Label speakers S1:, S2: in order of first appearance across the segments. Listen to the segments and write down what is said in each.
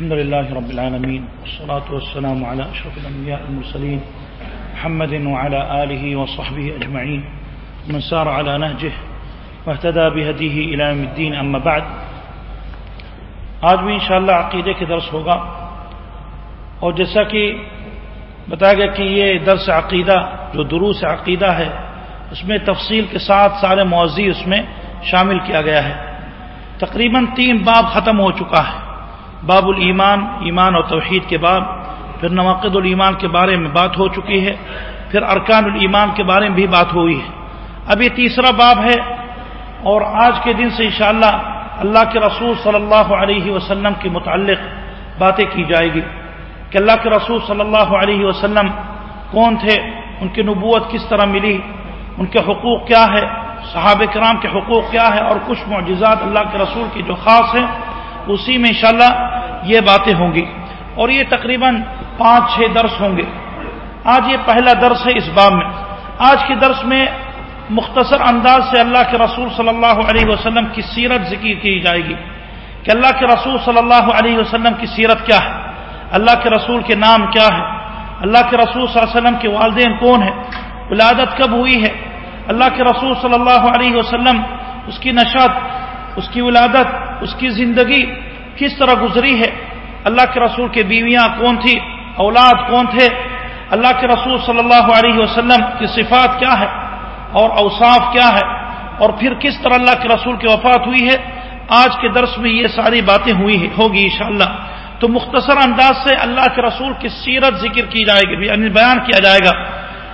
S1: الحمد لله رب العالمين، والصلاة والسلام على أشرف الأنبياء المرسلين محمد وعلى آله وصحبه أجمعين. من سار على نهجه واهتدى بهديه إلى يوم الدين، أما بعد. آج بھی انشاءاللہ عقیدے کے درس ہوگا۔ اور جیسا کہ بتایا گیا کہ یہ درس عقیدہ، جو دروس عقیدہ ہے، اس میں تفصیل کے ساتھ سارے معذی اس میں شامل کیا گیا ہے۔ تقریباً تین باب ختم ہو چکا ہے۔ باب الایمان ایمان اور توحید کے باب، پھر نواقد الایمان کے بارے میں بات ہو چکی ہے، پھر ارکان الایمان کے بارے میں بھی بات ہوئی ہے۔ اب یہ تیسرا باب ہے اور آج کے دن سے انشاءاللہ اللہ کے رسول صلی اللہ علیہ وسلم کے متعلق باتیں کی جائے گی کہ اللہ کے رسول صلی اللہ علیہ وسلم کون تھے، ان کی نبوت کس طرح ملی، ان کے حقوق کیا ہے صحابہ کرام کے حقوق کیا ہے اور کچھ معجزات اللہ کے رسول کی جو خاص ہیں اسی میں انشاءاللہ یہ باتیں ہوں گی اور یہ تقریباً پانچ چھ درس ہوں گے۔ آج یہ پہلا درس ہے اس باب میں۔ آج کے درس میں مختصر انداز سے اللہ کے رسول صلی اللہ علیہ وسلم کی سیرت ذکر کی جائے گی کہ اللہ کے رسول صلی اللہ علیہ وسلم کی سیرت کیا ہے؟ اللہ کے رسول کے نام کیا ہے؟ اللہ کے رسول صلی اللہ علیہ وسلم کے والدین کون ہیں؟ ولادت کب ہوئی ہے؟ اللہ کے رسول صلی اللہ علیہ وسلم اس کی نشت اس کی ولادت، اس کی زندگی کس طرح گزری ہے؟ اللہ کے رسول کے بیویاں کون تھی اولاد کون تھے؟ اللہ کے رسول صلی اللہ علیہ وسلم کی صفات کیا ہے؟ اور اوصاف کیا ہے؟ اور پھر کس طرح اللہ کے رسول کی وفات ہوئی ہے؟ آج کے درس میں یہ ساری باتیں ہوئی ہوگی انشاءاللہ۔ تو مختصر انداز سے اللہ کے رسول کی سیرت ذکر کی جائے گی یعنی بیان کیا جائے گا۔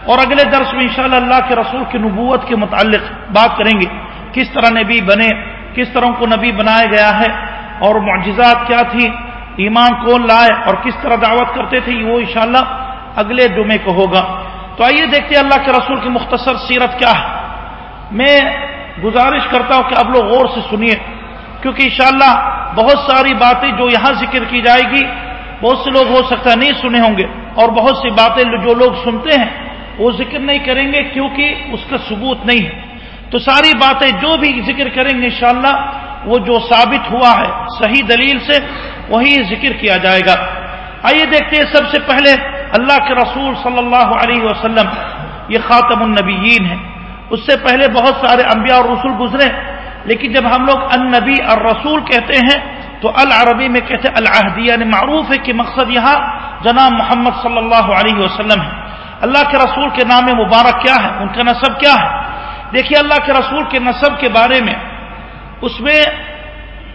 S1: اور اگلے درس میں انشاءاللہ اللہ کے رسول کی نبوت کے متعلق بات کریں گے۔ کس طرح نبی بنے کس طرح کو نبی بنایا گیا ہے اور معجزات کیا تھی، ایمان کون لائے اور کس طرح دعوت کرتے تھے وہ انشاءاللہ اگلے جمعے کو ہوگا۔ تو آئیے دیکھتے ہیں اللہ کے رسول کی مختصر سیرت کیا ہے۔ میں گزارش کرتا ہوں کہ آپ لوگ غور سے سنیے، کیونکہ انشاءاللہ بہت ساری باتیں جو یہاں ذکر کی جائے گی، بہت سے لوگ ہو سکتا ہے نہیں سنے ہوں گے۔ اور بہت سی باتیں جو لوگ سنتے ہیں، وہ ذکر نہیں کریں گے کیونکہ اس کا ثبوت نہیں ہے۔ تو ساری باتیں جو بھی ذکر کریں گے انشاءاللہ، وہ جو ثابت ہوا ہے صحیح دلیل سے، وہی ذکر کیا جائے گا۔ آئیے دیکھتے ہیں سب سے پہلے اللہ کے رسول صلی اللہ علیہ وسلم، یہ خاتم النبیین ہے اس سے پہلے بہت سارے انبیاء اور رسول گزرے، لیکن جب ہم لوگ النبی اور رسول کہتے ہیں، تو العربی میں کہتے ہیں العہدیہ یعنی معروف ہے کہ مقصد یہاں جناب محمد صلی اللہ علیہ وسلم ہے۔ اللہ کے رسول کے نام مبارک کیا ہے؟ ان کا نصب کیا ہے؟ دیکھیے اللہ کے رسول کے نصب کے بارے میں اس میں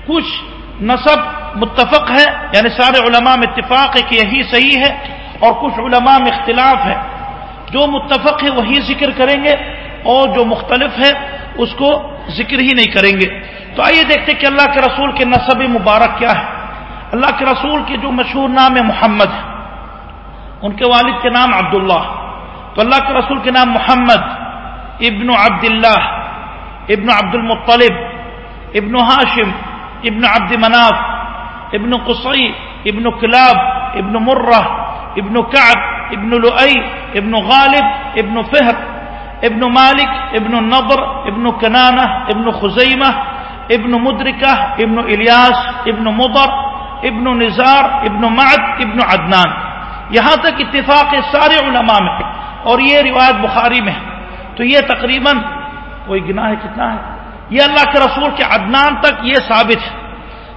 S1: کچھ نصب متفق ہے یعنی سارے علماء میں اتفاق ہے کہ یہی صحیح ہے اور کچھ علماء میں اختلاف ہے۔ جو متفق ہے وہی ذکر کریں گے اور جو مختلف ہے اس کو ذکر ہی نہیں کریں گے۔ تو آئیے دیکھتے کہ اللہ کے رسول کے نصب مبارک کیا ہے۔ اللہ کے رسول کے جو مشہور نام ہے محمد ہے ان کے والد کے نام عبداللہ۔ تو اللہ کے رسول کے نام محمد۔ ابن عبد اللہ ابن عبد المطلب ابن ہاشم ابن عبد مناف ابن قصی، ابن کلاب، ابن مرہ، ابن کعب، ابن لؤی، ابن غالب، ابن فہر ابن مالک، ابن نبر ابن کنانہ، ابن خزیمہ، ابن مدرکہ، ابن الیاس، ابن مضر، ابن نزار، ابن معد، ابن عدنان۔ یہاں تک اتفاق سارے علماء میں اور یہ روایت بخاری میں ہے۔ تو یہ تقریباً کوئی گنا ہے کتنا ہے؟ یہ اللہ کے رسول کے عدنان تک یہ ثابت ہے۔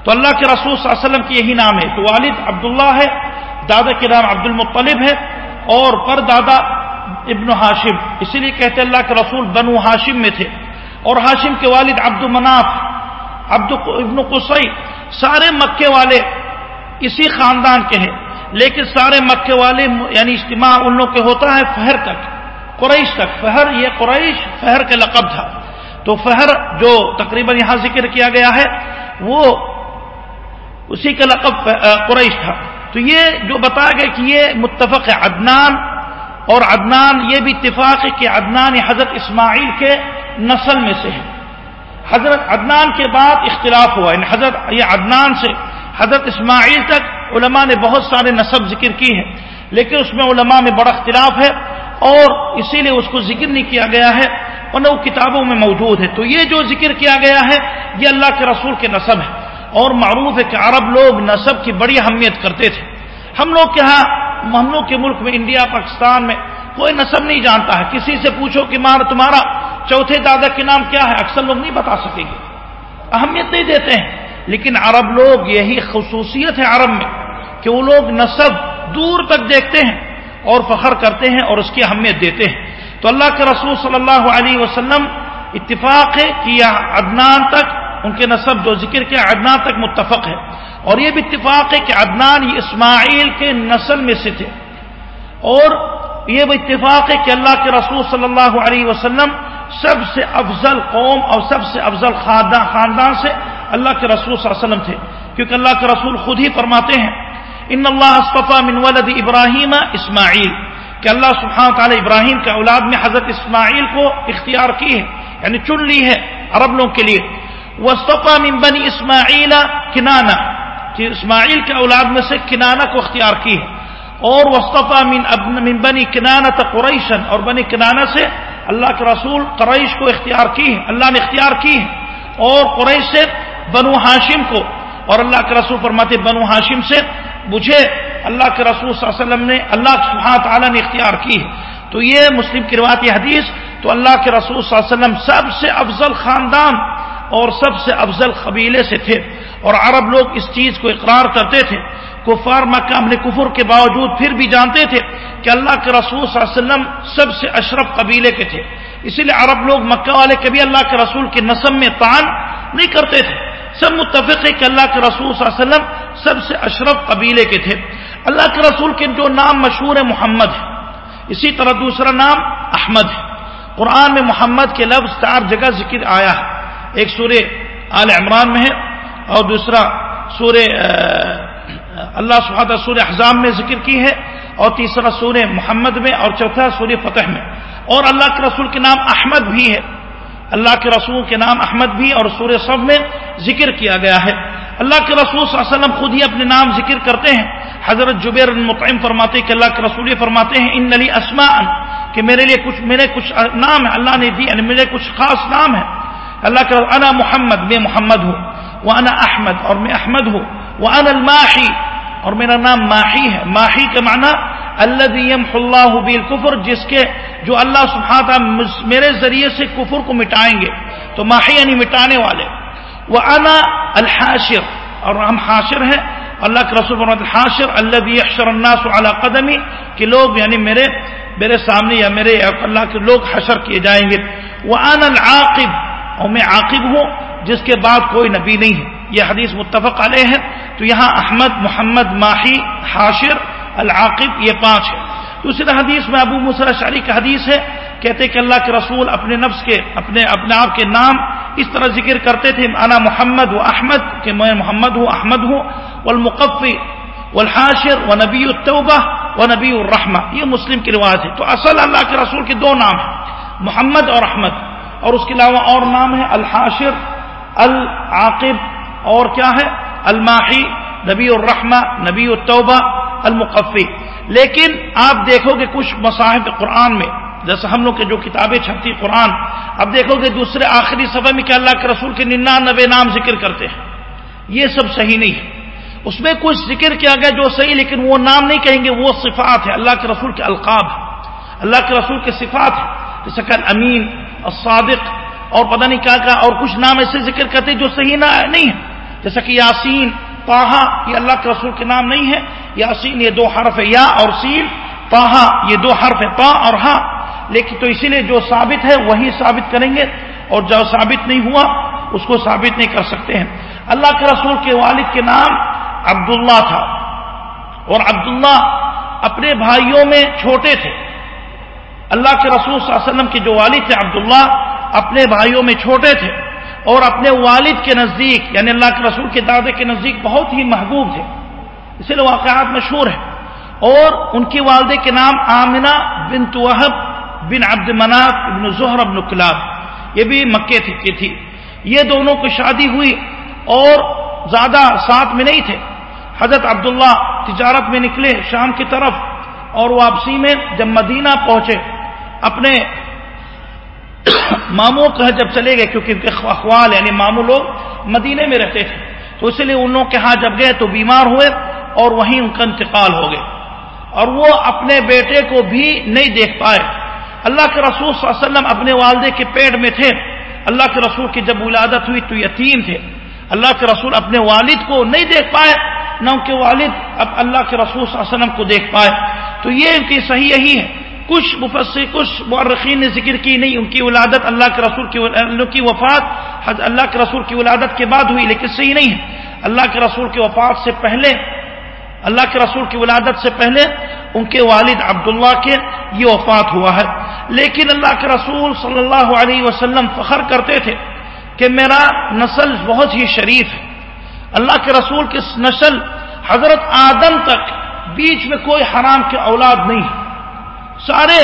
S1: تو اللہ کے رسول صلی اللہ علیہ وسلم کی یہی نام ہے۔ تو والد عبداللہ ہے، دادا کے نام عبد المطلب ہے اور پر دادا ابن ہاشم اسی لیے کہتے اللہ کے رسول بنو ہاشم میں تھے۔ اور ہاشم کے والد عبد مناف عبد ابن قصی، سارے مکے والے اسی خاندان کے ہیں۔ لیکن سارے مکے والے یعنی اجتماع ان لوگ کے ہوتا ہے، فہر تک قریش تک۔ فہر، یہ قریش فہر کے لقب تھا۔ تو فہر جو تقریباً یہاں ذکر کیا گیا ہے، وہ اسی کا لقب قریش تھا۔ تو یہ جو بتایا گیا کہ یہ متفق ہے عدنان، اور عدنان یہ بھی اتفاق ہے کہ عدنان حضرت اسماعیل کے نسل میں سے ہے۔ حضرت عدنان کے بعد اختلاف ہوا یعنی حضرت، یہ عدنان سے حضرت اسماعیل تک علماء نے بہت سارے نصب ذکر کی ہیں، لیکن اس میں علماء میں بڑا اختلاف ہے۔ اور اسی لیے اس کو ذکر نہیں کیا گیا ہے ورنہ وہ کتابوں میں موجود ہے۔ تو یہ جو ذکر کیا گیا ہے، یہ اللہ کے رسول کے نصب ہے۔ اور معروف ہے کہ عرب لوگ نصب کی بڑی اہمیت کرتے تھے۔ ہم لوگ کے ہاں ہم لوگ کے ملک میں، انڈیا، پاکستان میں کوئی نصب نہیں جانتا ہے۔ کسی سے پوچھو کہ مار تمہارا چوتھے دادا کے نام کیا ہے، اکثر لوگ نہیں بتا سکیں گے۔ اہمیت نہیں دیتے ہیں۔ لیکن عرب لوگ یہی خصوصیت ہے عرب میں کہ وہ لوگ نصب دور تک دیکھتے ہیں۔ اور فخر کرتے ہیں اور اس کی اہمیت دیتے ہیں۔ تو اللہ کے رسول صلی اللہ علیہ وسلم اتفاق ہے کہ یہ عدنان تک، ان کے نصب جو ذکر کیا، عدنان تک متفق ہے۔ اور یہ بھی اتفاق ہے کہ عدنان یہ اسماعیل کے نسل میں سے تھے۔ اور یہ بھی اتفاق ہے کہ اللہ کے رسول صلی اللہ علیہ وسلم سب سے افضل قوم اور سب سے افضل خاندان سے اللہ کے رسول صلی اللہ علیہ وسلم تھے۔ کیونکہ اللہ کے رسول خود ہی فرماتے ہیں ان اللہ من ولد ابراہیم اسماعیل کہ اللہ سبحانہ تعالی ابراہیم کے اولاد میں حضرت اسماعیل کو اختیار کی ہے یعنی چن لی ہے عرب لوگوں کے لیے۔ وصطفیٰ من بنی اسماعیل کنانا کہ اسماعیل کے اولاد میں سے کنانا کو اختیار کی ہے اور وصطفیٰ من بنی کنانا قریشن اور بنی کنانا سے اللہ کے رسول قریش کو اختیار کی ہے اللہ نے اختیار کی ہے اور قریش سے بنو ہاشم کو اور اللہ کے رسول فرماتے بنو ہاشم سے، مجھے اللہ کے رسول صلی اللہ علیہ وسلم نے اللہ سبحانہ تعالیٰ نے اختیار کی ہے۔ تو یہ مسلم کی روایتی حدیث، تو اللہ کے رسول صلی اللہ علیہ وسلم سب سے افضل خاندان اور سب سے افضل قبیلے سے تھے۔ اور عرب لوگ اس چیز کو اقرار کرتے تھے۔ کفار مکہ اپنے کفر کے باوجود پھر بھی جانتے تھے کہ اللہ کے رسول صلی اللہ علیہ وسلم سب سے اشرف قبیلے کے تھے۔ اسی لیے عرب لوگ مکہ والے کبھی اللہ کے رسول کے نسب میں تان نہیں کرتے تھے۔ سب متفق ہے کہ اللہ کے رسول صلی اللہ علیہ وسلم سب سے اشرف قبیلے کے تھے۔ اللہ کے رسول کے جو نام مشہور ہے محمد ہے اسی طرح دوسرا نام احمد ہے۔ قرآن میں محمد کے لفظ چار جگہ ذکر آیا ہے۔ ایک سورہ آل عمران میں ہے اور دوسرا سورہ اللہ سبحانہ سورہ احزام میں ذکر کی ہے اور تیسرا سورہ محمد میں اور چوتھا سورہ فتح میں۔ اور اللہ کے رسول کے نام احمد بھی ہے۔ اللہ کے رسول کے نام احمد بھی اور سورہ سب میں ذکر کیا گیا ہے۔ اللہ کے رسول صلی اللہ علیہ وسلم خود ہی اپنے نام ذکر کرتے ہیں۔ حضرت جبیر المطعم فرماتے کہ اللہ کے رسول یہ فرماتے ہیں، ان علی اسما کہ میرے لیے کچھ میرے کچھ نام ہے اللہ نے دی یعنی میرے کچھ خاص نام ہے اللہ کے انا محمد، میں محمد ہوں۔ وہ انا احمد، اور میں احمد ہوں۔ وہ ان الماحی، اور میرا نام ماہی ہے۔ ماہی کے معنی اللہ اللہ بالکفر جس کے جو اللہ سبحانہ میرے ذریعے سے کفر کو مٹائیں گے، تو ماہی یعنی مٹانے والے۔ وہ انا الحاشر، اور ہم حاشر ہیں۔ اللہ کے رسول حاشر اللہ احشر الناس علی قدمی کہ لوگ یعنی میرے میرے سامنے یا میرے اللہ کے لوگ حشر کیے جائیں گے۔ وہ ان العاقب، اور میں عاقب ہوں، جس کے بعد کوئی نبی نہیں ہے۔ یہ حدیث متفق علیہ ہے۔ تو یہاں احمد، محمد، ماہی، حاشر العاقب، یہ پانچ ہے دوسرے حدیث میں ابو مسر شاری کا حدیث ہے، کہتے کہ اللہ کے رسول اپنے نفس کے، اپنے اپنے آپ کے نام اس طرح ذکر کرتے تھے، انا محمد و احمد، کہ میں محمد ہوں، احمد ہوں، والمقفی، والحاشر و نبی الطبہ و نبی الرحمہ۔ یہ مسلم کی روایت ہے۔ تو اصل اللہ کے رسول کے دو نام ہیں، محمد اور احمد۔ اور اس کے علاوہ اور نام ہے الحاشر، العاقب، اور کیا ہے؟ الماحی، نبی الرحمہ، نبی التوبہ المقفی۔ لیکن آپ دیکھو گے کچھ مصاحب قرآن میں، جیسے ہم لوگ کے جو کتابیں چھپتی قرآن، اب دیکھو گے دوسرے آخری صفحے میں کہ اللہ کے رسول کے ننانوے نام ذکر کرتے ہیں۔ یہ سب صحیح نہیں ہے۔ اس میں کچھ ذکر کیا گیا جو صحیح، لیکن وہ نام نہیں کہیں گے، وہ صفات ہے اللہ کے رسول کے القاب ہے اللہ کے رسول کے صفات ہے جیسے کہ امین الصادق، اور پتہ نہیں کیا کہا اور کچھ نام ایسے ذکر کرتے جو صحیح نہ نہیں ہے جیسا کہ یاسین پاہا یہ اللہ کے رسول کے نام نہیں ہے یاسین یہ دو حرف ہے یا اور سین پاہا یہ دو حرف ہے پا اور ہاں لیکن تو اسی لیے جو ثابت ہے، وہی ثابت کریں گے۔ اور جو ثابت نہیں ہوا، اس کو ثابت نہیں کر سکتے ہیں۔ اللہ کے رسول کے والد کے نام عبداللہ تھا۔ اور عبداللہ اپنے بھائیوں میں چھوٹے تھے۔ اللہ کے رسول صلی اللہ علیہ وسلم کے جو والد تھے، عبداللہ اپنے بھائیوں میں چھوٹے تھے۔ اور اپنے والد کے نزدیک یعنی اللہ کے رسول کے دادے کے نزدیک بہت ہی محبوب تھے اسی لیے واقعات مشہور ہیں۔ اور ان کی والدے کے نام آمنہ بن توحب بن عبد مناف بن ظہر ابن کلاب۔ یہ بھی مکے کی تھی۔ یہ دونوں کی شادی ہوئی اور زیادہ ساتھ میں نہیں تھے۔ حضرت عبداللہ تجارت میں نکلے شام کی طرف اور واپسی میں جب مدینہ پہنچے، اپنے ماموں کہ جب چلے گئے، کیونکہ ان کے اخوال یعنی ماموں لوگ مدینے میں رہتے تھے، تو اسی لیے ان لوگوں کے ہاں جب گئے تو بیمار ہوئے اور وہیں ان کا انتقال ہو گئے۔ اور وہ اپنے بیٹے کو بھی نہیں دیکھ پائے۔ اللہ کے رسول صلی اللہ علیہ وسلم اپنے والدے کے پیٹ میں تھے۔ اللہ کے رسول کی جب ولادت ہوئی تو یتیم تھے۔ اللہ کے رسول اپنے والد کو نہیں دیکھ پائے، نہ ان کے والد اب اللہ کے رسول صلی اللہ علیہ وسلم کو دیکھ پائے۔ تو یہ ان کی صحیح یہی ہے کچھ مفسر کچھ مرخین نے ذکر کی نہیں، ان کی ولادت اللہ کے رسول کی کی وفات اللہ کے رسول کی ولادت کے بعد ہوئی، لیکن صحیح نہیں ہے۔ اللہ کے رسول کی وفات سے پہلے، اللہ کے رسول کی ولادت سے پہلے ان کے والد عبداللہ کے یہ وفات ہوا ہے۔ لیکن اللہ کے رسول صلی اللہ علیہ وسلم فخر کرتے تھے کہ میرا نسل بہت ہی شریف ہے۔ اللہ کے رسول کی نسل حضرت آدم تک بیچ میں کوئی حرام کے اولاد نہیں ہے۔ سارے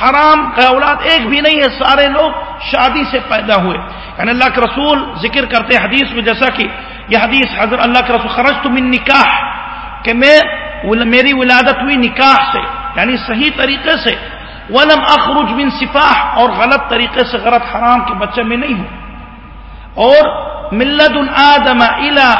S1: حرام کا اولاد ایک بھی نہیں ہے، سارے لوگ شادی سے پیدا ہوئے۔ یعنی اللہ کے رسول ذکر کرتے حدیث میں، جیسا کہ یہ حدیث حضرت اللہ کے رسول خرج تو من نکاح، کہ میں میری ولادت ہوئی نکاح سے یعنی صحیح طریقے سے۔ ولم اخرج من سفاح، اور غلط طریقے سے غلط حرام کے بچے میں نہیں ہوں۔ اور ملت الآدم الى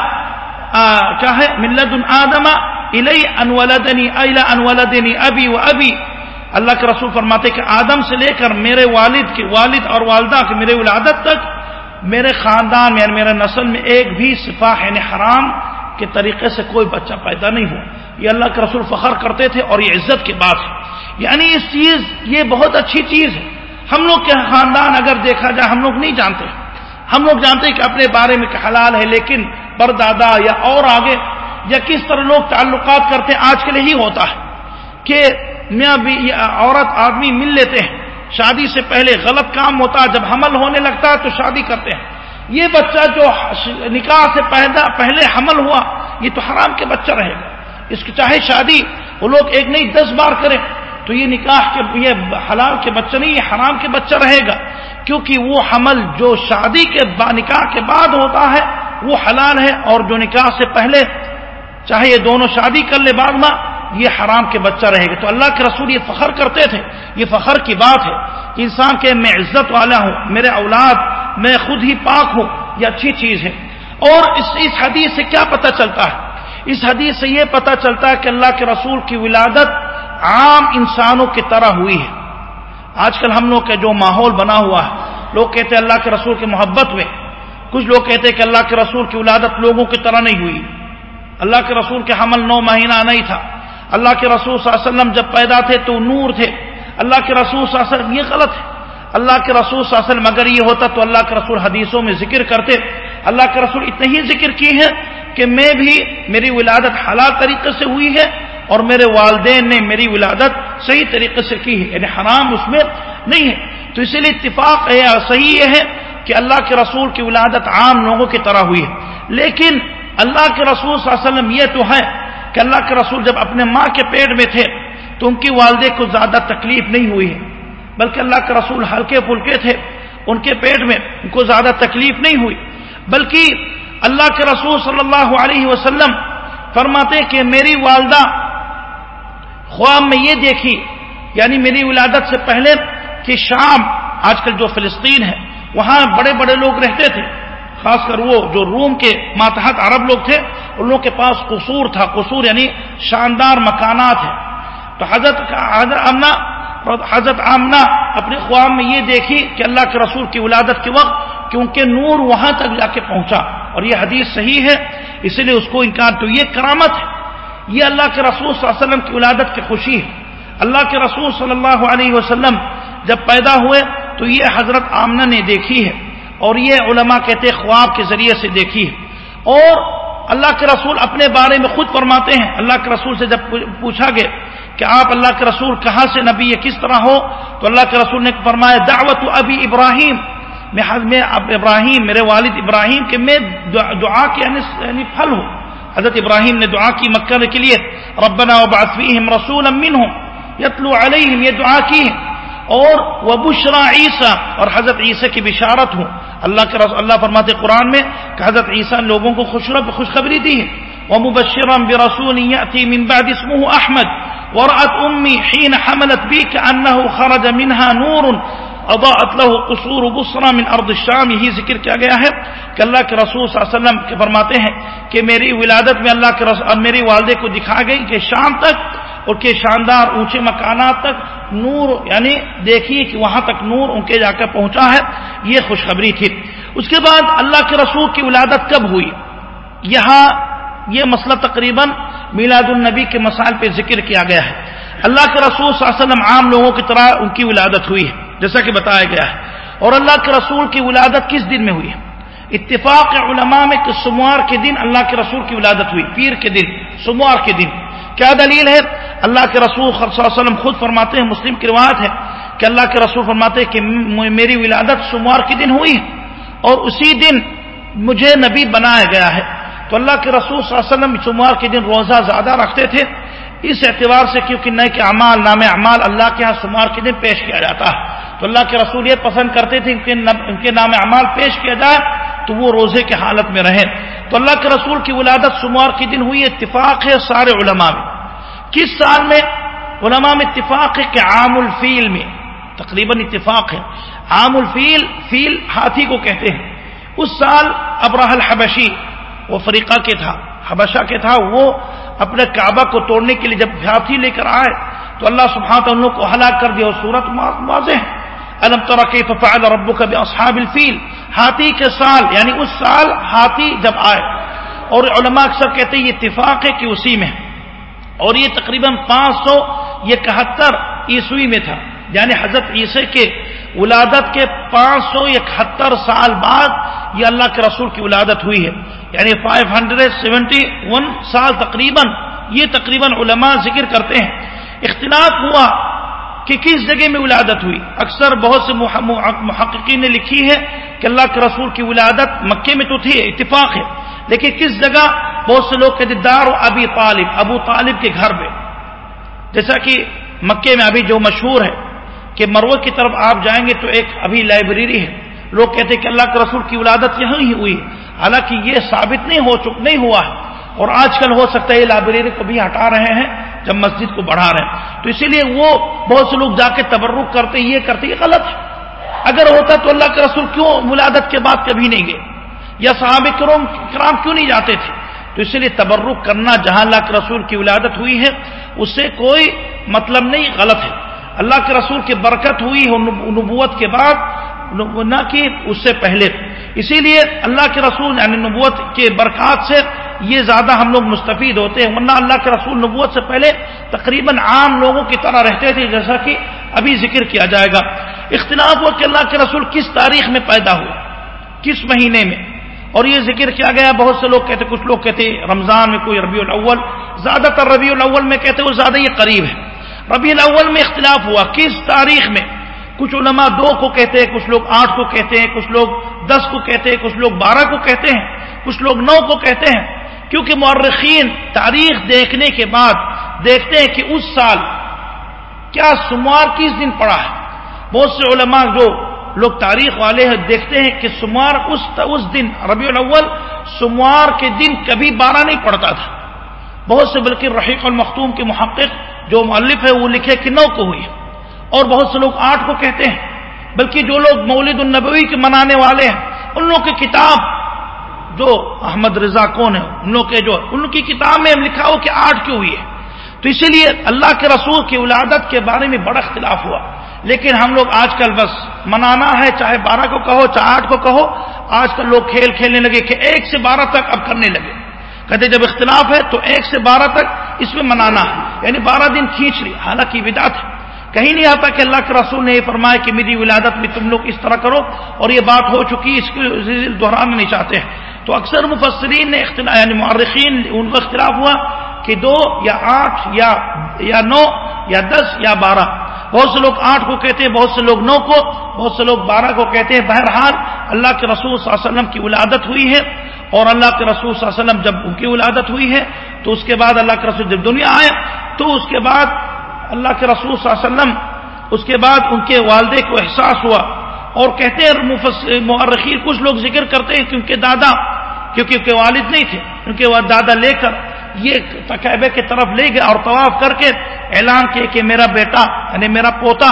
S1: کیا ہے؟ ملت الآدم الی انولدنی الى انولدنی ابی و ابی۔ اللہ کے رسول فرماتے کہ آدم سے لے کر میرے والد کے والد اور والدہ کے میرے ولادت تک میرے خاندان میں یعنی میرے نسل میں ایک بھی سفاح یعنی حرام کے طریقے سے کوئی بچہ پیدا نہیں ہوا۔ یہ اللہ کے رسول فخر کرتے تھے اور یہ عزت کی بات ہے۔ یعنی اس چیز یہ بہت اچھی چیز ہے۔ ہم لوگ کے خاندان اگر دیکھا جائے ہم لوگ نہیں جانتے۔ ہم لوگ جانتے کہ اپنے بارے میں حلال ہے لیکن پردادا یا اور آگے یا کس طرح لوگ تعلقات کرتے ہیں، آج کے لیے ہی ہوتا ہے کہ میاں بھی عورت آدمی مل لیتے ہیں۔ شادی سے پہلے غلط کام ہوتا ہے جب حمل ہونے لگتا ہے تو شادی کرتے ہیں۔ یہ بچہ جو نکاح سے پہلے حمل ہوا، یہ تو حرام کے بچہ رہے گا۔ اس کی چاہے شادی، وہ لوگ ایک نہیں دس بار کریں۔ تو یہ نکاح کے، یہ حلال کے بچہ نہیں، یہ حرام کے بچہ رہے گا۔ کیونکہ وہ حمل جو شادی کے با، نکاح کے بعد ہوتا ہے، وہ حلال ہے۔ اور جو نکاح سے پہلے، چاہے یہ دونوں شادی کر لے بعد ماں یہ حرام کے بچہ رہے گا تو اللہ کے رسول یہ فخر کرتے تھے، یہ فخر کی بات ہے۔ کہ انسان کے میں عزت والا ہوں، میرے اولاد، میں خود ہی پاک ہوں، یہ اچھی چیز ہے۔ اور اس اس حدیث سے کیا پتہ چلتا ہے؟ اس حدیث سے یہ پتہ چلتا ہے کہ اللہ کے رسول کی ولادت عام انسانوں کی طرح ہوئی ہے۔ آج کل ہم لوگ کا جو ماحول بنا ہوا ہے، لوگ کہتے ہیں اللہ کے رسول کی محبت میں، کچھ لوگ کہتے ہیں کہ اللہ کے رسول کی ولادت لوگوں کی طرح نہیں ہوئی۔ اللہ کے رسول کے حمل نو مہینہ نہیں تھا۔ اللہ کے رسول صلی اللہ علیہ وسلم جب پیدا تھے تو نور تھے۔ اللہ کے رسول صلی اللہ علیہ وسلم، یہ غلط ہے۔ اللہ کے رسول صلی اللہ علیہ وسلم اگر یہ ہوتا تو اللہ کے رسول حدیثوں میں ذکر کرتے۔ اللہ کے رسول اتنے ہی ذکر کی ہے کہ میں بھی میری ولادت حلال طریقے سے ہوئی ہے اور میرے والدین نے میری ولادت صحیح طریقے سے کی ہے یعنی حرام اس میں نہیں ہے۔ تو اسی لیے اتفاق ہے، صحیح یہ ہے کہ اللہ کے رسول کی ولادت عام لوگوں کی طرح ہوئی ہے۔ لیکن اللہ کے رسول صلی اللہ علیہ وسلم یہ تو ہے کہ اللہ کے رسول جب اپنے ماں کے پیٹ میں تھے تو ان کی والدے کو زیادہ تکلیف نہیں ہوئی ہے، بلکہ اللہ کے رسول ہلکے پھلکے تھے، ان کے پیٹ میں ان کو زیادہ تکلیف نہیں ہوئی۔ بلکہ اللہ کے رسول صلی اللہ علیہ وسلم فرماتے کہ میری والدہ خواب میں یہ دیکھی یعنی میری ولادت سے پہلے کہ شام، آج کل جو فلسطین ہے، وہاں بڑے بڑے لوگ رہتے تھے۔ خاص کر وہ جو روم کے ماتحت عرب لوگ تھے، ان لوگوں کے پاس قصور تھا، قصور یعنی شاندار مکانات ہیں۔ تو حضرت حضرت امنا حضرت آمنا اپنے خواب میں یہ دیکھی کہ اللہ کے رسول کی ولادت کے وقت کیونکہ نور وہاں تک جا کے پہنچا۔ اور یہ حدیث صحیح ہے اسی لیے اس کو انکار تو یہ کرامت ہے۔ یہ اللہ کے رسول صلی اللہ علیہ وسلم کی ولادت کی خوشی ہے۔ اللہ کے رسول صلی اللہ علیہ وسلم جب پیدا ہوئے تو یہ حضرت آمنا نے دیکھی ہے۔ اور یہ علماء کہتے خواب کے ذریعے سے دیکھی ہے۔ اور اللہ کے رسول اپنے بارے میں خود فرماتے ہیں۔ اللہ کے رسول سے جب پوچھا گیا کہ آپ اللہ کے رسول کہاں سے نبی یہ کس طرح ہو تو اللہ کے رسول نے فرمایا دعوت ابھی ابراہیم میں اب ابراہیم میرے والد ابراہیم کے میں دعا کے یعنی, یعنی پھل ہوں حضرت ابراہیم نے دعا کی مکہ کے لیے ربنا وبعث رسول امین ہوں یتلو علیہم یہ دعا کی ہے۔ اور وہ بشرا عیسیٰ اور حضرت عیسیٰ کی بشارت ہوں۔ اللہ کے رسول اللہ فرماتے قرآن میں کہ حضرت عیسیٰ لوگوں کو خوشخبری دی ہے وہ مبشرم برسول من بعد اسمه احمد ورأت امي حين حملت بي كأنه خرج منها نور۔ قصور بسرا من ارد الشام۔ یہی ذکر کیا گیا ہے کہ اللہ کے رسول صلی اللہ علیہ وسلم کے فرماتے ہیں کہ میری ولادت میں اللہ کے رسول میری والدے کو دکھا گئی کہ شام تک اور کے شاندار اونچے مکانات تک نور یعنی دیکھیے کہ وہاں تک نور ان کے جا کر پہنچا ہے، یہ خوشخبری تھی۔ اس کے بعد اللہ کے رسول کی ولادت کب ہوئی؟ یہاں یہ مسئلہ تقریباً میلاد النبی کے مسائل پہ ذکر کیا گیا ہے۔ اللہ کے رسول صلی اللہ علیہ وسلم عام لوگوں کی طرح ان کی ولادت ہوئی ہے، جیسا کہ بتایا گیا ہے۔ اور اللہ کے رسول کی ولادت کس دن میں ہوئی ہے؟ اتفاق علماء میں کہ سموار کے دن اللہ کے رسول کی ولادت ہوئی، پیر کے دن سموار کے دن۔ کیا دلیل ہے؟ اللہ کے رسول صلی اللہ علیہ وسلم خود فرماتے ہیں، مسلم کی روایت ہے کہ اللہ کے رسول فرماتے ہیں کہ میری ولادت سموار کے دن ہوئی اور اسی دن مجھے نبی بنایا گیا ہے۔ تو اللہ کے رسول صلی اللہ علیہ وسلم سموار کے دن روزہ زیادہ رکھتے تھے۔ اس اعتبار سے کیونکہ نئے کے اعمال، نام اعمال اللہ کے ہاں سمار کے دن پیش کیا جاتا ہے۔ تو اللہ کے رسول یہ پسند کرتے تھے ان کے نام اعمال پیش کیا جائے تو وہ روزے کے حالت میں رہیں۔ تو اللہ کے رسول کی ولادت سمار کے دن ہوئی، اتفاق ہے سارے علماء میں۔ کس سال میں؟ علماء میں اتفاق ہے کہ عام الفیل میں، تقریباً اتفاق ہے۔ عام الفیل، فیل ہاتھی کو کہتے ہیں۔ اس سال ابراہ الحبشی، وہ فریقہ کے تھا، حبشہ کے تھا، وہ اپنے کعبہ کو توڑنے کے لیے جب ہاتھی لے کر آئے، تو اللہ سبحانہ ان کو ہلاک کر دیا۔ اور صورت واضح الم ترقی ففعل ربک باصحاب الفیل؟ ہاتھی کے سال یعنی اس سال ہاتھی جب آئے، اور علماء اکثر کہتے ہیں یہ اتفاق ہے کہ اسی میں اور یہ تقریباً پانچ سو اکہتر عیسوی میں تھا۔ یعنی حضرت عیسے کے ولادت کے پانچ سو اکہتر سال بعد یہ اللہ کے رسول کی ولادت ہوئی ہے۔ یعنی فائیو ہنڈریڈ سیونٹی ون سال تقریباً، یہ تقریباً علماء ذکر کرتے ہیں۔ اختلاف ہوا کہ کس جگہ میں ولادت ہوئی؟ اکثر بہت سے محققین نے لکھی ہے کہ اللہ کے رسول کی ولادت مکے میں تو تھی، اتفاق ہے۔ لیکن کس جگہ بہت سے لوگ کہتے دار ابی طالب، ابو طالب کے گھر میں۔ جیسا کہ مکے میں ابھی جو مشہور ہے کہ مرو کی طرف آپ جائیں گے تو ایک ابھی لائبریری ہے۔ لوگ کہتے ہیں کہ اللہ کے رسول کی ولادت یہاں ہی ہوئی حالانکہ یہ ثابت نہیں ہو چک، نہیں ہوا ہے۔ اور آج کل ہو سکتا ہے یہ لائبریری کو بھی ہٹا رہے ہیں۔ جب مسجد کو بڑھا رہے ہیں۔ تو اسی لیے وہ بہت سے لوگ جا کے تبرک کرتے یہ کرتے یہ غلط ہے۔ اگر ہوتا تو اللہ کے رسول کیوں ولادت کے بعد کبھی نہیں گئے؟ یا صحابہ کرام کرام کیوں نہیں جاتے تھے؟ تو اسی لیے تبرک کرنا، جہاں اللہ کے رسول کی ولادت ہوئی ہے اس سے کوئی مطلب نہیں، غلط ہے۔ اللہ کے رسول کی برکت ہوئی ہے نبوت کے بعد، نہ کہ اس سے پہلے۔ اسی لیے اللہ کے رسول یعنی نبوت کے برکات سے یہ زیادہ ہم لوگ مستفید ہوتے ہیں، ورنہ اللہ کے رسول نبوت سے پہلے تقریباً عام لوگوں کی طرح رہتے تھے، جیسا کہ ابھی ذکر کیا جائے گا۔ اختلاف ہوا کہ اللہ کے رسول کس تاریخ میں پیدا ہوئے، کس مہینے میں۔ اور یہ ذکر کیا گیا، بہت سے لوگ کہتے، کچھ لوگ کہتے رمضان میں کوئی ربیع الاول، زیادہ تر ربیع الاول میں کہتے وہ زیادہ یہ قریب ہے۔ ربیع الاول میں اختلاف ہوا، کس تاریخ میں؟ کچھ علماء دو کو کہتے ہیں، کچھ لوگ آٹھ کو کہتے ہیں، کچھ لوگ دس کو کہتے ہیں، کچھ لوگ بارہ کو کہتے ہیں، کچھ لوگ نو کو کہتے ہیں۔ کیونکہ مورخین تاریخ دیکھنے کے بعد دیکھتے ہیں کہ اس سال کیا سموار کس دن پڑا ہے۔ بہت سے علماء جو لوگ تاریخ والے ہیں، دیکھتے ہیں کہ سموار اس اس دن، ربیع الاول، سموار کے دن کبھی بارہ نہیں پڑتا تھا۔ بہت سے بلکہ رحیق المختوم کے محقق جو مؤلف ہے وہ لکھے کہ نو کو ہوئی ہے۔ اور بہت سے لوگ آٹھ کو کہتے ہیں، بلکہ جو لوگ مولد النبوی کے منانے والے ہیں، ان لوگوں کی کتاب جو احمد رضا کون ہے، ان لوگ کے جو، ان کی کتاب میں لکھا ہو کہ آٹھ کیوں ہوئی ہے۔ تو اسی لیے اللہ کے رسول کی ولادت کے بارے میں بڑا اختلاف ہوا۔ لیکن ہم لوگ آج کل بس منانا ہے، چاہے بارہ کو کہو، چاہے آٹھ کو کہو، آج کل لوگ کھیل کھیلنے لگے کہ ایک سے بارہ تک اب کرنے لگے۔ کہتے جب اختلاف ہے تو ایک سے بارہ تک اس میں منانا ہے یعنی بارہ دن کھینچ لی حالانکہ بدات ہے۔ کہیں نہیں آتا کہ اللہ کے رسول نے یہ فرمایا کہ میری ولادت میں تم لوگ اس طرح کرو اور یہ بات ہو چکی اس کو دہرانا نہیں چاہتے۔ ہیں تو اکثر مفسرین نے اختلاف یعنی معرخین ان کا اختلاف ہوا کہ دو یا آٹھ یا یا نو یا دس یا بارہ۔ بہت سے لوگ آٹھ کو کہتے ہیں، بہت سے لوگ نو کو، بہت سے لوگ بارہ کو کہتے ہیں۔ بہرحال اللہ کے رسول صلی اللہ علیہ وسلم کی ولادت ہوئی ہے اور اللہ کے رسول صلی اللہ علیہ وسلم جب ان کی ولادت ہوئی ہے تو اس کے بعد اللہ کے رسول جب دنیا آئے تو اس کے بعد اللہ کے رسول صلی اللہ علیہ وسلم، اس کے بعد ان کے والدے کو احساس ہوا اور کہتے ہیں مورخین کچھ لوگ ذکر کرتے ہیں کہ ان کے دادا، کیونکہ ان کے والد نہیں تھے، ان کے دادا لے کر یہ تقیبے کی طرف لے گئے اور طواف کر کے اعلان کیے کہ میرا بیٹا یعنی میرا پوتا،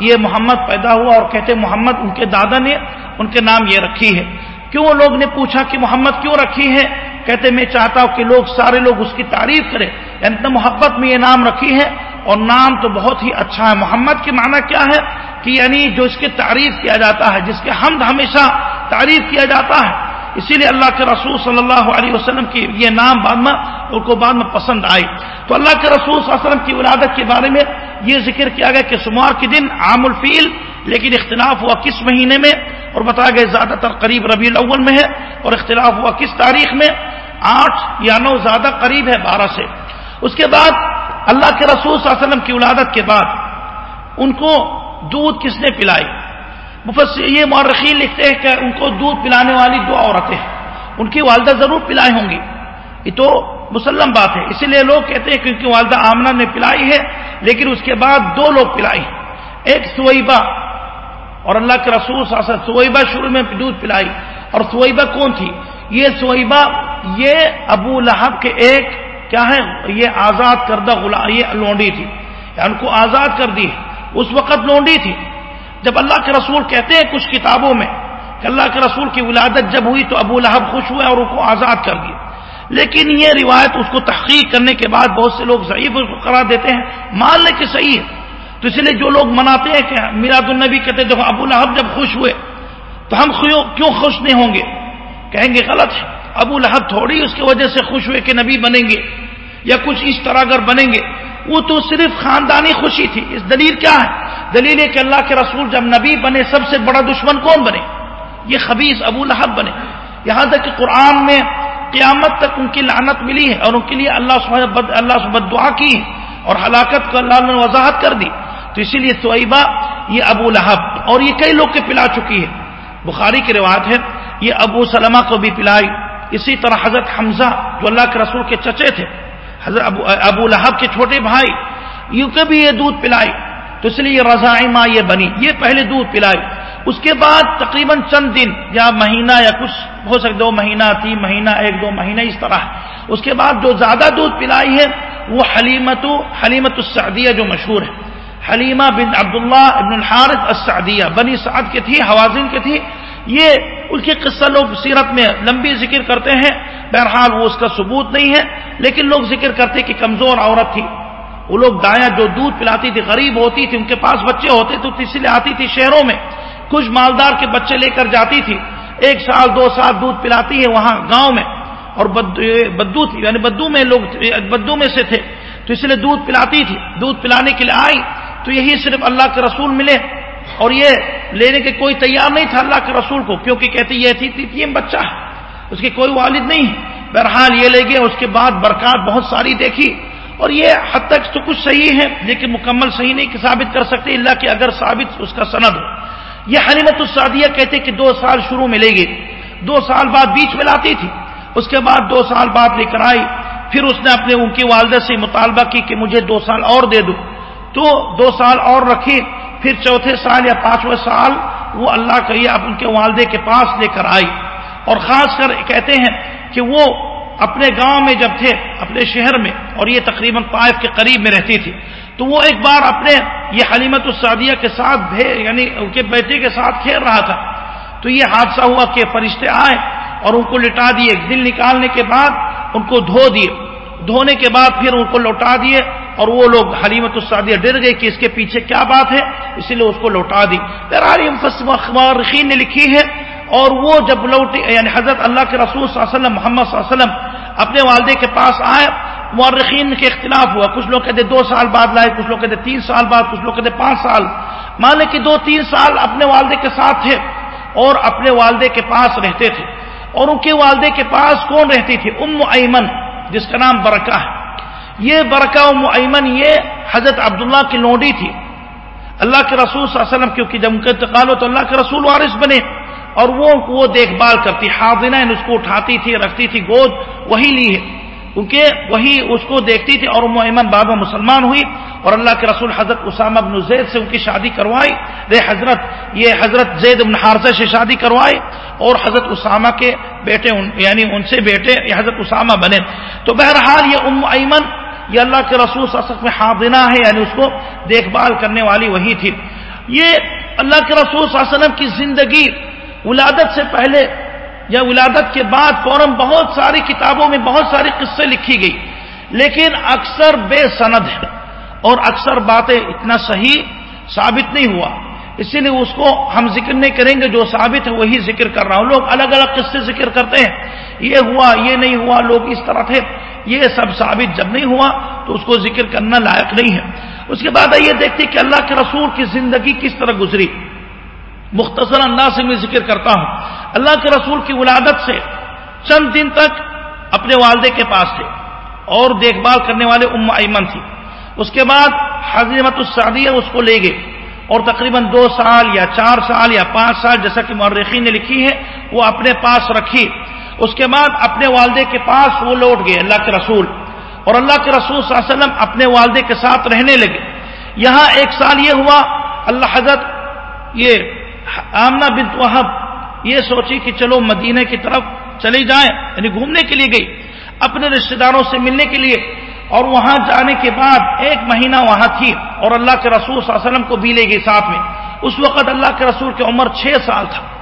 S1: یہ محمد پیدا ہوا اور کہتے محمد ان کے دادا نے ان کے نام یہ رکھی ہے۔ کیوں لوگ نے پوچھا کہ محمد کیوں رکھی ہے؟ کہتے میں چاہتا ہوں کہ لوگ سارے لوگ اس کی تعریف کریں۔ یعنی محبت میں یہ نام رکھی ہے اور نام تو بہت ہی اچھا ہے۔ محمد کے معنی کیا ہے؟ کہ یعنی جو اس کی تعریف کیا جاتا ہے، جس کے حمد ہمیشہ تعریف کیا جاتا ہے۔ اسی لیے اللہ کے رسول صلی اللہ علیہ وسلم کی یہ نام بعد میں ان کو بعد میں پسند آئی۔ تو اللہ کے رسول صلی اللہ علیہ وسلم کی ولادت کے بارے میں یہ ذکر کیا گیا کہ سمار کے دن عام الفیل، لیکن اختلاف ہوا کس مہینے میں؟ اور بتایا گیا زیادہ تر قریب ربیع الاول میں ہے۔ اور اختلاف ہوا کس تاریخ میں؟ آٹھ یا نو زیادہ قریب ہے بارہ سے۔ اس کے بعد اللہ کے رسول صلی اللہ علیہ وسلم کی ولادت کے بعد ان کو دودھ کس نے پلائی؟ یہ مورخین لکھتے ہیں کہ ان کو دودھ پلانے والی دو عورتیں ہیں۔ ان کی والدہ ضرور پلائی ہوں گی۔ یہ تو مسلم بات ہے۔ اسی لیے لوگ کہتے ہیں کیونکہ والدہ آمنا نے پلائی ہے، لیکن اس کے بعد دو لوگ پلائی ایک سوئبہ اور اللہ کے رسول سوئبہ شروع میں دودھ پلائی۔ اور سوئبہ کون تھی؟ یہ سوئبہ یہ ابو لہب کے ایک کیا ہے یہ آزاد کردہ غلام، یہ لونڈی تھی۔ یعنی ان کو آزاد کر دی۔ اس وقت لونڈی تھی۔ جب اللہ کے رسول کہتے ہیں کچھ کتابوں میں کہ اللہ کے رسول کی ولادت جب ہوئی تو ابو لہب خوش ہوئے اور ان کو آزاد کر دیا۔ لیکن یہ روایت اس کو تحقیق کرنے کے بعد بہت سے لوگ ضعیف اس کو قرار دیتے ہیں۔ مان لے کہ صحیح ہے۔ تو اس لیے جو لوگ مناتے ہیں کہ میراد النبی کہتے دیکھو ابو لہب جب خوش ہوئے تو ہم کیوں خوش نہیں ہوں گے؟ کہیں گے غلط ہے۔ ابو لہب تھوڑی اس کی وجہ سے خوش ہوئے کہ نبی بنیں گے یا کچھ اس طرح اگر بنیں گے۔ وہ تو صرف خاندانی خوشی تھی۔ اس دلیل کیا ہے؟ دلیل ہے کہ اللہ کے رسول جب نبی بنے، سب سے بڑا دشمن کون بنے؟ یہ خبیص ابو لہب بنے۔ یہاں تک کہ قرآن میں قیامت تک ان کی لعنت ملی ہے اور ان کے لیے اللہ اللہ سے بد دعا کی اور ہلاکت کو اللہ نے وضاحت کر دی۔ تو اسی لیے طیبہ یہ ابو لہب اور یہ کئی لوگ کے پلا چکی ہے۔ بخاری کی روایت ہے، یہ ابو سلمہ کو بھی پلائی۔ اسی طرح حضرت حمزہ جو اللہ کے رسول کے چچے تھے، حضرت ابو ابو لہب کے چھوٹے بھائی، یوں کے بھی یہ دودھ پلائی تو اس لیے یہ ماں یہ بنی۔ یہ پہلے دودھ پلائی اس کے بعد تقریباً چند دن یا مہینہ یا کچھ، ہو سکے دو مہینہ، تین مہینہ، ایک دو مہینہ، اس طرح۔ اس کے بعد جو زیادہ دودھ پلائی ہے، وہ حلیمت حلیمت السعدیہ جو مشہور ہے۔ حلیمہ بن عبداللہ ابن الحارث السعدیہ، بنی سعد کی تھی، حوازن کی تھی۔ یہ ان کے قصہ لوگ سیرت میں لمبی ذکر کرتے ہیں، بہرحال وہ اس کا ثبوت نہیں ہے، لیکن لوگ ذکر کرتے کہ کمزور عورت تھی۔ وہ لوگ دایا جو دودھ پلاتی تھی، غریب ہوتی تھی، ان کے پاس بچے ہوتے تو اسی لیے آتی تھی شہروں میں۔ کچھ مالدار کے بچے لے کر جاتی تھی۔ ایک سال، دو سال دودھ پلاتی ہے وہاں گاؤں میں۔ اور بدو تھی یعنی بدو میں لوگ بدو میں سے تھے۔ تو اس لیے دودھ پلاتی تھی۔ دودھ پلانے کے لیے آئی تو یہی صرف اللہ کے رسول ملے۔ اور یہ لینے کے کوئی تیار نہیں تھا اللہ کے رسول کو، کیونکہ کہتی یہ تھی تین بچہ ہے، اس کے کوئی والد نہیں بہرحال یہ لے گئے، اس کے بعد برکات بہت ساری دیکھی۔ اور یہ حد تک تو کچھ صحیح ہے، لیکن مکمل صحیح نہیں کہ ثابت کر سکتے اللہ کہ اگر ثابت اس کا سند ہو۔ یہ حلیمت السعدیہ کہتے کہ دو سال شروع میں لے گئی دو سال بعد بیچ میں لاتی تھی۔ اس کے بعد دو سال بعد لے کر آئی۔ پھر اس نے اپنے ان کی والدہ سے مطالبہ کی کہ مجھے دو سال اور دے دو۔ تو دو سال اور رکھی پھر چوتھے سال یا پانچویں سال وہ اللہ کا یہ ان کے والدے کے پاس لے کر آئی اور خاص کر کہتے ہیں کہ وہ اپنے گاؤں میں جب تھے، اپنے شہر میں اور یہ تقریباً طائف کے قریب میں رہتی تھی، تو وہ ایک بار اپنے یہ حلیمت السعدیہ کے ساتھ یعنی ان کے بیٹے کے ساتھ کھیل رہا تھا۔ تو یہ حادثہ ہوا کہ فرشتے آئے اور ان کو لٹا دیے۔ دل نکالنے کے بعد ان کو دھو دیے۔ دھونے کے بعد پھر ان کو لوٹا دیے۔ اور وہ لوگ حلیمت السعدیہ ڈر گئے کہ اس کے پیچھے کیا بات ہے اسی لیے اس کو لوٹا دی۔ بہرحال نے لکھی ہے اور وہ جب لوٹے یعنی حضرت اللہ کے رسول صلی اللہ علیہ وسلم، محمد صلی اللہ علیہ وسلم اپنے والدے کے پاس آئے، مورخین کے اختلاف ہوا۔ کچھ لوگ کہتے دو سال بعد لائے، کچھ لوگ کہتے تین سال بعد، کچھ لوگ کہتے پانچ سال۔ مان لے کہ دو تین سال اپنے والدے کے ساتھ تھے اور اپنے والدے کے پاس رہتے تھے۔ اور ان کے والدے کے پاس کون رہتی تھی؟ ام ایمن، جس کا نام برکا ہے۔ یہ برکا ام ایمن یہ حضرت عبداللہ کی لونڈی تھی۔ اللہ کے رسول صلی اللہ علیہ وسلم کیونکہ جب ان کا انتقال ہو تو اللہ کے رسول وارث بنے۔ اور وہ وہ دیکھ بھال کرتی حاضنہ اس کو اٹھاتی تھی، رکھتی تھی، گود وہی لی ہے۔ کیونکہ وہی اس کو دیکھتی تھی اور ایمن بعد میں مسلمان ہوئی۔ اور اللہ کے رسول حضرت اسامہ بن زید سے ان کی شادی کروائی۔ رے حضرت، یہ حضرت زید بن حارثہ سے شادی کروائی۔ اور حضرت اسامہ کے بیٹے یعنی ان سے بیٹے حضرت اسامہ بنے۔ تو بہرحال یہ ام ایمن یہ اللہ کے رسول میں حاضنہ ہے یعنی اس کو دیکھ بھال کرنے والی وہی تھی۔ یہ اللہ کے رسول صلی اللہ علیہ وسلم کی زندگی ولادت سے پہلے یا ولادت کے بعد فوراً بہت ساری کتابوں میں بہت ساری قصے لکھی گئی۔ لیکن اکثر بے سند ہے اور اکثر باتیں اتنا صحیح ثابت نہیں ہوا۔ اسی لیے اس کو ہم ذکر نہیں کریں گے، جو ثابت ہے وہی ذکر کر رہا ہوں۔ لوگ الگ الگ قصے ذکر کرتے ہیں۔ یہ ہوا، یہ نہیں ہوا، لوگ اس طرح تھے۔ یہ سب ثابت جب نہیں ہوا تو اس کو ذکر کرنا لائق نہیں ہے۔ اس کے بعد یہ دیکھتے کہ اللہ کے رسول کی زندگی کس طرح گزری۔ مختصر انداز سے میں ذکر کرتا ہوں۔ اللہ کے رسول کی ولادت سے چند دن تک اپنے والدے کے پاس تھے اور دیکھ بھال کرنے والے ام ایمن تھی اس کے بعد حضرت السعدیہ اس کو لے گئے اور تقریباً دو سال یا چار سال یا پانچ سال جیسا کہ مرخی نے لکھی ہے وہ اپنے پاس رکھی۔ اس کے بعد اپنے والدے کے پاس وہ لوٹ گئے اللہ کے رسول۔ اور اللہ کے رسول صلی اللہ علیہ وسلم اپنے والدے کے ساتھ رہنے لگے۔ یہاں ایک سال یہ ہوا، اللہ حضرت یہ آمنا بنت وحب یہ سوچی کہ چلو مدینہ کی طرف چلی جائیں یعنی گھومنے کے لیے گئی، اپنے رشتے داروں سے ملنے کے لیے۔ اور وہاں جانے کے بعد ایک مہینہ وہاں تھی اور اللہ کے رسول صلی اللہ علیہ وسلم کو بھی لے گئی ساتھ میں۔ اس وقت اللہ کے رسول کی عمر چھ سال تھا۔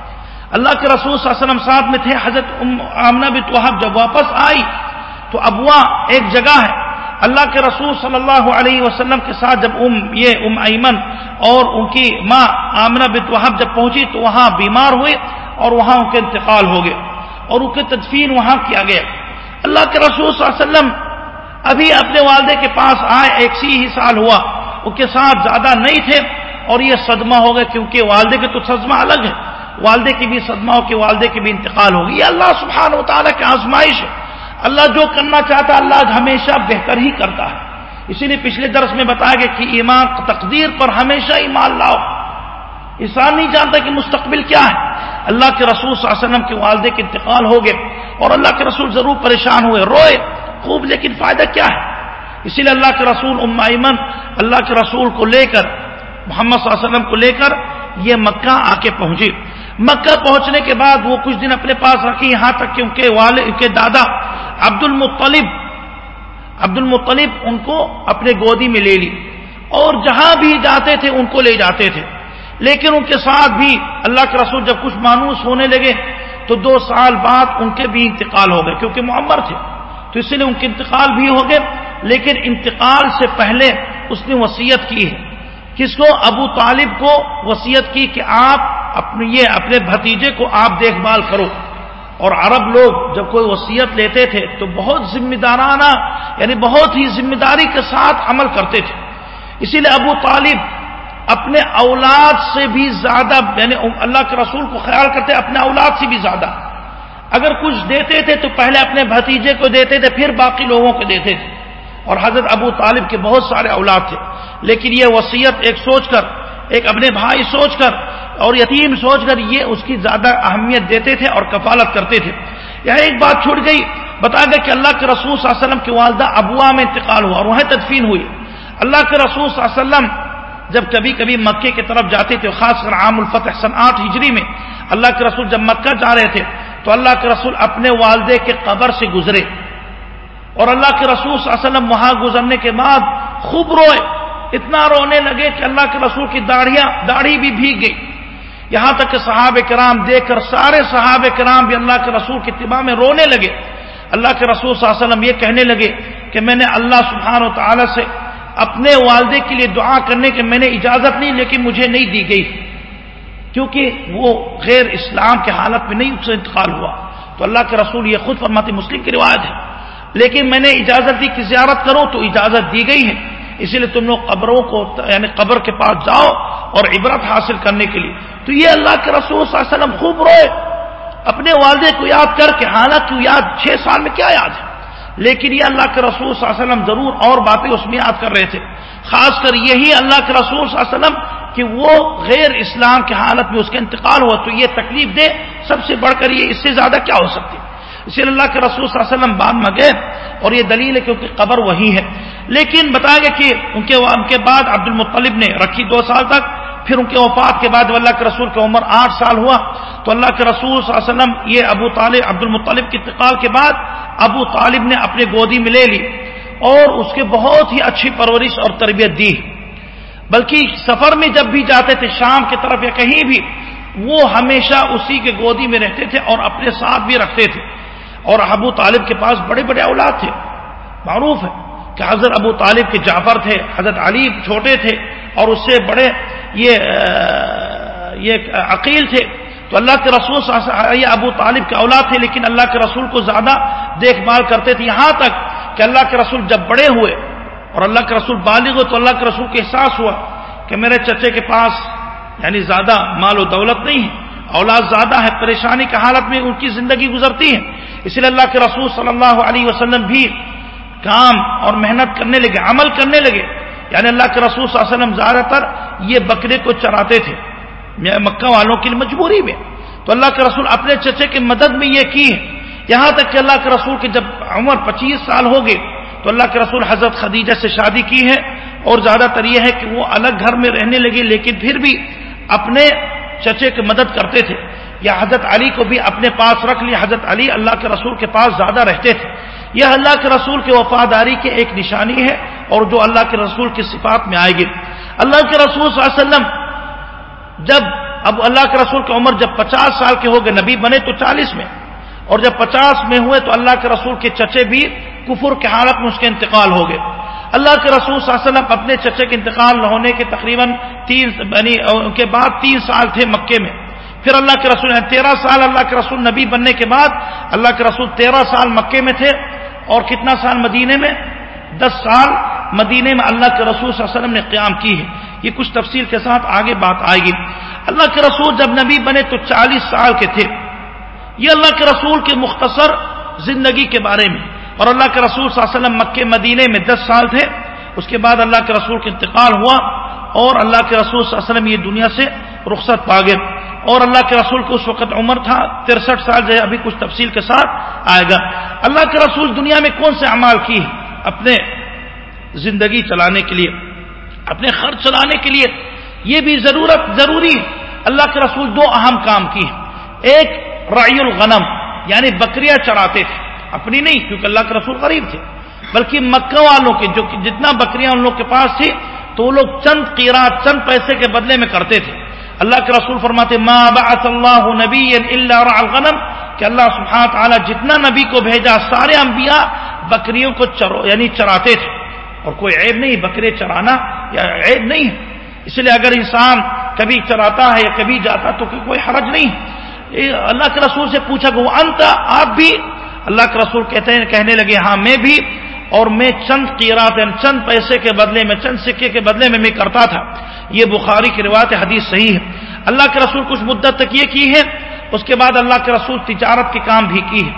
S1: اللہ کے رسول صلی اللہ علیہ وسلم ساتھ میں تھے، حضرت آمنہ بن توحب جب واپس آئی تو ابوا ایک جگہ ہے۔ اللہ کے رسول صلی اللہ علیہ وسلم کے ساتھ جب ام، یہ ام ایمن اور ان کی ماں آمنہ بن توحب جب پہنچی تو وہاں بیمار ہوئے اور وہاں ان کے انتقال ہو گئے اور ان کے تدفین وہاں کیا گیا۔ اللہ کے رسول صلی اللہ علیہ وسلم ابھی اپنے والدے کے پاس آئے، ایک سی ہی سال ہوا۔ ان کے ساتھ زیادہ نہیں تھے اور یہ صدمہ ہو گیا کیونکہ والدے کے تو صدمہ الگ ہے۔ والدے کی بھی صدمہ ہو کہ والدے کی بھی انتقال ہوگی۔ یہ اللہ سبحانہ و تعالیٰ کی آزمائش ہے۔ اللہ جو کرنا چاہتا اللہ ہمیشہ بہتر ہی کرتا ہے۔ اسی لیے پچھلے درس میں بتایا گیا کہ ایمان تقدیر پر ہمیشہ ایمان لاؤ۔ انسان نہیں جانتا کہ مستقبل کیا ہے۔ اللہ کے رسول صلی اللہ علیہ وسلم کے والدے کے انتقال ہو گئے اور اللہ کے رسول ضرور پریشان ہوئے، روئے۔ خوب، لیکن فائدہ کیا ہے؟ اسی لیے اللہ کے رسول ام ایمن، اللہ کے رسول کو لے کر، محمد صلی اللہ علیہ وسلم کو لے کر یہ مکہ آ کے پہنچی مکہ پہنچنے کے بعد وہ کچھ دن اپنے پاس رکھی، یہاں تک کہ ان کے والد ان کے دادا عبد المطلب عبد المطلب ان کو اپنے گودی میں لے لی۔ اور جہاں بھی جاتے تھے ان کو لے جاتے تھے۔ لیکن ان کے ساتھ بھی اللہ کے رسول جب کچھ مانوس ہونے لگے تو دو سال بعد ان کے بھی انتقال ہو گئے، کیونکہ معمر تھے۔ تو اس لیے ان کے انتقال بھی ہو گئے، لیکن انتقال سے پہلے اس نے وسیعت کی ہے۔ کس کو؟ ابو طالب کو وسیعت کی کہ آپ اپنے یہ اپنے بھتیجے کو آپ دیکھ بھال کرو۔ اور عرب لوگ جب کوئی وسیعت لیتے تھے تو بہت ذمہ دارانہ یعنی بہت ہی ذمہ داری کے ساتھ عمل کرتے تھے۔ اسی لیے ابو طالب اپنے اولاد سے بھی زیادہ یعنی اللہ کے رسول کو خیال کرتے، اپنے اولاد سے بھی زیادہ۔ اگر کچھ دیتے تھے تو پہلے اپنے بھتیجے کو دیتے تھے، پھر باقی لوگوں کو دیتے تھے۔ اور حضرت ابو طالب کے بہت سارے اولاد تھے۔ لیکن یہ وسیعت ایک سوچ کر، ایک اپنے بھائی سوچ کر اور یتیم سوچ کر یہ اس کی زیادہ اہمیت دیتے تھے اور کفالت کرتے تھے۔ یہاں ایک بات چھوٹ گئی، بتا گیا کہ اللہ کے رسول صلی اللہ علیہ وسلم کی والدہ ابوا میں انتقال ہوا اور وہیں تدفین ہوئی اللہ کے رسول صلی اللہ علیہ وسلم جب کبھی کبھی مکے کی طرف جاتے تھے، خاص کر عام الفتح سن آٹھ ہجری میں، اللہ کے رسول جب مکہ جا رہے تھے تو اللہ کے رسول اپنے والدے کے قبر سے گزرے۔ اور اللہ کے رسول صلی اللہ علیہ وسلم وہاں گزرنے کے بعد خوب روئے۔ اتنا رونے لگے کہ اللہ کے رسول کی داڑیاں داڑھی بھی بھیگ گئی۔ یہاں تک کہ صحاب کرام دیکھ کر سارے صحاب کرام بھی اللہ کے رسول کی اتباع میں رونے لگے۔ اللہ کے رسول صلی اللہ علیہ وسلم یہ کہنے لگے کہ میں نے اللہ سبحانہ و تعالی سے اپنے والدے کے لیے دعا کرنے کے میں نے اجازت نہیں، لیکن مجھے نہیں دی گئی۔ کیونکہ وہ غیر اسلام کے حالت میں نہیں اس سے انتقال ہوا۔ تو اللہ کے رسول یہ خود فرماتی مسلم کی رواج ہے۔ لیکن میں نے اجازت دی کہ زیارت کرو تو اجازت دی گئی ہے۔ اسی لیے تم لوگ قبروں کو یعنی قبر کے پاس جاؤ اور عبرت حاصل کرنے کے لیے۔ تو یہ اللہ کے رسول صلی اللہ علیہ وسلم خوب روئے۔ اپنے والدے کو یاد کر کے، حالانکہ یاد چھ سال میں کیا یاد ہے؟ لیکن یہ اللہ کے رسول صلی اللہ علیہ وسلم ضرور اور باتیں اس میں یاد کر رہے تھے۔ خاص کر یہی اللہ کے رسول صلی اللہ علیہ وسلم کہ وہ غیر اسلام کی حالت میں اس کا انتقال ہوا، تو یہ تکلیف دے۔ سب سے بڑھ کر یہ، اس سے زیادہ کیا ہو سکتی؟ اسی لیے اللہ کے رسول صلی اللہ علیہ وسلم بعد میں گئے اور یہ دلیل ہے کہ ان کی قبر وہی ہے۔ لیکن بتایا گیا کہ ان کے ان کے بعد عبد المطلب نے رکھی دو سال تک، پھر ان کے وفات کے بعد اللہ کے رسول کی عمر آٹھ سال ہوا۔ تو اللہ کے رسول صلی اللہ علیہ وسلم یہ ابو طالب عبد المطلب کے انتقال کے بعد ابو طالب نے اپنے گودی میں لے لی اور اس کے بہت ہی اچھی پرورش اور تربیت دی۔ بلکہ سفر میں جب بھی جاتے تھے، شام کی طرف یا کہیں بھی، وہ ہمیشہ اسی کے گودی میں رہتے تھے اور اپنے ساتھ بھی رکھتے تھے۔ اور ابو طالب کے پاس بڑے بڑے اولاد تھے۔ معروف ہے کہ حضرت ابو طالب کے جعفر تھے، حضرت علی چھوٹے تھے اور اس سے بڑے یہ یہ عقیل تھے۔ تو اللہ کے رسول یہ ابو طالب کے اولاد تھے، لیکن اللہ کے رسول کو زیادہ دیکھ بھال کرتے تھے۔ یہاں تک کہ اللہ کے رسول جب بڑے ہوئے اور اللہ کے رسول بالغ ہوئے، تو اللہ کے رسول کو احساس ہوا کہ میرے چچے کے پاس یعنی زیادہ مال و دولت نہیں ہے۔ اولاد زیادہ ہے، پریشانی کی حالت میں ان کی زندگی گزرتی ہے۔ اس لیے اللہ کے رسول صلی اللہ علیہ وسلم بھی کام اور محنت کرنے لگے، عمل کرنے لگے۔ یعنی اللہ کے رسول صلی اللہ علیہ وسلم زیادہ تر یہ بکرے کو چراتے تھے۔ مکہ والوں کی مجبوری میں۔ تو اللہ کے رسول اپنے چچے کی مدد میں یہ کی ہے یہاں تک کہ اللہ کے رسول کے جب عمر پچیس سال ہو گئے تو اللہ کے رسول حضرت خدیجہ سے شادی کی ہے۔ اور زیادہ تر یہ ہے کہ وہ الگ گھر میں رہنے لگے، لیکن پھر بھی اپنے چچے کی مدد کرتے تھے یا حضرت علی کو بھی اپنے پاس رکھ لیا۔ حضرت علی اللہ کے رسول کے پاس زیادہ رہتے تھے۔ یہ اللہ کے رسول کے وفاداری کی ایک نشانی ہے اور جو اللہ کے رسول کی صفات میں آئے گی۔ اللہ کے رسول صلی اللہ علیہ وسلم جب اب اللہ کے رسول کی عمر جب پچاس سال کے ہو گئے، نبی بنے تو چالیس میں۔ اور جب پچاس میں ہوئے تو اللہ کے رسول کے چچے بھی کفر کے حالت میں اس کے انتقال ہو گئے۔ اللہ کے رسول صلی اللہ علیہ وسلم اپنے چچے کے انتقال ہونے کے تقریباً تین یعنی ان کے بعد تین سال تھے مکے میں۔ پھر اللہ کے رسول یعنی تیرہ سال اللہ کے رسول نبی بننے کے بعد اللہ کے رسول تیرہ سال مکے میں تھے۔ اور کتنا سال مدینے میں؟ دس سال مدینے میں اللہ کے رسول صلی اللہ علیہ وسلم نے قیام کی ہے۔ یہ کچھ تفصیل کے ساتھ آگے بات آئے گی۔ اللہ کے رسول جب نبی بنے تو چالیس سال کے تھے۔ یہ اللہ کے رسول کے مختصر زندگی کے بارے میں۔ اور اللہ کے رسول صلی اللہ علیہ وسلم مکے مدینے میں دس سال تھے۔ اس کے بعد اللہ کے رسول کا انتقال ہوا اور اللہ کے رسول صلی اللہ علیہ وسلم یہ دنیا سے رخصت پا گئے۔ اور اللہ کے رسول کو اس وقت عمر تھا، ترسٹھ سال جو ہے، ابھی کچھ تفصیل کے ساتھ آئے گا۔ اللہ کے رسول دنیا میں کون سے اعمال کی اپنے زندگی چلانے کے لیے، اپنے خرچ چلانے کے لیے۔ یہ بھی ضرورت، ضروری اللہ کے رسول دو اہم کام کی ایک رائی الغنم یعنی بکریاں چراتے تھے۔ اپنی نہیں، کیونکہ اللہ کے رسول غریب تھے۔ بلکہ مکہ والوں کے، جو جتنا بکریاں ان لوگ کے پاس تھی تو وہ لوگ چند قیرات، چند پیسے کے بدلے میں کرتے تھے۔ اللہ کے رسول فرماتے، ما بعث اللہ نبی الا رع الغنم. کہ اللہ سبحانہ تعالی جتنا نبی کو بھیجا، سارے انبیاء بکریوں کو چرو یعنی چراتے تھے۔ اور کوئی عیب نہیں، بکرے چرانا یا عیب نہیں ہے۔ اس لیے اگر انسان کبھی چراتا ہے یا کبھی جاتا تو کوئی حرج نہیں۔ اللہ کے رسول سے پوچھا کہ وہ انت؟ آپ بھی اللہ کے رسول کہتے ہیں کہنے لگے ہاں میں بھی اور میں چند قیرات چند پیسے کے بدلے میں، چند سکے کے بدلے میں میں کرتا تھا۔ یہ بخاری کی روایت حدیث صحیح ہے۔ اللہ کے رسول کچھ مدت تک یہ کی ہے، اس کے بعد اللہ کے رسول تجارت کے کام بھی کی ہے۔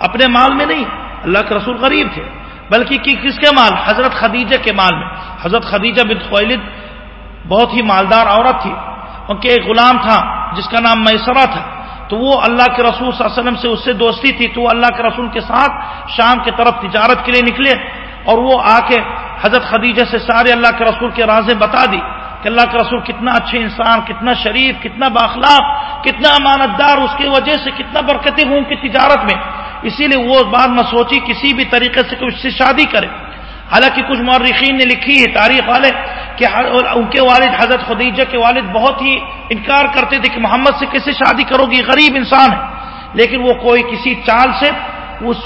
S1: اپنے مال میں نہیں، اللہ کے رسول غریب تھے۔ بلکہ کی کس کے مال؟ حضرت خدیجہ کے مال میں۔ حضرت خدیجہ بن خویلد بہت ہی مالدار عورت تھی۔ ان کے ایک غلام تھا، جس کا نام میسرا تھا۔ تو وہ اللہ کے رسول صلی اللہ علیہ وسلم سے اس سے دوستی تھی، تو وہ اللہ کے رسول کے ساتھ شام کی طرف تجارت کے لیے نکلے اور وہ آ کے حضرت خدیجہ سے سارے اللہ کے رسول کے رازیں بتا دی کہ اللہ کے رسول کتنا اچھے انسان، کتنا شریف، کتنا باخلاق کتنا امانت دار اس کی وجہ سے کتنا برکتیں ہوں ان کی تجارت میں۔ اسی لیے وہ بات میں سوچی، کسی بھی طریقے سے اس سے شادی کرے۔ حالانکہ کچھ مورخین نے لکھی ہے تاریخ والے کہ ان کے والد حضرت خدیجہ کے والد بہت ہی انکار کرتے تھے کہ محمد سے کیسے شادی کرو گی؟ غریب انسان ہے۔ لیکن وہ کوئی کسی چال سے اس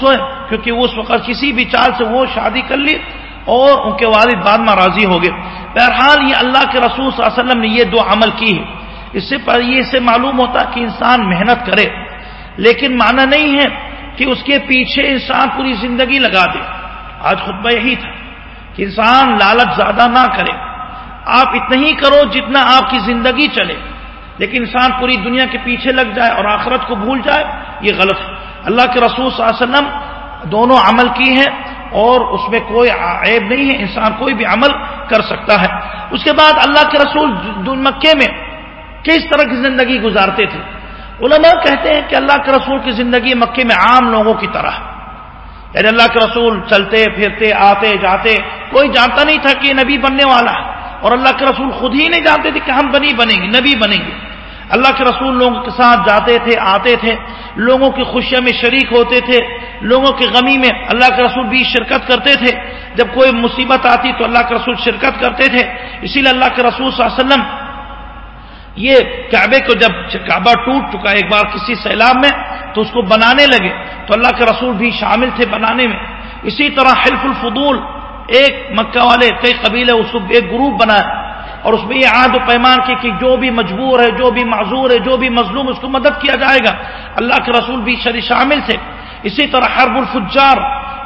S1: کیونکہ اس وقت کسی بھی چال سے وہ شادی کر لی اور ان کے والد بعد میں راضی ہو گئے۔ بہرحال یہ اللہ کے رسول صلی اللہ علیہ وسلم نے یہ دو عمل کی ہے اس سے یہ سے معلوم ہوتا کہ انسان محنت کرے۔ لیکن معنی نہیں ہے کہ اس کے پیچھے انسان پوری زندگی لگا دے۔ آج خطبہ یہی تھا۔ انسان لالچ زیادہ نہ کرے۔ آپ اتنا ہی کرو جتنا آپ کی زندگی چلے۔ لیکن انسان پوری دنیا کے پیچھے لگ جائے اور آخرت کو بھول جائے، یہ غلط ہے۔ اللہ کے رسول صلی اللہ علیہ وسلم دونوں عمل کی ہیں اور اس میں کوئی عیب نہیں ہے، انسان کوئی بھی عمل کر سکتا ہے۔ اس کے بعد اللہ کے رسول مکے میں کس طرح کی زندگی گزارتے تھے؟ علماء کہتے ہیں کہ اللہ کے رسول کی زندگی مکے میں عام لوگوں کی طرح یعنی اللہ کے رسول چلتے، پھرتے، آتے، جاتے، کوئی جانتا نہیں تھا کہ نبی بننے والا ہے۔ اور اللہ کے رسول خود ہی نہیں جانتے تھے کہ ہم بنی بنیں گے، نبی بنیں گے۔ اللہ کے رسول لوگوں کے ساتھ جاتے تھے، آتے تھے۔ لوگوں کی خوشیاں میں شریک ہوتے تھے۔ لوگوں کی غمی میں اللہ کے رسول بھی شرکت کرتے تھے۔ جب کوئی مصیبت آتی تو اللہ کے رسول شرکت کرتے تھے۔ اسی لیے اللہ کے رسول صلی اللہ علیہ وسلم یہ کعبے کو جب کعبہ ٹوٹ چکا ایک بار کسی سیلاب میں، تو اس کو بنانے لگے۔ تو اللہ کے رسول بھی شامل تھے بنانے میں۔ اسی طرح حلف الفضول، ایک مکہ والے، کئی قبیلے اس کو ایک گروپ بنایا اور اس میں یہ عہد و پیمان کی کہ جو بھی مجبور ہے، جو بھی معذور ہے، جو بھی مظلوم، اس کو مدد کیا جائے گا۔ اللہ کے رسول بھی شری شامل تھے۔ اسی طرح حرب الفجار،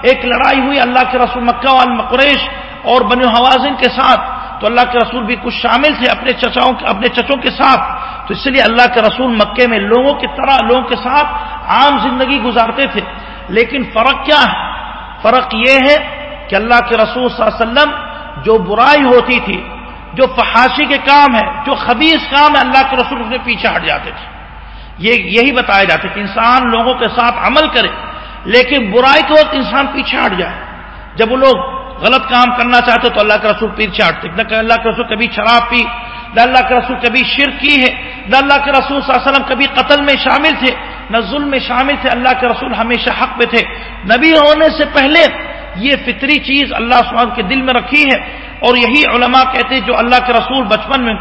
S1: ایک لڑائی ہوئی اللہ کے رسول مکہ وال مقریش اور بنو حوازن کے ساتھ۔ تو اللہ کے رسول بھی کچھ شامل تھے اپنے چچاؤں اپنے چچوں کے ساتھ۔ تو اس لیے اللہ کے رسول مکے میں لوگوں کی طرح لوگوں کے ساتھ عام زندگی گزارتے تھے۔ لیکن فرق کیا ہے؟ فرق یہ ہے کہ اللہ کے رسول صلی اللہ علیہ وسلم جو برائی ہوتی تھی، جو فحاشی کے کام ہے، جو خبیص کام ہے، اللہ کے رسول اس پیچھے ہٹ جاتے تھے۔ یہ یہی بتایا جاتا ہے کہ انسان لوگوں کے ساتھ عمل کرے، لیکن برائی کے وقت انسان پیچھے ہٹ جائے۔ جب وہ لوگ غلط کام کرنا چاہتے تو اللہ کے رسول پیچھے ہٹتے نہ کہ اللہ کے رسول کبھی شراب پی، نہ اللہ کے رسول کبھی شرک کی ہے، نہ اللہ کے رسول صلی اللہ علیہ وسلم کبھی قتل میں شامل تھے، نہ ظلم میں شامل تھے، اللہ کے رسول ہمیشہ حق پہ تھے۔ نبی ہونے سے پہلے یہ فطری چیز اللہ سبحانہ کے دل میں رکھی ہے۔ اور یہی علماء کہتے جو اللہ کے رسول بچپن میں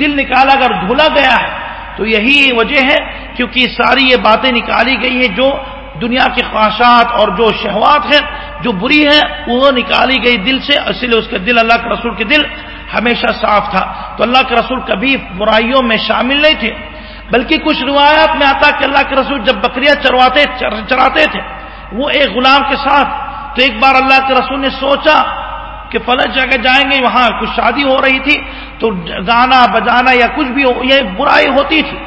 S1: دل نکالا اگر دھلا گیا ہے، تو یہی وجہ ہے کیونکہ ساری یہ باتیں نکالی گئی ہیں جو دنیا کی خواہشات اور جو شہوات ہیں، جو بری ہے وہ نکالی گئی دل سے، اسی لیے اس کے دل اللہ کے رسول کے دل ہمیشہ صاف تھا۔ تو اللہ کے رسول کبھی برائیوں میں شامل نہیں تھے۔ بلکہ کچھ روایات میں آتا کہ اللہ کے رسول جب بکریاں چرواتے چراتے تھے، وہ ایک غلام کے ساتھ۔ تو ایک بار اللہ کے رسول نے سوچا کہ فلج جگہ جائیں گے، وہاں کچھ شادی ہو رہی تھی، تو گانا بجانا یا کچھ بھی یہ برائی ہوتی تھی۔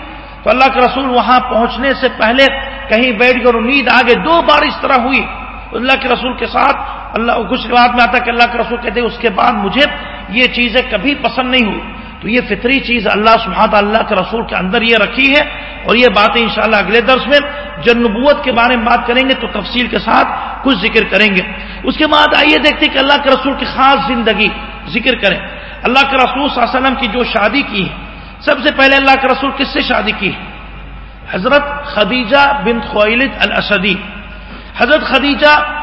S1: تو اللہ کے رسول وہاں پہنچنے سے پہلے کہیں بیٹھ کر نیند آگے دو بار اس طرح ہوئی۔ اللہ کے رسول کے ساتھ اللہ کچھ بات میں آتا کہ اللہ کے رسول کہتے اس کے بعد مجھے یہ چیزیں کبھی پسند نہیں ہوئی۔ تو یہ فطری چیز اللہ سبحانہ اللہ کے رسول کے اندر یہ رکھی ہے اور یہ باتیں انشاءاللہ اگلے درس میں جب نبوت کے بارے میں بات کریں گے تو تفصیل کے ساتھ کچھ ذکر کریں گے۔ اس کے بعد آئیے دیکھتے کہ اللہ کے رسول کی خاص زندگی ذکر کریں۔ اللہ کے رسول صلی اللہ علیہ وسلم کی جو شادی کی ہے، سب سے پہلے اللہ کے رسول کس سے شادی کی ہے؟ حضرت خدیجہ بن خویلد الاسدی۔ حضرت خدیجہ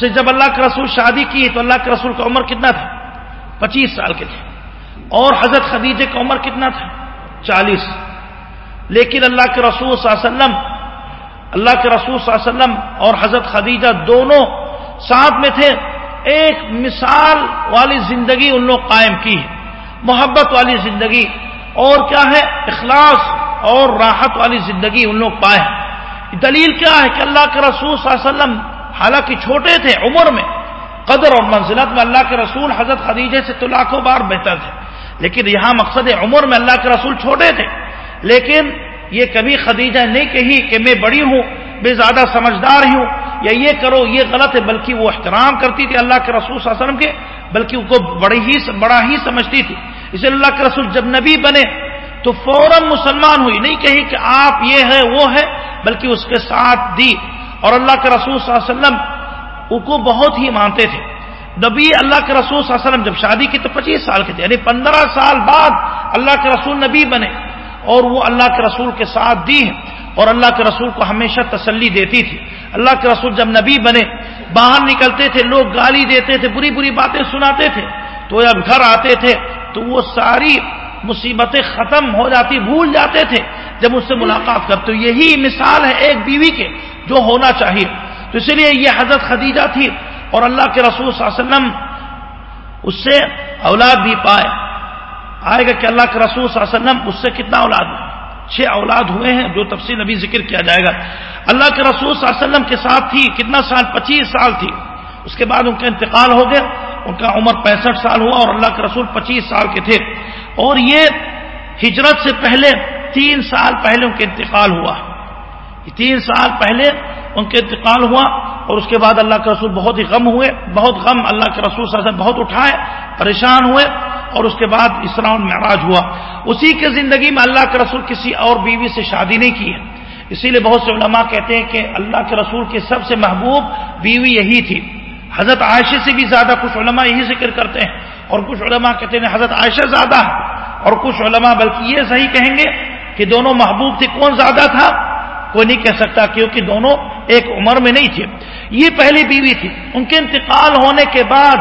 S1: سے جب اللہ کے رسول شادی کی تو اللہ کے رسول کا عمر کتنا تھا؟ پچیس سال کے تھے۔ اور حضرت خدیجہ کا عمر کتنا تھا؟ چالیس۔ لیکن اللہ کے رسول صلی اللہ علیہ وسلم، اللہ کے رسول صلی اللہ علیہ وسلم اور حضرت خدیجہ دونوں ساتھ میں تھے۔ ایک مثال والی زندگی ان لوگ قائم کی محبت والی زندگی۔ اور کیا ہے؟ اخلاص اور راحت والی زندگی ان لوگ پائے دلیل کیا ہے کہ اللہ کے رسول صلی اللہ علیہ وسلم حالانکہ چھوٹے تھے عمر میں، قدر اور منزلت میں اللہ کے رسول حضرت خدیجہ سے تو لاکھوں بار بہتر تھے۔ لیکن یہاں مقصد عمر میں اللہ کے رسول چھوٹے تھے۔ لیکن یہ کبھی خدیجہ نہیں کہی کہ میں بڑی ہوں، میں زیادہ سمجھدار ہوں، یا یہ کرو، یہ غلط ہے۔ بلکہ وہ احترام کرتی تھی اللہ کے رسول صلی اللہ علیہ وسلم کے، بلکہ ان کو بڑی ہی، بڑا ہی سمجھتی تھی۔ اس لیے اللہ کے رسول جب نبی بنے تو فوراً مسلمان ہوئی۔ نہیں کہی کہ آپ یہ ہے وہ ہے بلکہ اس کے ساتھ دی۔ اور اللہ کے رسول صلی اللہ علیہ وسلم ان کو بہت ہی مانتے تھے۔ نبی اللہ کے رسول صلی اللہ علیہ وسلم جب شادی کی تو پچیس سال کے تھے یعنی پندرہ سال بعد اللہ کے رسول نبی بنے اور وہ اللہ کے رسول کے ساتھ دی اور اللہ کے رسول کو ہمیشہ تسلی دیتی تھی۔ اللہ کے رسول جب نبی بنے، باہر نکلتے تھے، لوگ گالی دیتے تھے، بری بری باتیں سناتے تھے۔ تو جب گھر آتے تھے تو وہ ساری مصیبتیں ختم ہو جاتی، بھول جاتے تھے۔ جب اس سے ملاقات کرتے یہی مثال ہے ایک بیوی کے جو ہونا چاہیے۔ تو اسی لیے یہ حضرت خدیجہ تھی اور اللہ کے رسول صلی اللہ علیہ وسلم اس سے اولاد بھی پائے۔ آئے گا کہ اللہ کے رسول صلی اللہ علیہ وسلم اس سے کتنا اولاد، چھ اولاد ہوئے ہیں، جو تفصیل ابھی ذکر کیا جائے گا۔ اللہ کے رسول صلی اللہ علیہ وسلم کے ساتھ تھی، کتنا سال؟ پچیس سال تھی۔ اس کے بعد ان کا انتقال ہو گیا۔ ان کا عمر پینسٹھ سال ہوا اور اللہ کے رسول پچیس سال کے تھے اور یہ ہجرت سے پہلے تین سال پہلے ان کا انتقال ہوا تین سال پہلے ان کا انتقال ہوا اور اس کے بعد اللہ کے رسول بہت ہی غم ہوئے، بہت غم اللہ کے رسول صلی اللہ علیہ وسلم بہت اٹھائے، پریشان ہوئے اور اس کے بعد اسراء معراج ہوا۔ اسی کے زندگی میں اللہ کے رسول کسی اور بیوی سے شادی نہیں کی ہے۔ اسی لیے بہت سے علماء کہتے ہیں کہ اللہ کے رسول کی سب سے محبوب بیوی یہی تھی۔ حضرت عائشہ سے بھی زیادہ کچھ علماء یہی ذکر کرتے ہیں اور کچھ علماء کہتے ہیں حضرت عائشہ زیادہ ہے اور کچھ علماء بلکہ یہ صحیح کہیں گے کہ دونوں محبوب تھے۔ کون زیادہ تھا؟ کوئی نہیں کہہ سکتا کیونکہ دونوں ایک عمر میں نہیں تھے۔ یہ پہلی بیوی تھی۔ ان کے انتقال ہونے کے بعد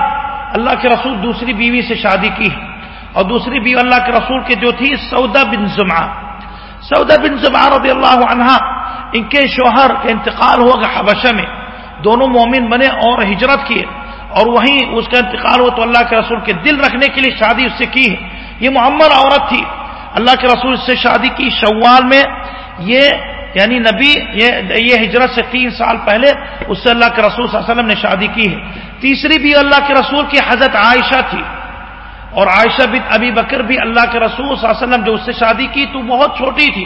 S1: اللہ کے رسول دوسری بیوی سے شادی کی۔ اور دوسری بیوی اللہ کے رسول کے جو تھی سودا بن زما سودا بن زما رضی اللہ عنہ ان کے شوہر کا انتقال ہوا گا حبشہ میں۔ دونوں مومن بنے اور ہجرت کیے اور وہیں اس کا انتقال ہوا تو اللہ کے رسول کے دل رکھنے کے لیے شادی اس سے کی ہے۔ یہ معمر عورت تھی۔ اللہ کے رسول اس سے شادی کی شوال میں یہ یعنی نبی یہ ہجرت سے تین سال پہلے اس سے اللہ کے رسول صلی اللہ علیہ وسلم نے شادی کی ہے۔ تیسری بھی اللہ کے رسول کی حضرت عائشہ تھی۔ اور عائشہ بن ابی بکر بھی اللہ کے رسول صلی اللہ علیہ وسلم جو اس سے شادی کی تو بہت چھوٹی تھی۔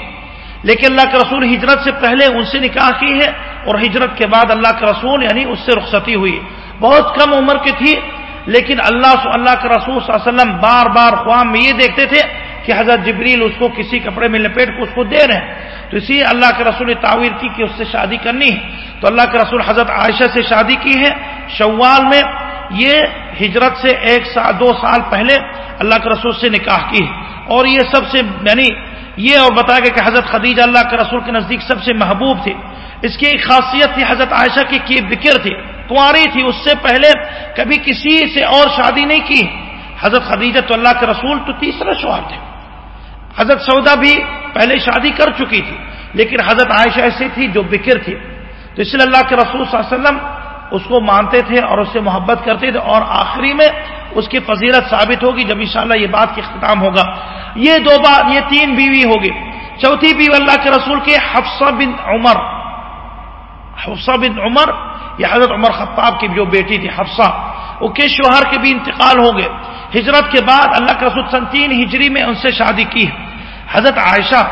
S1: لیکن اللہ کے رسول ہجرت سے پہلے ان سے نکاح کی ہے اور ہجرت کے بعد اللہ کے رسول یعنی اس سے رخصتی ہوئی۔ بہت کم عمر کی تھی، لیکن اللہ اللہ کے رسول صلی اللہ علیہ وسلم بار بار خواب میں یہ دیکھتے تھے کہ حضرت جبریل اس کو کسی کپڑے میں لپیٹ کو اس کو دے رہے ہیں۔ تو اسی اللہ کے رسول نے تعویر کی کہ اس سے شادی کرنی ہے۔ تو اللہ کے رسول حضرت عائشہ سے شادی کی ہے شوال میں۔ یہ ہجرت سے ایک سال دو سال پہلے اللہ کے رسول سے نکاح کی ہے۔ اور یہ سب سے یعنی یہ اور بتایا گیا کہ حضرت خدیج اللہ کے رسول کے نزدیک سب سے محبوب تھی اس کی ایک خاصیت تھی حضرت عائشہ کی کہ بکر تھی کنواری تھی۔ اس سے پہلے کبھی کسی سے اور شادی نہیں کی۔ حضرت خدیجہ اللہ کے رسول تو تیسرا شوہر تھے۔ حضرت سودا بھی پہلے شادی کر چکی تھی، لیکن حضرت عائشہ ایسی تھی جو بکر تھی تو اس لیے اللہ کے رسول صلی اللہ علیہ وسلم اس کو مانتے تھے اور اس سے محبت کرتے تھے اور آخری میں اس کی فضیلت ثابت ہوگی جب انشاءاللہ یہ بات کی اختتام ہوگا۔ یہ دو بات، یہ تین بیوی ہوگی۔ چوتھی بیوی اللہ کے رسول کے حفصہ بن عمر۔ حفصہ بن عمر، یہ حضرت عمر خطاب کی جو بیٹی تھی، حفصہ۔ وہ کے شوہر کے بھی انتقال ہو گئے۔ ہجرت کے بعد اللہ کے رسول سن تین ہجری میں ان سے شادی کی۔ حضرت عائشہ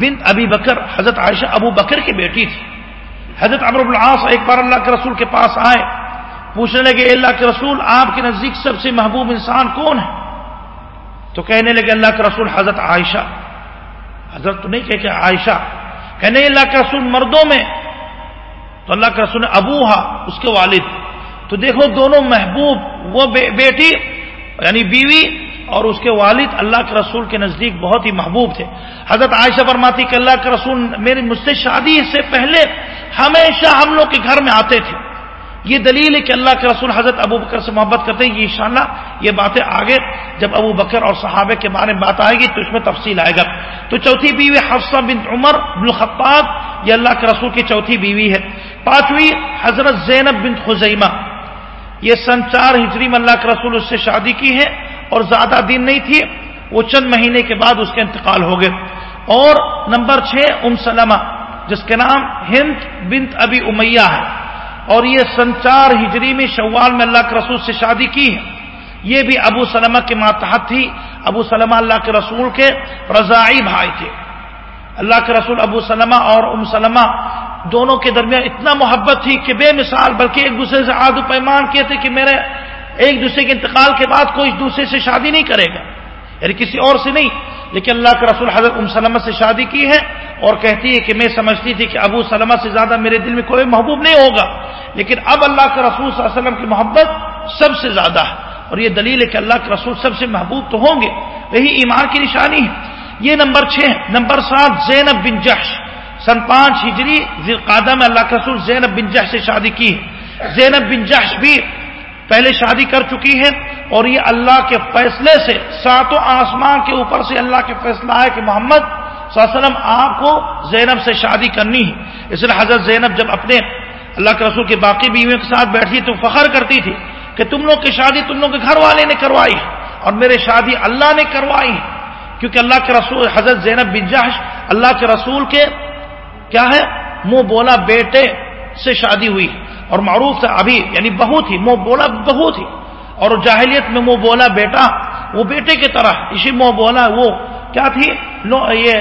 S1: بن ابی بکر، حضرت عائشہ ابو بکر کی بیٹی تھی۔ حضرت امر العاص ایک بار اللہ کے رسول کے پاس آئے۔ پوچھنے لگے اللہ کے رسول، آپ کے نزدیک سب سے محبوب انسان کون ہے؟ تو کہنے لگے اللہ کے رسول حضرت عائشہ۔ حضرت تو نہیں کہ عائشہ۔ کہنے اللہ کے رسول مردوں میں۔ تو اللہ کے رسول ابو ہا اس کے والد۔ تو دیکھو، دونوں محبوب، وہ بیٹی یعنی بیوی اور اس کے والد اللہ کے رسول کے نزدیک بہت ہی محبوب تھے۔ حضرت عائشہ فرماتی کہ اللہ کے رسول، میری مجھ سے شادی سے پہلے ہمیشہ ہم لوگ کے گھر میں آتے تھے۔ یہ دلیل ہے کہ اللہ کے رسول حضرت ابو بکر سے محبت کرتے ہیں یہ انشاءاللہ یہ باتیں آگے جب ابو بکر اور صحابہ کے بارے میں بات آئے گی تو اس میں تفصیل آئے گا۔ تو چوتھی بیوی حفصہ بن عمر بن الخطاب، یہ اللہ کے رسول کی چوتھی بیوی ہے۔ پانچویں حضرت زینب بن خزیمہ، یہ سن چار ہجری میں اللہ کے رسول اس سے شادی کی ہے اور زیادہ دن نہیں تھی وہ چند مہینے کے بعد اس کے انتقال ہو گئے۔ اور نمبر چھ، ام سلمہ، جس کے نام ہند بنت ابی امیہ ہے۔ اور یہ سن چار ہجری میں شوال میں اللہ کے رسول سے شادی کی ہے۔ یہ بھی ابو سلمہ کے ماتحت تھی۔ ابو سلمہ اللہ کے رسول کے رضائی بھائی تھے۔ اللہ کے رسول ابو سلمہ اور ام سلمہ دونوں کے درمیان اتنا محبت تھی کہ بے مثال، بلکہ ایک دوسرے سے آد و پیمان کیے تھے کہ میرے ایک دوسرے کے انتقال کے بعد کوئی دوسرے سے شادی نہیں کرے گا۔ یعنی کسی اور سے نہیں، لیکن اللہ کے رسول حضرت ام سلمہ سے شادی کی ہے اور کہتی ہے کہ میں سمجھتی تھی کہ ابو سلمہ سے زیادہ میرے دل میں کوئی محبوب نہیں ہوگا، لیکن اب اللہ کے رسول صلی اللہ علیہ وسلم کی محبت سب سے زیادہ ہے اور یہ دلیل ہے کہ اللہ کے رسول سب سے محبوب تو ہوں گے۔ یہی ایمان کی نشانی ہے۔ یہ نمبر چھ نمبر سات، زینب بن جش سن پانچ ہجری قادہ میں اللہ کے رسول زینب بن جش سے شادی کی ہے۔ زینب بن جش بھی پہلے شادی کر چکی ہے اور یہ اللہ کے فیصلے سے ساتوں آسمان کے اوپر سے اللہ کے فیصلہ ہے کہ محمد صلی اللہ علیہ وسلم آپ کو زینب سے شادی کرنی ہے۔ اس لیے حضرت زینب جب اپنے اللہ کے رسول کے باقی بیویوں کے ساتھ بیٹھی تو فخر کرتی تھی کہ تم لوگ کی شادی تم لوگ کے گھر والے نے کروائی ہے اور میرے شادی اللہ نے کروائی ہے۔ کیونکہ اللہ کے رسول حضرت زینب بن جہش اللہ کے رسول کے کیا ہے؟ منہ بولا بیٹے سے شادی ہوئی۔ اور معروف تھا ابھی یعنی بہو تھی منہ بولا بہو تھی۔ اور جاہلیت میں منہ بولا بیٹا، وہ بیٹے کی طرح، اسی منہ بولا وہ، کیا تھی؟ یہ،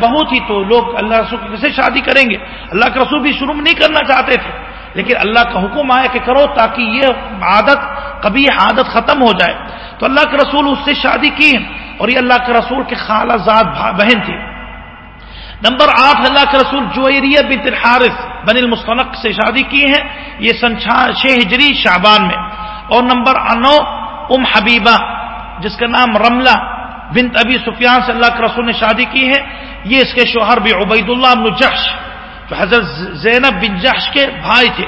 S1: بہو تھی تو لوگ اللہ رسول کیسے شادی کریں گے۔ اللہ کے رسول بھی شروع نہیں کرنا چاہتے تھے۔ لیکن اللہ کا حکم آیا کہ کرو تاکہ یہ عادت، کبھی عادت ختم ہو جائے۔ تو اللہ کے رسول اس سے شادی کی اور یہ اللہ کے رسول کے خالہ زاد بہن تھی۔ نمبر آٹھ، اللہ کے رسول جوہریہ بنت الحارث بن المستنق سے شادی کی ہے یہ سن چھ ہجری شعبان میں۔ اور نمبر نو، ام حبیبہ، جس کا نام رملہ بن ابی سفیان سے اللہ کے رسول نے شادی کی ہے، یہ اس کے شوہر بھی عبید اللہ بن جحش، جو حضرت زینب بن جحش کے بھائی تھے۔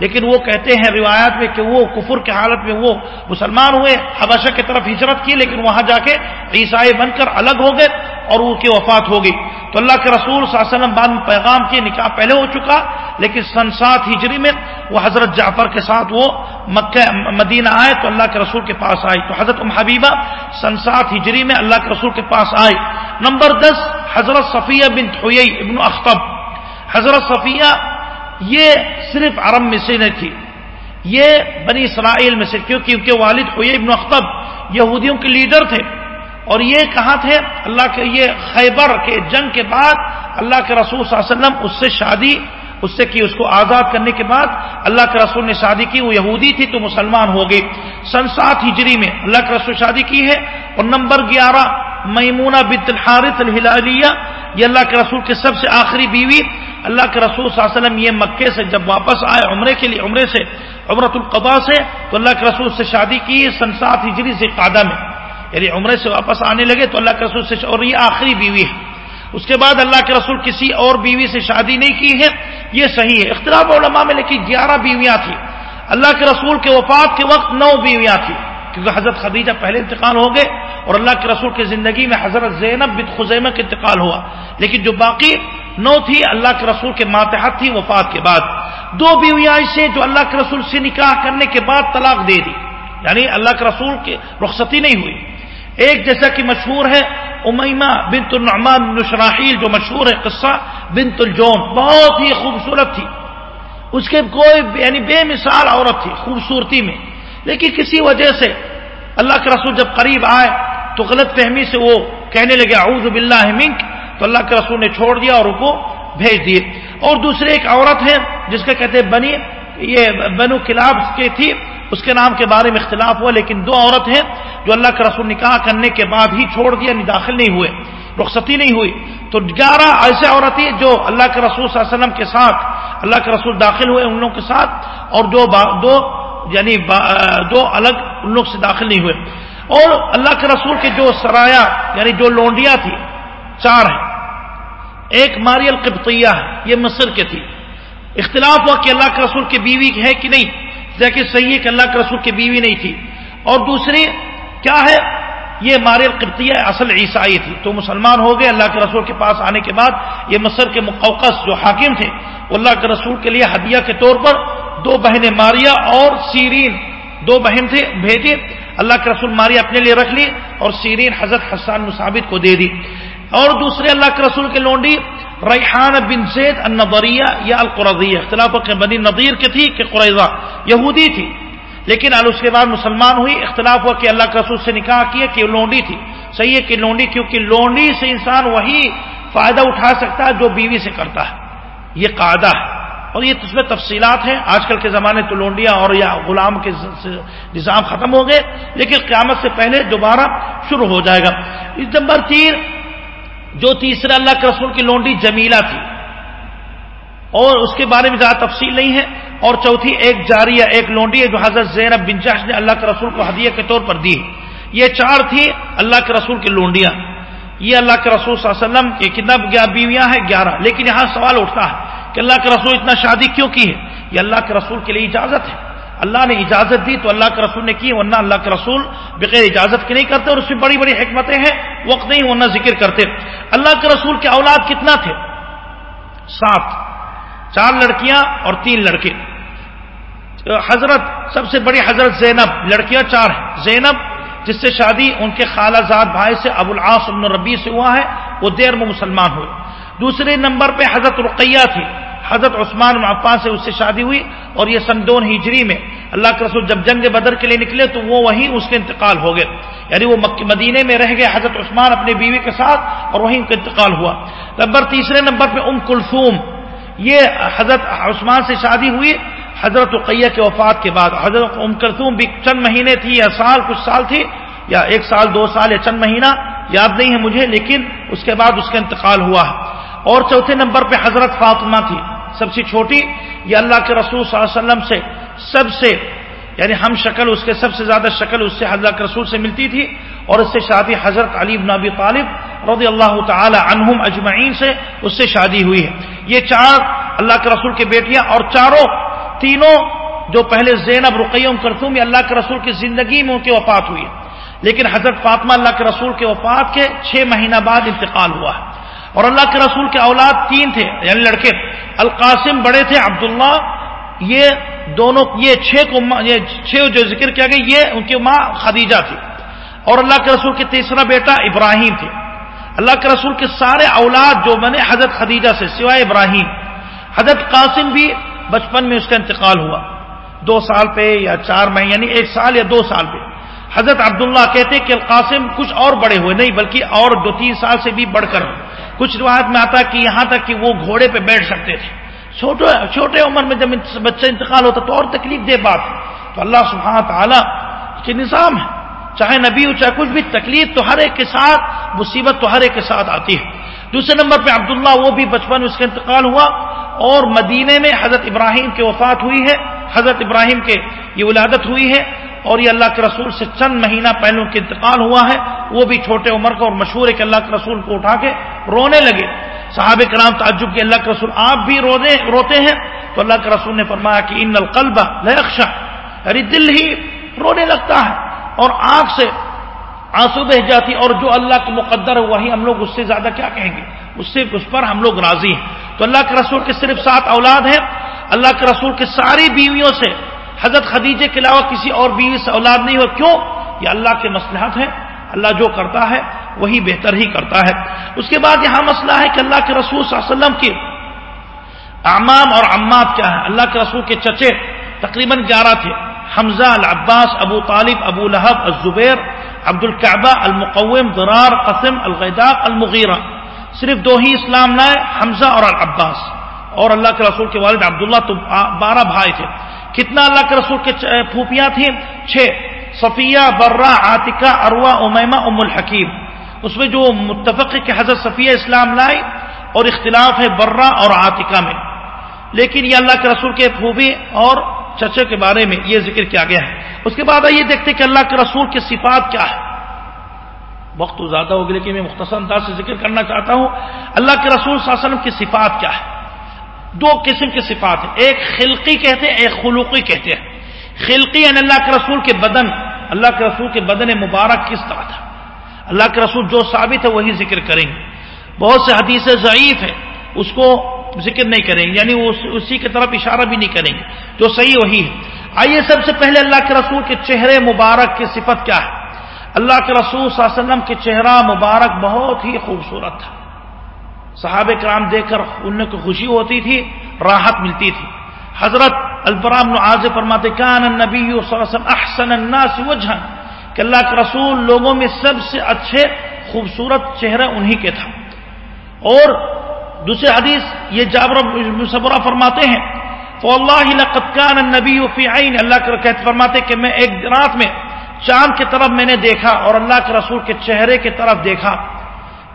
S1: لیکن وہ کہتے ہیں روایات میں کہ وہ کفر کے حالت میں وہ مسلمان ہوئے، حبشہ کی طرف ہجرت کی، لیکن وہاں جا کے عیسائی بن کر الگ ہو گئے اور وہ کی وفات ہو گئی تو اللہ کے رسول صلی اللہ علیہ وسلم بعد میں پیغام کے نکاح پہلے ہو چکا، لیکن سن سات ہجری میں وہ حضرت جعفر کے ساتھ وہ مکہ، مدینہ آئے تو اللہ کے رسول کے پاس آئی۔ تو حضرت ام حبیبہ سن سات ہجری میں اللہ کے رسول کے پاس آئی نمبر دس، حضرت صفیہ بن تھوئی ابن اختب حضرت صفیہ یہ صرف عرب میں سے نہیں تھی۔ یہ بنی اسرائیل میں سے، کیونکہ ان کے والد ہوئے ابن اختب یہودیوں کے لیڈر تھے۔ اور یہ کہاں تھے؟ اللہ کے، یہ خیبر کے جنگ کے بعد اللہ کے رسول صلی اللہ علیہ وسلم اس سے شادی، اس سے کی، اس کو آزاد کرنے کے بعد اللہ کے رسول نے شادی کی۔ وہ یہودی تھی تو مسلمان ہو گئی۔ سن سات ہجری میں اللہ کے رسول شادی کی ہے اور نمبر گیارہ میمونہ بنت الحارث الحلالیہ یہ اللہ کے رسول کے سب سے آخری بیوی۔ اللہ کے رسول صلی اللہ علیہ وسلم یہ مکے سے جب واپس آئے عمرے کے لیے، عمرے سے عمرت القبا سے، تو اللہ کے رسول سے شادی کی سن سات ہجری سے قادہ میں۔ یعنی عمرے سے واپس آنے لگے تو اللہ کے رسول سے اور یہ آخری بیوی ہے۔ اس کے بعد اللہ کے رسول کسی اور بیوی سے شادی نہیں کی ہے۔ یہ صحیح ہے۔ اختلاف علماء میں لیکن گیارہ بیویاں تھیں۔ اللہ کے رسول کے وفات کے وقت نو بیویاں تھیں۔ کیونکہ حضرت خدیجہ پہلے انتقال ہو گئے اور اللہ کے رسول کی زندگی میں حضرت زینب بن خزیمہ کا انتقال ہوا۔ لیکن جو باقی نو تھی، اللہ کے رسول کے ماتحت تھی وفات کے بعد۔ دو بیویاں ایسے جو اللہ کے رسول سے نکاح کرنے کے بعد طلاق دے دی۔ یعنی اللہ کے رسول کی رخصتی نہیں ہوئی۔ ایک جیسا کہ مشہور ہے امیمہ بنت النعمان بن شراحیل، جو مشہور ہے قصہ بنت الجون بہت ہی خوبصورت تھی۔ اس کے کوئی یعنی بے مثال عورت تھی خوبصورتی میں۔ لیکن کسی وجہ سے اللہ کے رسول جب قریب آئے تو غلط فہمی سے وہ کہنے لگے، اعوذ باللہ منک. تو اللہ کے رسول نے چھوڑ دیا اور ان کو بھیج دیے۔ اور دوسرے ایک عورت ہے جس کا کہتے بنی، یہ بنو کلاب کے تھی، اس کے نام کے بارے میں اختلاف ہوا، لیکن دو عورت ہیں جو اللہ کے رسول نکاح کرنے کے بعد ہی چھوڑ دیا یعنی داخل نہیں ہوئے، رخصتی نہیں ہوئی۔ تو گیارہ ایسے عورتیں جو اللہ کے رسول صلی اللہ علیہ وسلم کے ساتھ، اللہ کے رسول داخل ہوئے ان لوگوں کے ساتھ، اور دو دو یعنی دو الگ ان لوگ سے داخل نہیں ہوئے۔ اور اللہ کے رسول کے جو سرایا یعنی جو لونڈیاں تھی چار ہیں۔ ایک ماری القبطیہ ہے، یہ مصر کے تھی۔ اختلاف ہوا کہ اللہ کے رسول کی بیوی ہے کہ نہیں جیسے صحیح ہے کہ اللہ کے رسول کی بیوی نہیں تھی۔ اور دوسری، کیا ہے؟ یہ ماری القبطیہ اصل عیسائی تھی۔ تو مسلمان ہو گئے، اللہ کے رسول کے پاس آنے کے بعد یہ مصر کے مقوقس جو حاکم تھے، وہ اللہ کے رسول کے لیے ہدیہ کے طور پر دو بہنیں ماریا اور سیرین دو بہن تھے، بھیجے۔ اللہ کے رسول ماریا، اپنے لیے رکھ لی اور سیرین حضرت حسان مصابت کو دے دی۔ اور دوسرے اللہ کے رسول کے لونڈی ریحان بن زید النبریہ یا القرضیہ۔ اختلاف بنی نظیر کے تھی کہ قریضہ یہودی تھی۔ لیکن اس کے بعد مسلمان ہوئی، اختلاف ہوا کہ اللہ کے رسول سے نکاح کیا کہ لونڈی تھی۔ صحیح ہے کہ لونڈی، کیونکہ لونڈی سے انسان وہی فائدہ اٹھا سکتا ہے جو بیوی سے کرتا ہے۔ یہ قاعدہ ہے۔ اور یہ اس میں تفصیلات ہیں۔ آج کل کے زمانے تو لونڈیاں اور یا غلام کے نظام ختم ہو گئے، لیکن قیامت سے پہلے دوبارہ شروع ہو جائے گا۔ نمبر تین، جو تیسرا اللہ کے رسول کی لونڈی جمیلا تھی۔ اور اس کے بارے میں زیادہ تفصیل نہیں ہے۔ اور چوتھی، ایک جاریہ، ایک لونڈی ہے جو حضرت زینب بن جاش نے اللہ کے رسول کو ہدیہ کے طور پر دی۔ یہ چار تھی اللہ کے رسول کی لونڈیاں۔ یہ اللہ کے رسول صلی اللہ علیہ وسلم کی کتنا بیویاں ہیں؟ گیارہ۔ لیکن یہاں سوال اٹھتا ہے کہ اللہ کے رسول اتنا شادی کیوں کی ہے؟ یہ اللہ کے رسول کے لیے اجازت ہے۔ اللہ نے اجازت دی تو اللہ کے رسول نے کی، ورنہ اللہ کے رسول بغیر اجازت کے نہیں کرتے اور اس میں بڑی بڑی حکمتیں ہیں، وقت نہیں، ورنہ ذکر کرتے۔ اللہ کے رسول کے اولاد کتنا تھے؟ سات۔ چار لڑکیاں اور تین لڑکے۔ حضرت، سب سے بڑی حضرت زینب، لڑکیاں چار ہیں۔ زینب، جس سے شادی ان کے خالہ زاد بھائی سے ابو العاص ابن ربی سے ہوا ہے، وہ دیر میں مسلمان ہوئے۔ دوسرے نمبر پہ حضرت رقیہ تھی۔ حضرت عثمان عفان سے اس سے شادی ہوئی اور یہ سندون ہجری میں اللہ کے رسول جب جنگ بدر کے لیے نکلے تو وہ وہیں اس کے انتقال ہو گئے۔ یعنی وہ مدینے میں رہ گئے حضرت عثمان اپنی بیوی کے ساتھ اور وہیں ان کا انتقال ہوا۔ نمبر تیسرے نمبر پہ ام کلثوم۔ یہ حضرت عثمان سے شادی ہوئی، حضرت رقیہ کے وفات کے بعد، حضرت ام کلثوم بھی چند مہینے تھی، یا سال، کچھ سال تھی، یا ایک سال، دو سال، یا چند مہینہ، یاد نہیں ہے مجھے، لیکن اس کے بعد اس کا انتقال ہوا۔ اور چوتھے نمبر پہ حضرت فاطمہ تھی، سب سے چھوٹی، یہ اللہ کے رسول صلی اللہ علیہ وسلم سے سب سے یعنی ہم شکل، اس کے سب سے زیادہ شکل، اس سے اللہ کے رسول سے ملتی تھی، اور اس سے شادی حضرت علی بن ابی طالب رضی اللہ تعالی عنہم اجمعین سے اس سے شادی ہوئی ہے۔ یہ چار اللہ کے رسول کی بیٹیاں اور چاروں تینوں جو پہلے زینب رقیم کرتوم، یہ اللہ کے رسول کی زندگی میں ان کی وفات ہوئی لیکن حضرت فاطمہ اللہ کے رسول کے وفات کے چھ مہینہ بعد انتقال ہوا ہے۔ اور اللہ کے رسول کے اولاد تین تھے یعنی لڑکے۔ القاسم بڑے تھے، عبداللہ، یہ دونوں، یہ چھ کو یہ چھ جو ذکر کیا گیا، یہ ان کی ماں خدیجہ تھی۔ اور اللہ کے رسول کے تیسرا بیٹا ابراہیم تھے۔ اللہ کے رسول کے سارے اولاد جو بنے حضرت خدیجہ سے سوائے ابراہیم، حضرت قاسم بھی بچپن میں اس کا انتقال ہوا۔ دو سال پہ یا چار مہینے یعنی ایک سال یا دو سال پہ۔ حضرت عبداللہ کہتے کہ القاسم کچھ اور بڑے ہوئے، نہیں بلکہ اور دو تین سال سے بھی بڑھ کر۔ کچھ روایت میں آتا کہ یہاں تک کہ وہ گھوڑے پہ بیٹھ سکتے تھے۔ چھوٹے چھوٹے عمر میں جب بچہ انتقال ہوتا تو اور تکلیف دے بات۔ تو اللہ سبحانہ تعالیٰ کے نظام ہے۔ چاہے نبی ہو، چاہے کچھ بھی، تکلیف تو ہر ایک کے ساتھ، مصیبت تو ہر ایک کے ساتھ آتی ہے۔ دوسرے نمبر پہ عبداللہ، وہ بھی بچپن میں اس کا انتقال ہوا اور مدینے میں حضرت ابراہیم کی وفات ہوئی ہے۔ حضرت ابراہیم کے یہ ولادت ہوئی ہے اور یہ اللہ کے رسول سے چند مہینہ پہلو کے انتقال ہوا ہے۔ وہ بھی چھوٹے عمر کا اور مشہور ہے کہ اللہ کے رسول کو اٹھا کے رونے لگے۔ صحابہ کرام تعجب کے اللہ کے رسول آپ بھی رونے، روتے ہیں۔ تو اللہ کے رسول نے فرمایا کہ ان القلب لکشا ارے یعنی دل ہی رونے لگتا ہے۔ اور آنکھ سے آنسو بہ جاتی اور جو اللہ کا مقدر ہے وہی ہم لوگ اس سے زیادہ کیا کہیں گے؟ اس سے اس پر ہم لوگ راضی ہیں۔ تو اللہ کے رسول کے صرف سات اولاد ہیں۔ اللہ کے رسول کے ساری بیویوں سے، حضرت خدیجے کے علاوہ کسی اور بیوی سے اولاد نہیں ہو کیوں؟ یہ اللہ کے مسلحت ہے اللہ جو کرتا ہے، وہی بہتر ہی کرتا ہے۔ اس کے بعد یہاں مسئلہ ہے کہ اللہ کے رسول صلی اللہ علیہ وسلم کے امام اور امات کیا ہے اللہ کے رسول کے چچے تقریباً گیارہ تھے۔ حمزہ العباس، ابو طالب، ابو لہب، الزبیر عبد القعبہ المقوم درار قسم الغدا المغیرہ۔ صرف دو ہی اسلام لائے، حمزہ اور العباس۔ اور اللہ کے رسول کے والد عبداللہ تو بارہ بھائی تھے۔ کتنا اللہ کے رسول کے پھوپیاں تھیں؟ چھ۔ صفیہ، برہ عاطقہ اروا امیما ام الحکیم۔ اس میں جو متفق ہے کہ حضرت صفیہ اسلام لائی اور اختلاف ہے برہ اور عاطقہ میں۔ لیکن یہ اللہ کے رسول کے پھوپھی اور چچے کے بارے میں یہ ذکر کیا گیا ہے۔ اس کے بعد یہ دیکھتے کہ اللہ کے رسول کی صفات کیا ہے۔ وقت تو زیادہ ہوگی لیکن میں مختصر انداز سے ذکر کرنا چاہتا ہوں۔ اللہ کے رسول صلی اللہ علیہ وسلم کی صفات کیا ہے؟ دو قسم کی صفات ہیں۔ ایک خلقی کہتے ہیں، ایک خلوقی کہتے ہیں۔ خلقی یعنی اللہ کے رسول کے بدن۔ اللہ کے رسول کے بدن مبارک کس طرح تھا؟ اللہ کے رسول جو ثابت ہے وہی ذکر کریں گے۔ بہت سے حدیث ضعیف ہے اس کو ذکر نہیں کریں گے یعنی وہ اسی کی طرف اشارہ بھی نہیں کریں گے۔ جو صحیح وہی ہے۔ آئیے سب سے پہلے اللہ کے رسول کے چہرے مبارک کی صفت کیا ہے؟ اللہ کے رسول صلی اللہ علیہ وسلم کے چہرہ مبارک بہت ہی خوبصورت تھا۔ صحابہ کرام دیکھ کر ان کو خوشی ہوتی تھی، راحت ملتی تھی۔ حضرت البرام آز فرماتے، کان نبی احسن الناس وجہ کہ اللہ کے رسول لوگوں میں سب سے اچھے، خوبصورت چہرہ انہی کے تھا۔ اور دوسرے حدیث یہ جابر صبرہ فرماتے ہیں تو اللہ لقد كان النبي في عين، اللہ کے فرماتے کہ میں ایک رات میں چاند کی طرف میں نے دیکھا اور اللہ کے رسول کے چہرے کی طرف دیکھا۔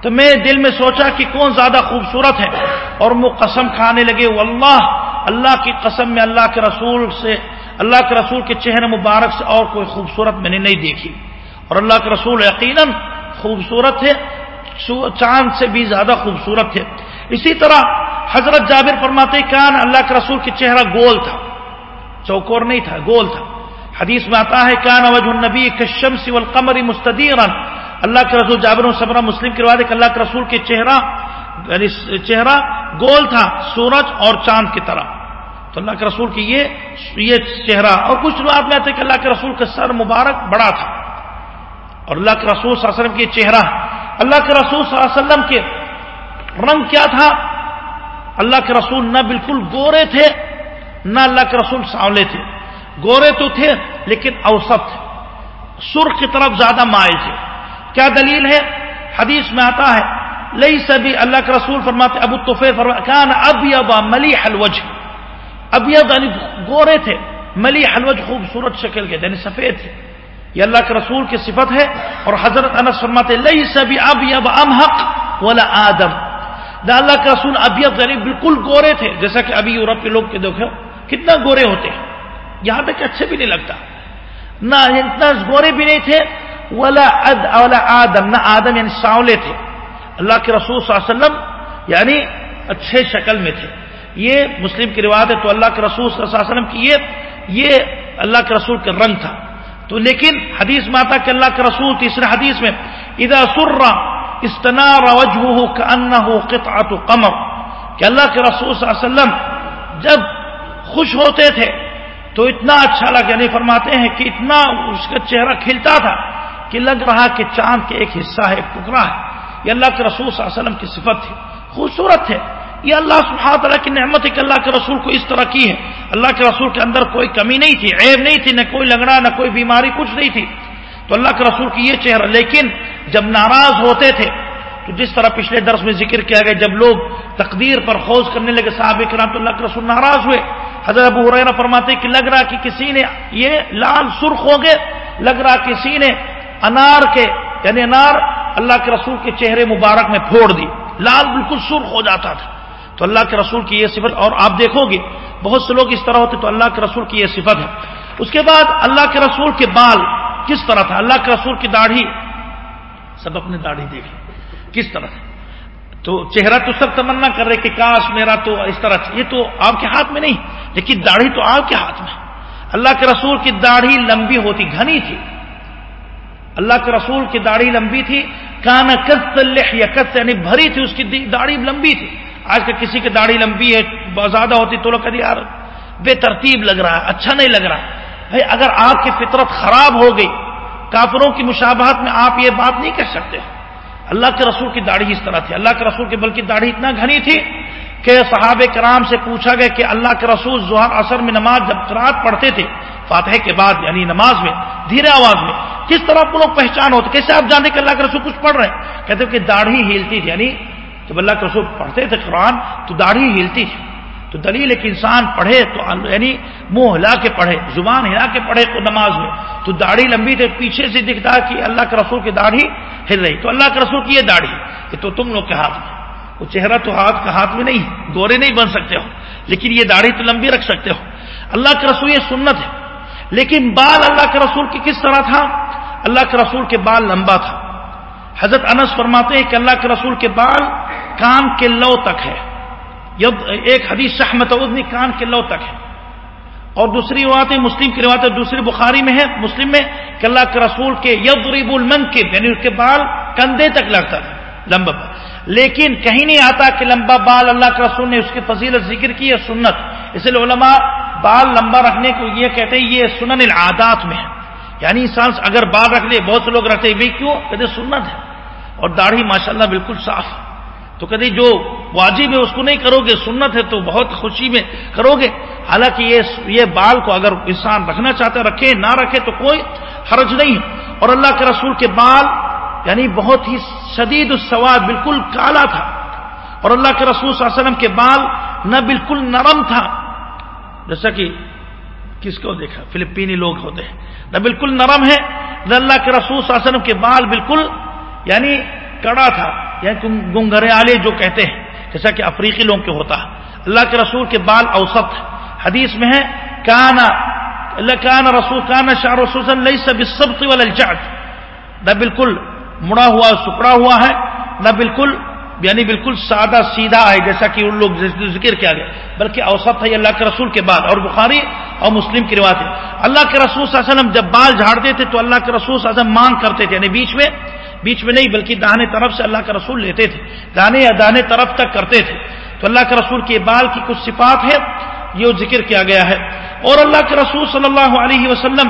S1: تو میں دل میں سوچا کہ کون زیادہ خوبصورت ہے۔ اور وہ قسم کھانے لگے، واللہ، اللہ کی قسم میں اللہ کے رسول سے، اللہ کے رسول کے چہرے مبارک سے اور کوئی خوبصورت میں نے نہیں دیکھی۔ اور اللہ کے رسول یقیناً خوبصورت ہے چاند سے بھی زیادہ خوبصورت ہے۔ اسی طرح حضرت جابر فرماتے کان اللہ کے رسول کے چہرہ گول تھا۔ چوکور نہیں تھا، گول تھا۔ حدیث میں آتا ہے، کان وجہ النبی کشمس والقمر مستدیرا۔ اللہ کے رسول جابر صبرہ مسلم کے روایت کہ اللہ کے رسول کے چہرہ یعنی چہرہ گول تھا، سورج اور چاند کی طرح۔ تو اللہ کے رسول کی یہ یہ چہرہ۔ اور کچھ روایت میں آتے کہ اللہ کے رسول کا سر مبارک بڑا تھا۔ اور اللہ کے رسول صلی اللہ علیہ وسلم کے چہرہ۔ اللہ کے رسول صلی اللہ علیہ وسلم کے رنگ کیا تھا؟ اللہ کے رسول نہ بالکل گورے تھے، نہ اللہ کے رسول سانولے تھے۔ گورے تو تھے، لیکن اوسط تھے۔ سرخ کی طرف زیادہ مائل تھے۔ کیا دلیل ہے؟ حدیث میں آتا ہے لئی سبھی اللہ کے رسول فرماتے، ابو توفیر کان اب ابا ملی حلوج اب یعنی گورے تھے ملی حلوج خوبصورت شکل کے یعنی سفید تھے۔ یہ اللہ کے رسول کی صفت ہے۔ اور حضرت انس فرماتے لئی سبھی اب اب ام حق ولا آدم۔ اللہ کے رسول ابیت یعنی بالکل گورے تھے، جیسا کہ ابھی یورپ کے لوگ کے دیکھو، کتنا گورے ہوتے ہیں۔ یہاں تک اچھے بھی نہیں لگتا۔ نہ اتنا گورے بھی نہیں تھے، ولا اد ولا آدم، نہ آدم یعنی ساولے تھے۔ اللہ کے رسول صلی اللہ علیہ وسلم یعنی اچھے شکل میں تھے۔ یہ مسلم کی روایت ہے، تو اللہ کے رسول صلی اللہ علیہ وسلم کی یہ یہ اللہ کے رسول کا رنگ تھا۔ تو لیکن حدیث میں آتا کہ اللہ کے رسول تیسرے حدیث میں ادا سر استنا روجہ کا ان ہو قمر. کہ اللہ کے رسول صلی اللہ علیہ وسلم جب خوش ہوتے تھے تو اتنا اچھا لگ یعنی فرماتے ہیں کہ اتنا اس کا چہرہ کھلتا تھا کہ لگ رہا کہ چاند کے ایک حصہ ہے، ایک ٹکڑا ہے۔ یہ اللہ کے رسول صلی اللہ علیہ وسلم کی صفت تھی۔ خوبصورت ہے یہ اللہ سبحانہ تعالیٰ کی نعمت ہے کہ اللہ کے رسول کو اس طرح کی ہے۔ اللہ کے رسول کے اندر کوئی کمی نہیں تھی، عیب نہیں تھی، نہ کوئی لگڑا نہ کوئی بیماری، کچھ نہیں تھی۔ تو اللہ کے رسول کی یہ چہرہ، لیکن جب ناراض ہوتے تھے، تو جس طرح پچھلے درس میں ذکر کیا گیا، جب لوگ تقدیر پر خوض کرنے لگے صاحب کرام تو اللہ کے رسول ناراض ہوئے۔ حضرت ابو حریرہ فرماتے کہ لگ رہا کہ کسی نے یہ لال سرخ ہو گئے، لگ رہا کسی نے انار کے یعنی انار اللہ کے رسول کے چہرے مبارک میں پھوڑ دی۔ لال بالکل سرخ ہو جاتا تھا۔ تو اللہ کے رسول کی یہ صفت، اور آپ دیکھو گے، بہت سے لوگ اس طرح ہوتے تو اللہ کے رسول کی یہ صفت ہے۔ اس کے بعد اللہ کے رسول کے بال کس طرح تھا؟ اللہ کے رسول کی داڑھی۔ سب اپنی داڑھی دیکھ کس طرح تھا؟ تو چہرہ تو سب تمنا کر رہے کہ کاش میرا تو اس طرح یہ تو آپ کے ہاتھ میں نہیں، لیکن داڑھی تو آپ کے ہاتھ میں۔ اللہ کے رسول کی داڑھی لمبی ہوتی، گھنی تھی۔ اللہ کے رسول کی داڑھی لمبی تھی۔ کانا کت یا کت یعنی بھری تھی، اس کی داڑھی لمبی تھی۔ آج کل کسی کی داڑھی لمبی ہے، زیادہ ہوتی تو لوگ کہتے یار بے ترتیب لگ رہا ہے اچھا نہیں لگ رہا۔ بھائی اگر آپ کی فطرت خراب ہو گئی، کافروں کی مشابہت میں آپ یہ بات نہیں کر سکتے۔ اللہ کے رسول کی داڑھی اس طرح تھی۔ اللہ کے رسول کی بلکہ داڑھی اتنا گھنی تھی کہ صحاب کرام سے پوچھا گیا کہ اللہ کے رسول ظہر اثر میں نماز جب قرآن پڑھتے تھے فاتح کے بعد یعنی نماز میں، دھیرے آواز میں، کس طرح آپ کو لوگ پہچان ہوتے؟ کیسے آپ جانتے کہ اللہ کے رسول کچھ پڑھ رہے ہیں؟ کہتے کہ داڑھی ہلتی تھی یعنی جب اللہ کے رسول پڑھتے تھے قرآن تو داڑھی ہلتی تھی۔ تو دلیل ایک انسان پڑھے تو یعنی منہ ہلا کے پڑھے، زبان ہلا کے پڑھے تو نماز میں۔ تو داڑھی لمبی تھی پیچھے سے دکھتا کہ اللہ کے رسول کی داڑھی ہل رہی۔ تو اللہ کے رسول کی یہ داڑھی یہ تو تم لوگ کے ہاتھ میں۔ وہ چہرہ تو ہاتھ کا ہاتھ میں نہیں، گورے نہیں بن سکتے ہو۔ لیکن یہ داڑھی تو لمبی رکھ سکتے ہو۔ اللہ کے رسول یہ سنت ہے۔ لیکن بال اللہ کے رسول کی کس طرح تھا؟ اللہ کے رسول کے بال لمبا تھا۔ حضرت انس فرماتے ہیں کہ اللہ کے رسول کے بال کان کے لو تک ہے۔ ایک حدیث شہمت کان کے لو تک ہے۔ اور دوسری بات مسلم کی روایت دوسری بخاری میں ہے، مسلم میں کہ اللہ کے رسول کے یضرب المنکب یعنی اس کے بال کندھے تک لگتا تھا، لمبا بال۔ لیکن کہیں نہیں آتا کہ لمبا بال اللہ کے رسول نے اس کی فضیلت ذکر کی ہے، سنت۔ اس لیے علماء بال لمبا رکھنے کو یہ کہتے ہیں، یہ سنن العادات میں ہے۔ یعنی انسان اگر بال رکھ لے، بہت سے لوگ رکھتے ہیں کیوں؟ کہتے سنت ہے۔ اور داڑھی ماشاءاللہ بالکل صاف۔ تو کہتے جو واجب ہے، اس کو نہیں کرو گے، سنت ہے تو بہت خوشی میں کرو گے۔ حالانکہ یہ یہ بال کو اگر انسان رکھنا چاہتا ہے، رکھے، نہ رکھے تو کوئی حرج نہیں۔ اور اللہ کے رسول کے بال یعنی بہت ہی شدید السواد بالکل کالا تھا۔ اور اللہ کے رسول صلی اللہ علیہ وسلم کے بال نہ بالکل نرم تھا۔ جیسا کہ کس کو دیکھا؟ فلپینی لوگ ہوتے ہیں۔ نہ بالکل نرم ہے، نہ اللہ کے رسول صلی اللہ علیہ وسلم کے بال بالکل یعنی کڑا تھا یعنی گنگرے آلے جو کہتے ہیں۔ جیسا کہ افریقی لوگ کے ہوتا ہے۔ اللہ کے رسول کے بال اوسط حدیث میں ہے کانا اللہ کان رسول کانا شاہ رسول سب سب نہ بالکل مڑا ہوا، سکڑا ہوا ہے، نہ بالکل یعنی بالکل سادہ، سیدھا ہے جیسا کہ ان لوگ ذکر کیا گیا۔ بلکہ اوسط ہے اللہ کے رسول کے بعد اور بخاری اور مسلم کی روایت ہے اللہ کے رسول صلی اللہ علیہ وسلم جب بال جھاڑتے تھے تو اللہ کے رسول صلی اللہ علیہ وسلم مانگ کرتے تھے۔ یعنی بیچ میں بیچ میں نہیں، بلکہ داہنے طرف سے اللہ کا رسول لیتے تھے۔ دانے یا دانے طرف تک کرتے تھے۔ تو اللہ کے رسول کے بال کی کچھ صفات ہے یہ ذکر کیا گیا ہے۔ اور اللہ کے رسول صلی اللہ علیہ وسلم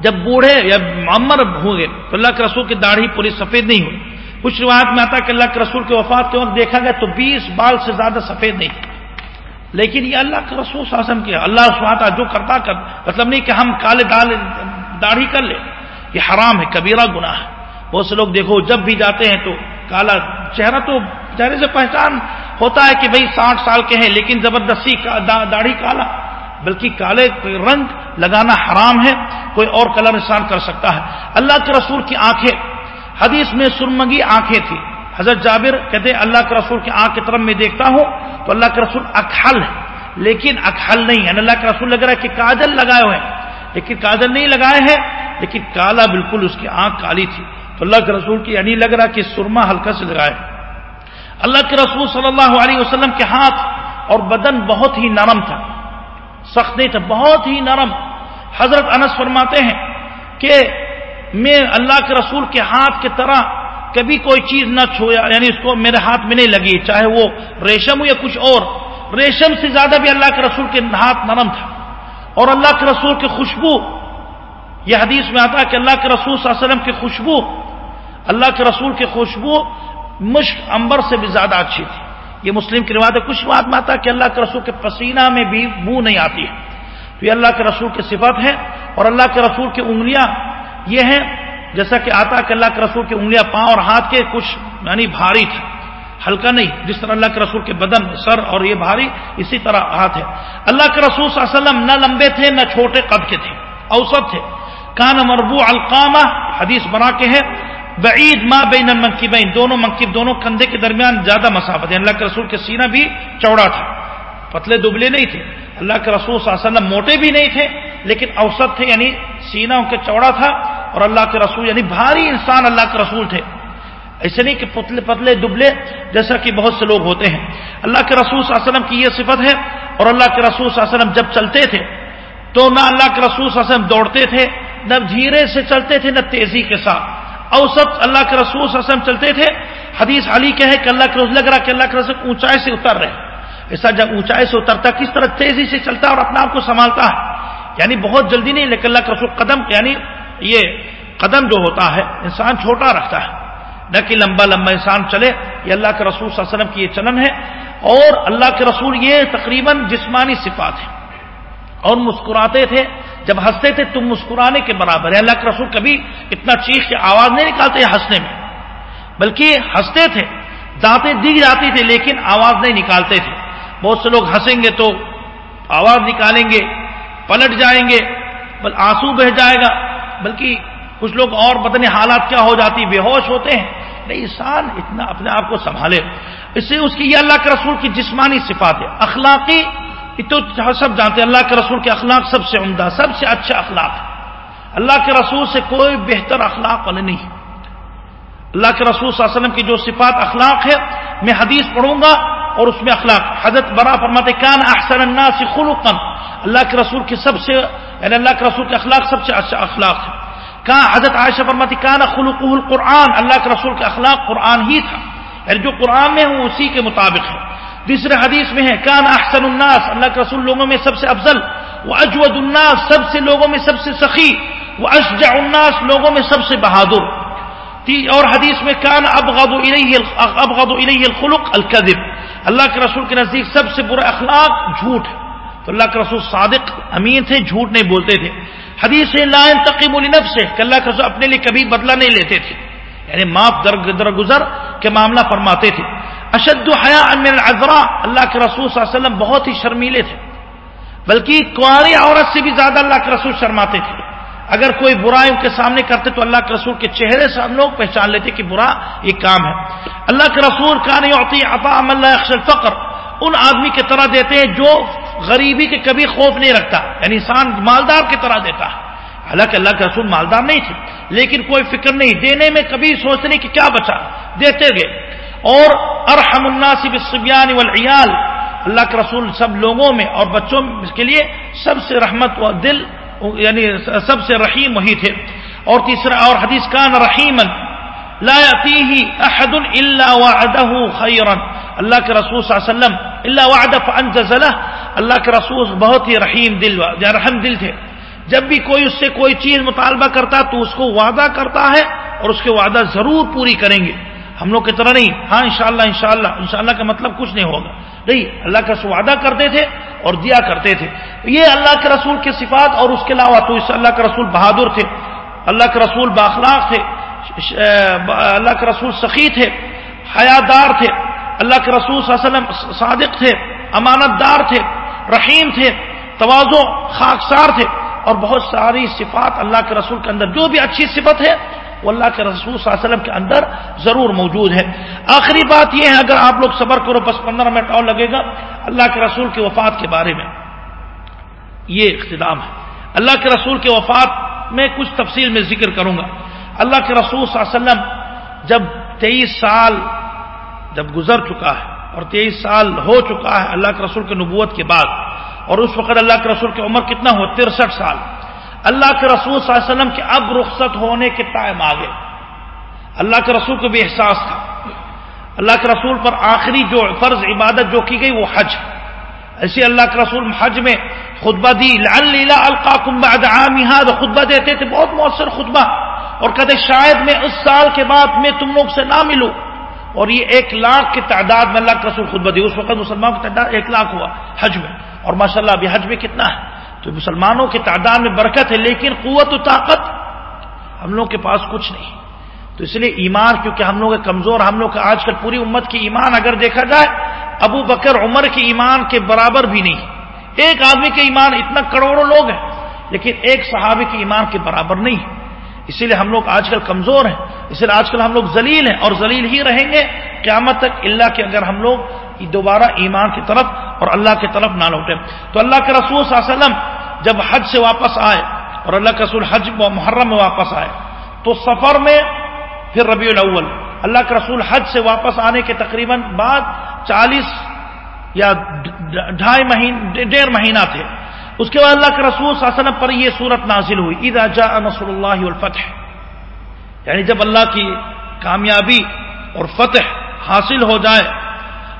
S1: جب بوڑھے یا معمر ہو گئے تو اللہ کے رسول کی داڑھی پوری سفید نہیں ہوئی۔ کچھ روایت میں آتا کہ اللہ کے رسول کے وفات کے وقت دیکھا گیا تو بیس بال سے زیادہ سفید نہیں۔ لیکن یہ اللہ کے رسول شاسم کیا اللہ سہاتا جو کرتا کر مطلب نہیں کہ ہم کالے دال، داڑھی کر لیں۔ یہ حرام ہے، کبیرہ گناہ ہے۔ بہت سے لوگ دیکھو، جب بھی جاتے ہیں تو کالا چہرہ تو چہرے سے پہچان ہوتا ہے کہ بھائی ساٹھ سال کے ہیں، لیکن زبردستی داڑھی کالا، بلکہ کالے رنگ لگانا حرام ہے، کوئی اور کلر انسان کر سکتا ہے۔ اللہ کے رسول کی آنکھیں، حدیث میں سرمگی آنکھیں تھی حضرت جابر کہتے ہیں، اللہ کے رسول کی آنکھ کی طرف میں دیکھتا ہوں تو اللہ کے رسول اکھل ہے لیکن اکھل نہیں ہے یعنی اللہ کے رسول لگ رہا ہے کہ کاجل لگائے ہوئے ہیں۔ لیکن کاجل نہیں لگائے ہیں، لیکن کالا بالکل اس کی آنکھ کالی تھی۔ تو اللہ کے رسول کی یعنی لگ رہا کہ سرما ہلکا سے لگائے اللہ کے رسول صلی اللہ علیہ وسلم کے ہاتھ اور بدن بہت ہی نرم تھا۔ سخت نہیں تھا، بہت ہی نرم۔ حضرت انس فرماتے ہیں کہ میں اللہ کے رسول کے ہاتھ کی طرح کبھی کوئی چیز نہ چھویا یعنی اس کو میرے ہاتھ میں نہیں لگی، چاہے وہ ریشم ہو یا کچھ اور۔ ریشم سے زیادہ بھی اللہ کے رسول کے ہاتھ نرم تھا۔ اور اللہ کے رسول کی خوشبو، یہ حدیث میں آتا ہے کہ اللہ کے رسول صلی اللہ علیہ وسلم کی خوشبو اللہ کے رسول کی خوشبو مشک امبر سے بھی زیادہ اچھی تھی۔ یہ مسلم کی روایت ہے، کچھ بات میں آتا کہ اللہ کے رسول کے پسینہ میں بھی بو نہیں آتی ہے۔ تو یہ اللہ کے رسول کی صفت ہے اور اللہ کے رسول کی انگلیاں یہ ہیں، جیسا کہ آتا کہ اللہ کے رسول کی انگلیاں پاؤں اور ہاتھ کے کچھ یعنی بھاری تھے ہلکا نہیں، جس طرح اللہ کے رسول کے بدن، سر اور یہ بھاری، اسی طرح ہاتھ ہے۔ اللہ کے رسول صلی اللہ علیہ وسلم نہ لمبے تھے، نہ چھوٹے قد کے تھے، اوسط تھے۔ کان مربو القامہ، حدیث بنا کے ہے۔ بعید ماں بین المنکبین، دونوں منکب، دونوں کندھے کے درمیان زیادہ مسافت ہے۔ اللہ کے رسول کے سینہ بھی چوڑا تھا، پتلے دبلے نہیں تھے۔ اللہ کے رسول صلی اللہ علیہ وسلم موٹے بھی نہیں تھے، لیکن اوسط تھے یعنی سینہ ان کے چوڑا تھا اور اللہ کے رسول یعنی بھاری انسان اللہ کے رسول تھے۔ ایسے نہیں کہ پتلے پتلے دبلے جیسا کہ بہت سے لوگ ہوتے ہیں۔ اللہ کے رسول صلی اللہ علیہ وسلم کی یہ صفت ہے اور اللہ کے رسول صلی اللہ علیہ وسلم جب چلتے تھے تو نہ اللہ کے رسول صلی اللہ علیہ وسلم دوڑتے تھے، نہ دھیرے سے چلتے تھے، نہ تیزی کے ساتھ۔ اوسط اللہ کے رسول صلی اللہ علیہ وسلم چلتے تھے۔ حدیث علی کہ ہے کہ اللہ کے رسول لگ رہا کہ اللہ کے رسول اونچائی سے اتر رہے ایسا جب اونچائی سے اترتا کس طرح تیزی سے چلتا اور اپنے آپ کو سنبھالتا ہے۔ یعنی بہت جلدی نہیں، لیکن اللہ کے رسول قدم یعنی یہ قدم جو ہوتا ہے، انسان چھوٹا رکھتا ہے۔ نہ کہ لمبا لمبا انسان چلے۔ یہ اللہ کے رسول صلی اللہ علیہ وسلم کی یہ چلن ہے۔ اور اللہ کے رسول یہ تقریباً جسمانی صفات ہے اور مسکراتے تھے۔ جب ہنستے تھے تم مسکرانے کے برابر ہے۔ اللہ کے رسول کبھی اتنا چیخ کے آواز نہیں نکالتے ہنسنے میں۔ بلکہ ہنستے تھے، دانتیں دی جاتی تھی لیکن آواز نہیں نکالتے تھے۔ بہت سے لوگ ہنسیں گے تو آواز نکالیں گے، پلٹ جائیں گے، بل آنسو بہ جائے گا۔ بلکہ کچھ لوگ اور بدن حالات کیا ہو جاتی، بے ہوش ہوتے ہیں۔ نہیں، انسان اتنا اپنے آپ کو سنبھالے۔ اس سے اس کی یہ اللہ کے رسول کی جسمانی صفات ہے، اخلاقی تو سب جانتے ہیں، اللہ کے رسول کے اخلاق سب سے عمدہ، سب سے اچھا اخلاق۔ ہے اللہ کے رسول سے کوئی بہتر اخلاق والے نہیں۔ اللہ کے رسول صلی اللہ علیہ وسلم کی جو صفات اخلاق ہے، میں حدیث پڑھوں گا اور اس میں اخلاق۔ حضرت برا فرماتے، کان احسن الناس خلقا. اللہ کے رسول کی سب سے یعنی اللہ کے رسول کے اخلاق سب سے اچھا اخلاق ہے۔ کہاں حضرت عائشہ فرماتی کان خلق القرآن. اللہ کے رسول کا اخلاق قرآن ہی تھا۔ یعنی جو قرآن میں وہ اسی کے مطابق ہے۔ دوسرے حدیث میں ہے، کان احسن الناس. اللہ کے رسول لوگوں میں سب سے افضل وہ اجود الناس سب سے لوگوں میں سب سے سخی وہ اشجع الناس لوگوں میں سب سے بہادر۔ اور حدیث میں، کان ابغض الیہ ابغض الیہ الخلق الكذب اللہ کے رسول کے نزدیک سب سے برا اخلاق جھوٹ تو اللہ کے رسول صادق، امین تھے، جھوٹ نہیں بولتے تھے۔ حدیث لا تقیم النف سے کہ اللہ کے رسول اپنے لیے کبھی بدلہ نہیں لیتے تھے۔ یعنی معاف درگزر کے معاملہ فرماتے تھے۔ اشد حیا من العذراء. اللہ کے رسول صلی اللہ علیہ وسلم بہت ہی شرمیلے تھے. بلکہ کنواری عورت سے بھی زیادہ اللہ کے رسول شرماتے تھے. اگر کوئی برائی ان کے سامنے کرتے تو اللہ کے رسول کے چہرے سے ہم لوگ پہچان لیتے کہ برا یہ کام ہے. اللہ کے رسول کا نہیں ہوتی عطا اللہ فقر ان آدمی کی طرح دیتے ہیں جو غریبی کے کبھی خوف نہیں رکھتا. یعنی انسان مالدار کی طرح دیتا ہے. حالانکہ اللہ کے رسول مالدار نہیں تھے. لیکن کوئی فکر نہیں. دینے میں کبھی سوچتے نہیں کہ کیا بچا. دیتے گئے اور ارحم الناس بالصبيان والعيال اللہ کے رسول سب لوگوں میں اور بچوں کے لیے سب سے رحمت و دل یعنی سب سے رحیم وہی تھے۔ اور تیسرا، اور حدیث کان رحیمن لا يأتيه احد الا وعده خيرا اللہ کے رسول صلی اللہ علیہ وسلم، الا وعد فانجز له اللہ کے رسول بہت ہی رحیم دل، رحم دل تھے۔ جب بھی کوئی اس سے کوئی چیز مطالبہ کرتا تو اس کو وعدہ کرتا ہے اور اس کے وعدہ ضرور پوری کریں گے۔ ہم لوگ کی طرح نہیں۔ ہاں انشاءاللہ انشاءاللہ انشاءاللہ کا مطلب کچھ نہیں ہوگا۔ نہیں، اللہ کا وعدہ کرتے تھے اور دیا کرتے تھے۔ یہ اللہ کے رسول کے صفات اور اس کے علاوہ تو اس اللہ کے رسول بہادر تھے۔ اللہ کے رسول باخلاق تھے۔ اللہ کے رسول سخی تھے۔ حیادار تھے۔ اللہ کے رسول صلی اللہ علیہ وسلم صادق تھے۔ امانت دار تھے۔ رحیم تھے۔ توازو خاکسار تھے۔ اور بہت ساری صفات اللہ کے رسول کے اندر، جو بھی اچھی صفت ہے، وہ اللہ کے رسول صلی اللہ علیہ وسلم کے اندر ضرور موجود ہے۔ آخری بات یہ ہے، اگر آپ لوگ صبر کرو، بس پندرہ منٹ اور لگے گا اللہ کے رسول کی وفات کے بارے میں۔ یہ اختتام ہے۔ اللہ کے رسول کے وفات میں کچھ تفصیل میں ذکر کروں گا۔ اللہ کے رسول صلی اللہ علیہ وسلم جب تیئیس سال جب گزر چکا ہے اور تیئیس سال ہو چکا ہے اللہ کے رسول کے نبوت کے بعد اور اس وقت اللہ کے رسول کی عمر کتنا ہو؟ ترسٹھ سال۔ اللہ کے رسول صلی اللہ علیہ وسلم کے اب رخصت ہونے کے ٹائم آگے۔ اللہ کے رسول کو بھی احساس تھا۔ اللہ کے رسول پر آخری جو فرض عبادت جو کی گئی وہ حج۔ ایسے اللہ کے رسول حج میں خطبہ دی خطبہ دیتے تھے، بہت مؤثر خطبہ۔ اور کہتے، شاید میں اس سال کے بعد میں تم لوگ سے نہ ملوں۔ اور یہ ایک لاکھ کی تعداد میں اللہ کے رسول خطبہ دی اس وقت مسلمانوں کی تعداد ایک لاکھ ہوا حج میں. اور ماشاء اللہ ابھی حج میں کتنا ہے. تو مسلمانوں کی تعداد میں برکت ہے، لیکن قوت و طاقت ہم لوگ کے پاس کچھ نہیں. تو اس لیے ایمان، کیونکہ ہم لوگ کمزور ہم لوگ آج کل پوری امت کی ایمان اگر دیکھا جائے، ابو بکر، عمر کی ایمان کے برابر بھی نہیں. ایک آدمی کے ایمان اتنا کروڑوں لوگ ہیں، لیکن ایک صحابی کے ایمان کے برابر نہیں. اسی لیے ہم لوگ آج کل کمزور ہیں۔ اس لیے آج کل ہم لوگ ذلیل ہیں اور ذلیل ہی رہیں گے۔ قیامت تک اللہ کے اگر ہم لوگ دوبارہ ایمان کی طرف اور اللہ کی طرف نہ لوٹے تو اللہ کے رسول صلی اللہ علیہ وسلم جب حج سے واپس آئے اور اللہ کے رسول حج محرم میں واپس آئے، تو سفر میں پھر ربیع الاول، اللہ کے رسول حج سے واپس آنے کے تقریباً بعد چالیس یا ڈھائی مہینے ڈیڑھ مہینہ تھے۔ اس کے بعد اللہ کے رسول صلی اللہ علیہ وسلم پر یہ صورت نازل ہوئی۔ عید جا نصر اللہ الفتح یعنی جب اللہ کی کامیابی اور فتح حاصل ہو جائے۔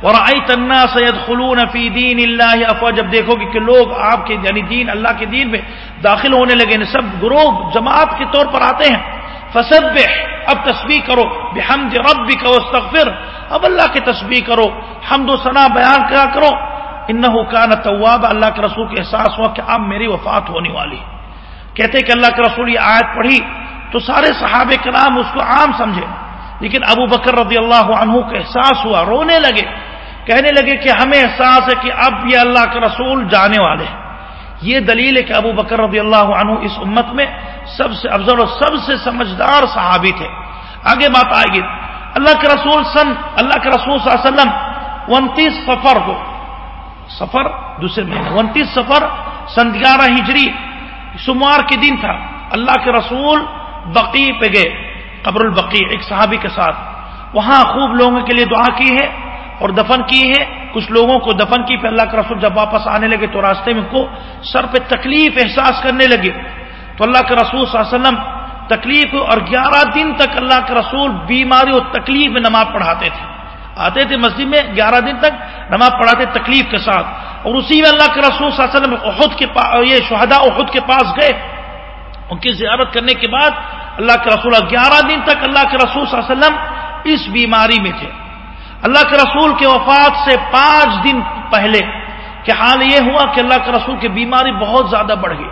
S1: اور آئی تنا سید خلون فی دین اللہ افواہ۔ جب دیکھو گے کہ لوگ آپ کے یعنی دین، اللہ کے دین میں داخل ہونے لگے یعنی سب گروہ، جماعت کے طور پر آتے ہیں۔ فسب اب تصویر کرو۔ بحمد ربک واستغفر۔ اب اللہ کی تصویر کرو۔ حمد و ثنا بیان کیا کرو۔ انہو کان تواب، اللہ کے رسول کے احساس ہوا کہ اب میری وفات ہونے والی کہتے کہ اللہ کے رسول یہ آیت پڑھی تو سارے صحابہ کرام اس کو عام سمجھے۔ لیکن ابو بکر رضی اللہ عنہ کا احساس ہوا، رونے لگے۔ کہنے لگے کہ ہمیں احساس ہے کہ اب یہ اللہ کے رسول جانے والے ہیں۔ یہ دلیل ہے کہ ابو بکر رضی اللہ عنہ اس امت میں سب سے افضل اور سب سے سمجھدار صحابی تھے۔ آگے بات آئے گی۔ اللہ کے رسول سن اللہ کے رسول صلی اللہ علیہ وسلم، انتیس سفر کو سفر، دوسرے مہینے انتیس سفر، سن گیارہ ہجری سموار کے دن تھا۔ اللہ کے رسول بقی پہ گئے، قبر البقی ایک صحابی کے ساتھ۔ وہاں خوب لوگوں کے لیے دعا کی ہے اور دفن کی ہے کچھ لوگوں کو دفن کی پہ اللہ کے رسول جب واپس آنے لگے تو راستے میں کو سر پہ تکلیف احساس کرنے لگے۔ تو اللہ کے رسول صلی اللہ علیہ وسلم تکلیف اور گیارہ دن تک اللہ کے رسول بیماری اور تکلیف میں نماز پڑھاتے تھے۔ آتے تھے مسجد میں گیارہ دن تک، نماز پڑھاتے تکلیف کے ساتھ۔ اور اسی میں اللہ کے رسول صلی اللہ علیہ وسلم احد کے پاس یہ شہدا احد کے پاس گئے۔ ان کی زیارت کرنے کے بعد اللہ کے رسول گیارہ دن تک اللہ کے رسول صلی اللہ علیہ وسلم اس بیماری میں تھے۔ اللہ کے رسول کے وفات سے پانچ دن پہلے کہ حال یہ ہوا کہ اللہ کے رسول کی بیماری بہت زیادہ بڑھ گئی۔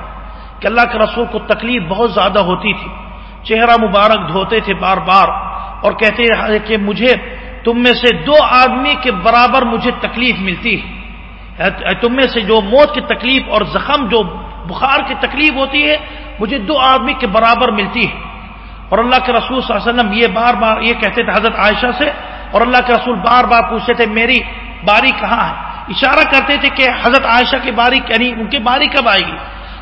S1: کہ اللہ کے رسول کو تکلیف بہت زیادہ ہوتی تھی۔ چہرہ مبارک دھوتے تھے بار بار اور کہتے کہ مجھے تم میں سے دو آدمی کے برابر مجھے تکلیف ملتی ہے۔ تم میں سے جو موت کی تکلیف اور زخم جو بخار کی تکلیف ہوتی ہے، مجھے دو آدمی کے برابر ملتی ہے۔ اور اللہ کے رسول صلی اللہ علیہ وسلم یہ بار بار یہ کہتے تھے حضرت عائشہ سے، اور اللہ کے رسول بار بار پوچھتے تھے، میری باری کہاں ہے؟ اشارہ کرتے تھے کہ حضرت عائشہ کی باری یعنی ان کی باری کب آئے گی؟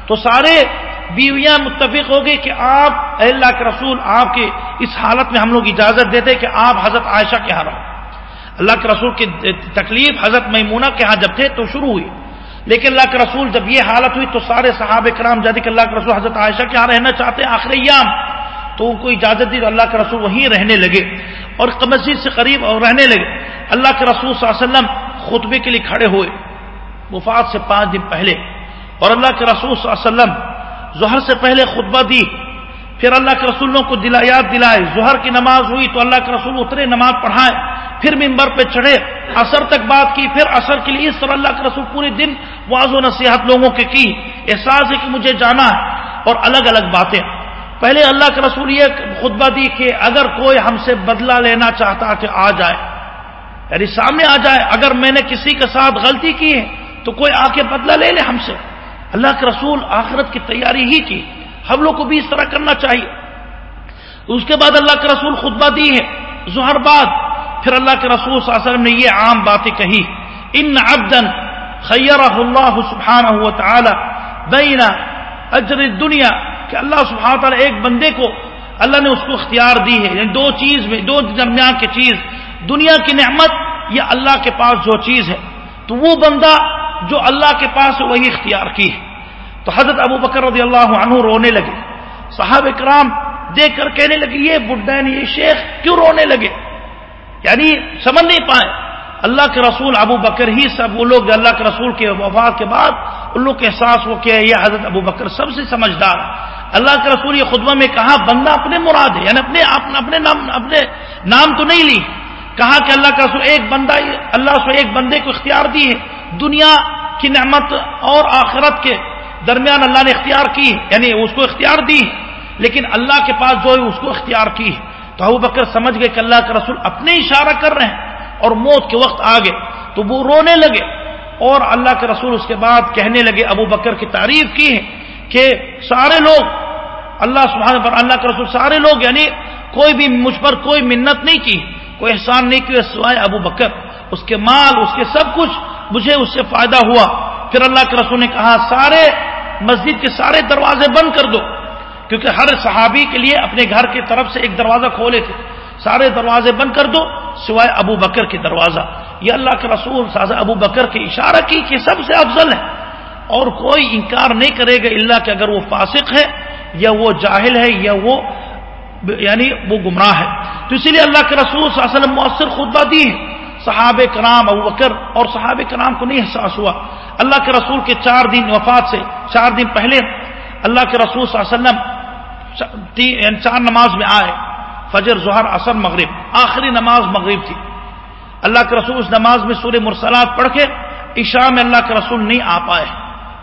S1: تو سارے بیویاں متفق ہو گئی کہ آپ اللہ کے رسول، آپ کے اس حالت میں ہم لوگ اجازت دیتے کہ آپ حضرت عائشہ کے یہاں رہو۔ اللہ کے رسول کی تکلیف حضرت میمونہ کے ہاں جب تھے تو شروع ہوئی۔ لیکن اللہ کے رسول جب یہ حالت ہوئی تو سارے صحابہ کرام جدید کہ اللہ کے رسول حضرت عائشہ کے یہاں رہنا چاہتے ہیں آخر ایام۔ تو ان کو اجازت دی تو اللہ کے رسول وہیں رہنے لگے اور مسجد سے قریب اور رہنے لگے۔ اللہ کے رسول صلی اللہ علیہ وسلم خطبے کے لیے کھڑے ہوئے۔ وفات سے پانچ دن پہلے۔ اور اللہ کے رسول صلی اللہ علیہ وسلم ظہر سے پہلے خطبہ دی، پھر اللہ کے رسولوں کو دلا، یاد دلائے، ظہر کی نماز ہوئی تو اللہ کے رسول اترے، نماز پڑھائے، پھر ممبر پہ چڑھے اثر تک بات کی، پھر اثر کے لیے اس طرح اللہ کے رسول پورے دن واض و نصیحت لوگوں کے کی، احساس ہے کہ مجھے جانا ہے، اور الگ الگ باتیں۔ پہلے اللہ کے رسول یہ خطبہ دی کہ اگر کوئی ہم سے بدلہ لینا چاہتا کہ آ جائے۔ یعنی سامنے آ جائے۔ اگر میں نے کسی کے ساتھ غلطی کی ہے تو کوئی آ کے بدلہ لے لے ہم سے۔ اللہ کے رسول آخرت کی تیاری ہی کی۔ ہم لوگ کو بھی اس طرح کرنا چاہیے۔ اس کے بعد اللہ کے رسول خطبہ دی ہے ظہر بعد پھر اللہ کے رسول صلی اللہ علیہ وسلم نے یہ عام باتیں کہی۔ ان عبدن خیر اللہ سبحانہ و تعالی بین اجر دنیا کہ اللہ سبحانہ تعالیٰ ایک بندے کو اللہ نے اس کو اختیار دی ہے۔ یعنی دو چیز میں، دو درمیان کی چیز۔ دنیا کی نعمت یا اللہ کے پاس جو چیز ہے۔ تو وہ بندہ جو اللہ کے پاس وہی اختیار کی ہے۔ تو حضرت ابو بکر رضی اللہ عنہ رونے لگے۔ صاحب اکرام دیکھ کر کہنے لگے، یہ بڈین، یہ شیخ کیوں رونے لگے؟ یعنی سمجھ نہیں پائے۔ اللہ کے رسول ابو بکر ہی سب، وہ لوگ جو اللہ کے رسول کے وفات کے بعد ان لوگ کے احساس ہو کہ یہ حضرت ابو بکر سب سے سمجھدار اللہ کے رسول یہ خطبہ میں کہا، بندہ اپنے مراد ہے یعنی اپنے اپنے نام اپنے نام تو نہیں لی۔ کہا کہ اللہ کا رسول، ایک بندہ، اللہ سے ایک بندے کو اختیار دی ہے۔ دنیا کی نعمت اور آخرت کے درمیان اللہ نے اختیار کی یعنی اس کو اختیار دی، لیکن اللہ کے پاس جو ہے اس کو اختیار کی۔ تو ابو بکر سمجھ گئے کہ اللہ کا رسول اپنے اشارہ کر رہے ہیں اور موت کے وقت آ گئے۔ تو وہ رونے لگے اور اللہ کے رسول اس کے بعد کہنے لگے، ابو بکر کی تعریف کی ہے کہ سارے لوگ، اللہ سبحانہ پر اللہ کے رسول سارے لوگ یعنی کوئی بھی مجھ پر کوئی منت نہیں کی، کوئی احسان نہیں کیا سوائے ابو بکر۔ اس کے مال، اس کے سب کچھ مجھے اس سے فائدہ ہوا۔ پھر اللہ کے رسول نے کہا، سارے مسجد کے سارے دروازے بند کر دو۔ کیونکہ ہر صحابی کے لیے اپنے گھر کی طرف سے ایک دروازہ کھولے تھے۔ سارے دروازے بند کر دو، سوائے ابو بکر کی دروازہ۔ یہ اللہ کے رسول سازا ابو بکر کی اشارہ کی کہ سب سے افضل ہے۔ اور کوئی انکار نہیں کرے گا اللہ کہ اگر وہ فاسق ہے، یا وہ جاہل ہے، یا وہ یعنی وہ گمراہ ہے۔ تو اسی لیے اللہ کے رسول صلی اللہ علیہ وسلم مؤثر خطبہ دی ہے صحابہ کرام ابو بکر اور صحابہ کرام کو نہیں احساس ہوا۔ اللہ کے رسول کے چار دن وفات سے، چار دن پہلے اللہ کے رسول صلی اللہ علیہ وسلم یعنی چار نماز میں آئے۔ فجر، ظہر اثر مغرب۔ آخری نماز مغرب تھی۔ اللہ کے رسول اس نماز میں سورہ مرسلات پڑھ کے عشاء میں اللہ کے رسول نہیں آ پائے۔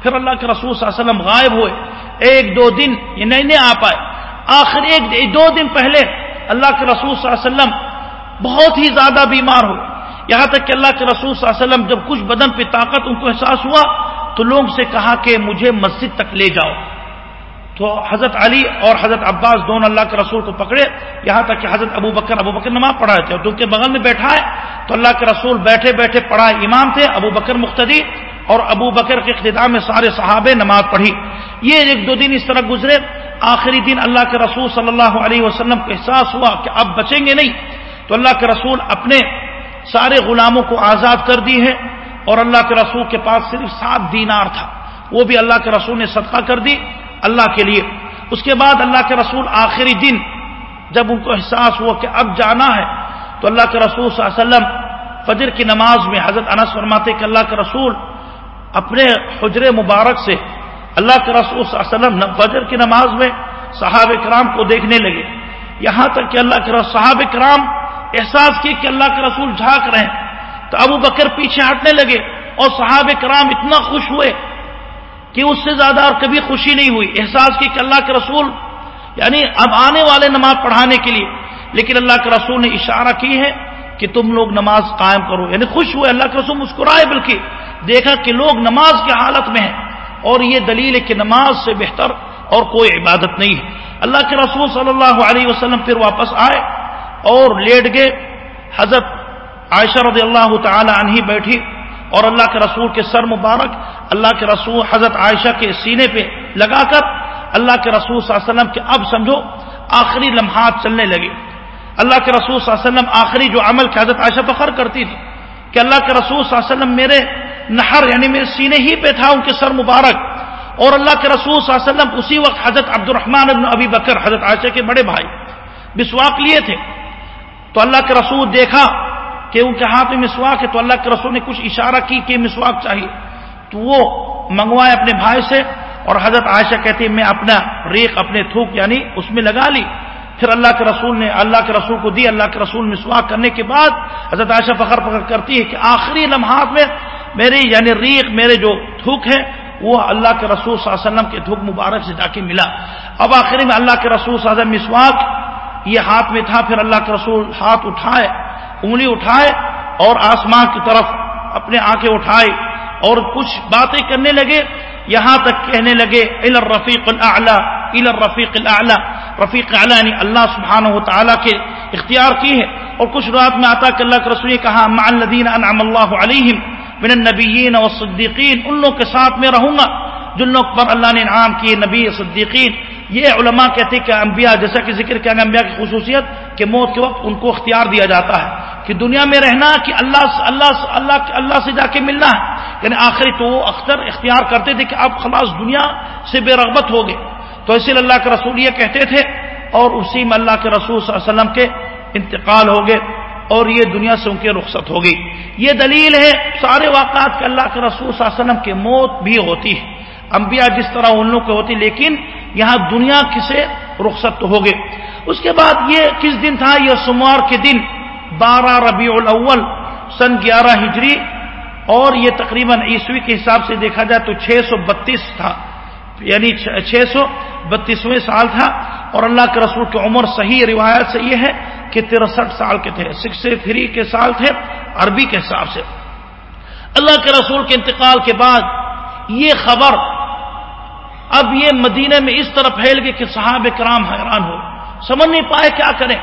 S1: پھر اللہ کے رسول صلی اللہ علیہ وسلم غائب ہوئے۔ ایک، دو دن یہ نہیں نہیں آ پائے۔ آخری ایک، دو دن پہلے اللہ کے رسول صلی اللہ علیہ وسلم بہت ہی زیادہ بیمار ہوئے۔ یہاں تک کہ اللہ کے رسول صلی اللہ علیہ وسلم جب کچھ بدن پہ طاقت ان کو احساس ہوا تو لوگ سے کہا کہ مجھے مسجد تک لے جاؤ۔ تو حضرت علی اور حضرت عباس دونوں اللہ کے رسول کو پکڑے۔ یہاں تک کہ حضرت ابو بکر ابو بکر نماز پڑھائے تھے۔ اور ان کے بغل میں بیٹھا ہے تو اللہ کے رسول بیٹھے بیٹھے پڑھائے امام تھے۔ ابو بکر مختدی اور ابو بکر کے اقتدام میں سارے صحابے نماز پڑھی۔ یہ ایک دو دن اس طرح گزرے۔ آخری دن اللہ کے رسول صلی اللہ علیہ وسلم کو احساس ہوا کہ اب بچیں گے نہیں۔ تو اللہ کے رسول اپنے سارے غلاموں کو آزاد کر دی ہے اور اللہ کے رسول کے پاس صرف سات دینار تھا۔ وہ بھی اللہ کے رسول نے صدقہ کر دی اللہ کے لیے۔ اس کے بعد اللہ کے رسول آخری دن جب ان کو احساس ہوا کہ اب جانا ہے، تو اللہ کے رسول صلی اللہ علیہ وسلم فجر کی نماز میں حضرت انس فرماتے کہ اللہ کے رسول اپنے حجر مبارک سے اللہ کے رسول صلی اللہ علیہ وسلم فجر کی نماز میں صحاب کرام کو دیکھنے لگے۔ یہاں تک کہ اللہ کے رسول صحاب کرام احساس کی کہ اللہ کے رسول جھانک رہے ہیں۔ تو ابو بکر پیچھے ہٹنے لگے اور صحاب کرام اتنا خوش ہوئے کہ اس سے زیادہ اور کبھی خوشی نہیں ہوئی۔ احساس کی کہ اللہ کے رسول یعنی اب آنے والے نماز پڑھانے کے لیے، لیکن اللہ کے رسول نے اشارہ کی ہے کہ تم لوگ نماز قائم کرو۔ یعنی خوش ہوئے، اللہ کے رسول مسکرائے بلکہ دیکھا کہ لوگ نماز کی حالت میں ہیں۔ اور یہ دلیل ہے کہ نماز سے بہتر اور کوئی عبادت نہیں ہے۔ اللہ کے رسول صلی اللہ علیہ وسلم پھر واپس آئے۔ اور لیٹ گئے۔ حضرت عائشہ رضی اللہ تعالی عنہ بیٹھی اور اللہ کے رسول کے سر مبارک، اللہ کے رسول حضرت عائشہ کے سینے پہ لگا کر اللہ کے رسول صلی اللہ علیہ وسلم کے اب سمجھو آخری لمحات چلنے لگے۔ اللہ کے رسول صلی اللہ علیہ وسلم آخری جو عمل کی حضرت عائشہ فخر کرتی تھی کہ اللہ کے رسول صلی اللہ علیہ وسلم میرے نہر یعنی میرے سینے ہی پہ تھا ان کے سر مبارک۔ اور اللہ کے رسول صلی اللہ علیہ وسلم اسی وقت حضرت عبد الرحمان ابن ابی بکر، حضرت عائشہ کے بڑے بھائی بسواق لیے تھے۔ تو اللہ کے رسول دیکھا کہ ان کے ہاتھ میں مسواک ہے تو اللہ کے رسول نے کچھ اشارہ کی کہ مسواک چاہیے۔ تو وہ منگوائے اپنے بھائی سے اور حضرت عائشہ کہتی ہے میں اپنا ریخ اپنے تھوک یعنی اس میں لگا لی۔ پھر اللہ کے رسول نے، اللہ کے رسول کو دی، اللہ کے رسول مسواک کرنے کے بعد حضرت عائشہ فخر فخر کرتی ہے کہ آخری لمحات میں میری یعنی ریخ میرے جو تھوک ہے، وہ اللہ کے رسول صلی اللہ علیہ وسلم کے تھوک مبارک سے جا کے ملا۔ اب آخری میں اللہ کے رسول صلی اللہ علیہ وسلم مسواک یہ ہاتھ میں تھا، پھر اللہ کے رسول ہاتھ اٹھائے، انگلی اٹھائے اور آسمان کی طرف اپنے آنکھیں اٹھائے اور کچھ باتیں کرنے لگے۔ یہاں تک کہنے لگے ال رفیق الاعلی ال رفیق الاعلی رفیق اعلی یعنی اللہ سبحانہ و تعالیٰ کے اختیار کی ہے۔ اور کچھ رات میں آتا کہ اللہ کے رسول نے کہا، مع الذین انعم اللہ علیہم من النبیین والصدیقین ان لوگ کے ساتھ میں رہوں گا۔ جن لوگ پر اللہ نے انعام کیے، نبی صدیقین۔ یہ علماء کہتے کہ انبیاء، جیسا کہ ذکر کیا انبیاء کی خصوصیت کہ موت کے وقت ان کو اختیار دیا جاتا ہے کہ دنیا میں رہنا، کہ اللہ اللہ اللہ اللہ سے جا کے ملنا ہے۔ یعنی آخری تو وہ اختر اختیار کرتے تھے کہ اب خلاص دنیا سے بے رغبت ہو گئے۔ تو اسی اللہ کے رسول یہ کہتے تھے اور اسی میں اللہ کے رسول صلی اللہ علیہ وسلم کے انتقال ہو گئے اور یہ دنیا سے ان کی رخصت ہو گئی۔ یہ دلیل ہے سارے واقعات کے اللہ کے رسول صلی اللہ علیہ وسلم کی موت بھی ہوتی ہے۔ انبیاء جس طرح ان لوگوں کی ہوتی لیکن یہاں دنیا کسے رخصت ہو گئے اس کے بعد یہ کس دن تھا؟ یہ سموار کے دن، بارہ ربیع الاول، سن گیارہ ہجری۔ اور یہ تقریباً عیسوی کے حساب سے دیکھا جائے تو چھ سو بتیس تھا۔ یعنی چھ سو بتیسویں سال تھا۔ اور اللہ کے رسول کی عمر صحیح روایت سے یہ ہے کہ ترسٹھ سال کے تھے۔ سکس تھری کے سال تھے، عربی کے حساب سے۔ اللہ کے رسول کے انتقال کے بعد یہ خبر اب یہ مدینہ میں اس طرح پھیل گئی کہ صحابہ کرام حیران ہو۔ سمجھ نہیں پائے کیا کریں۔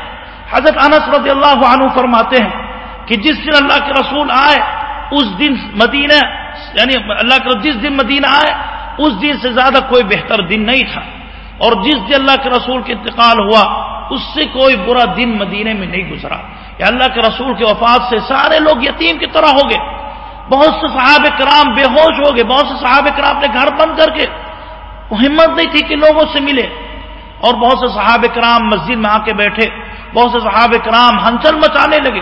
S1: حضرت انس رضی اللہ عنہ فرماتے ہیں کہ جس دن اللہ کے رسول آئے، اس دن مدینہ یعنی اللہ کے جس دن مدینہ آئے، اس دن سے زیادہ کوئی بہتر دن نہیں تھا۔ اور جس دن اللہ کے رسول کے انتقال ہوا، اس سے کوئی برا دن مدینے میں نہیں گزرا۔ یا اللہ کے رسول کے وفات سے سارے لوگ یتیم کی طرح ہو گئے۔ بہت سے صحابہ کرام بے ہوش ہو گئے، بہت سے صحابہ کرام اپنے گھر بند کر کے ہمت نہیں تھی کہ لوگوں سے ملے۔ اور بہت سے صحابہ کرام مسجد میں آ کے بیٹھے، بہت سے صحابہ کرام ہنچل مچانے لگے۔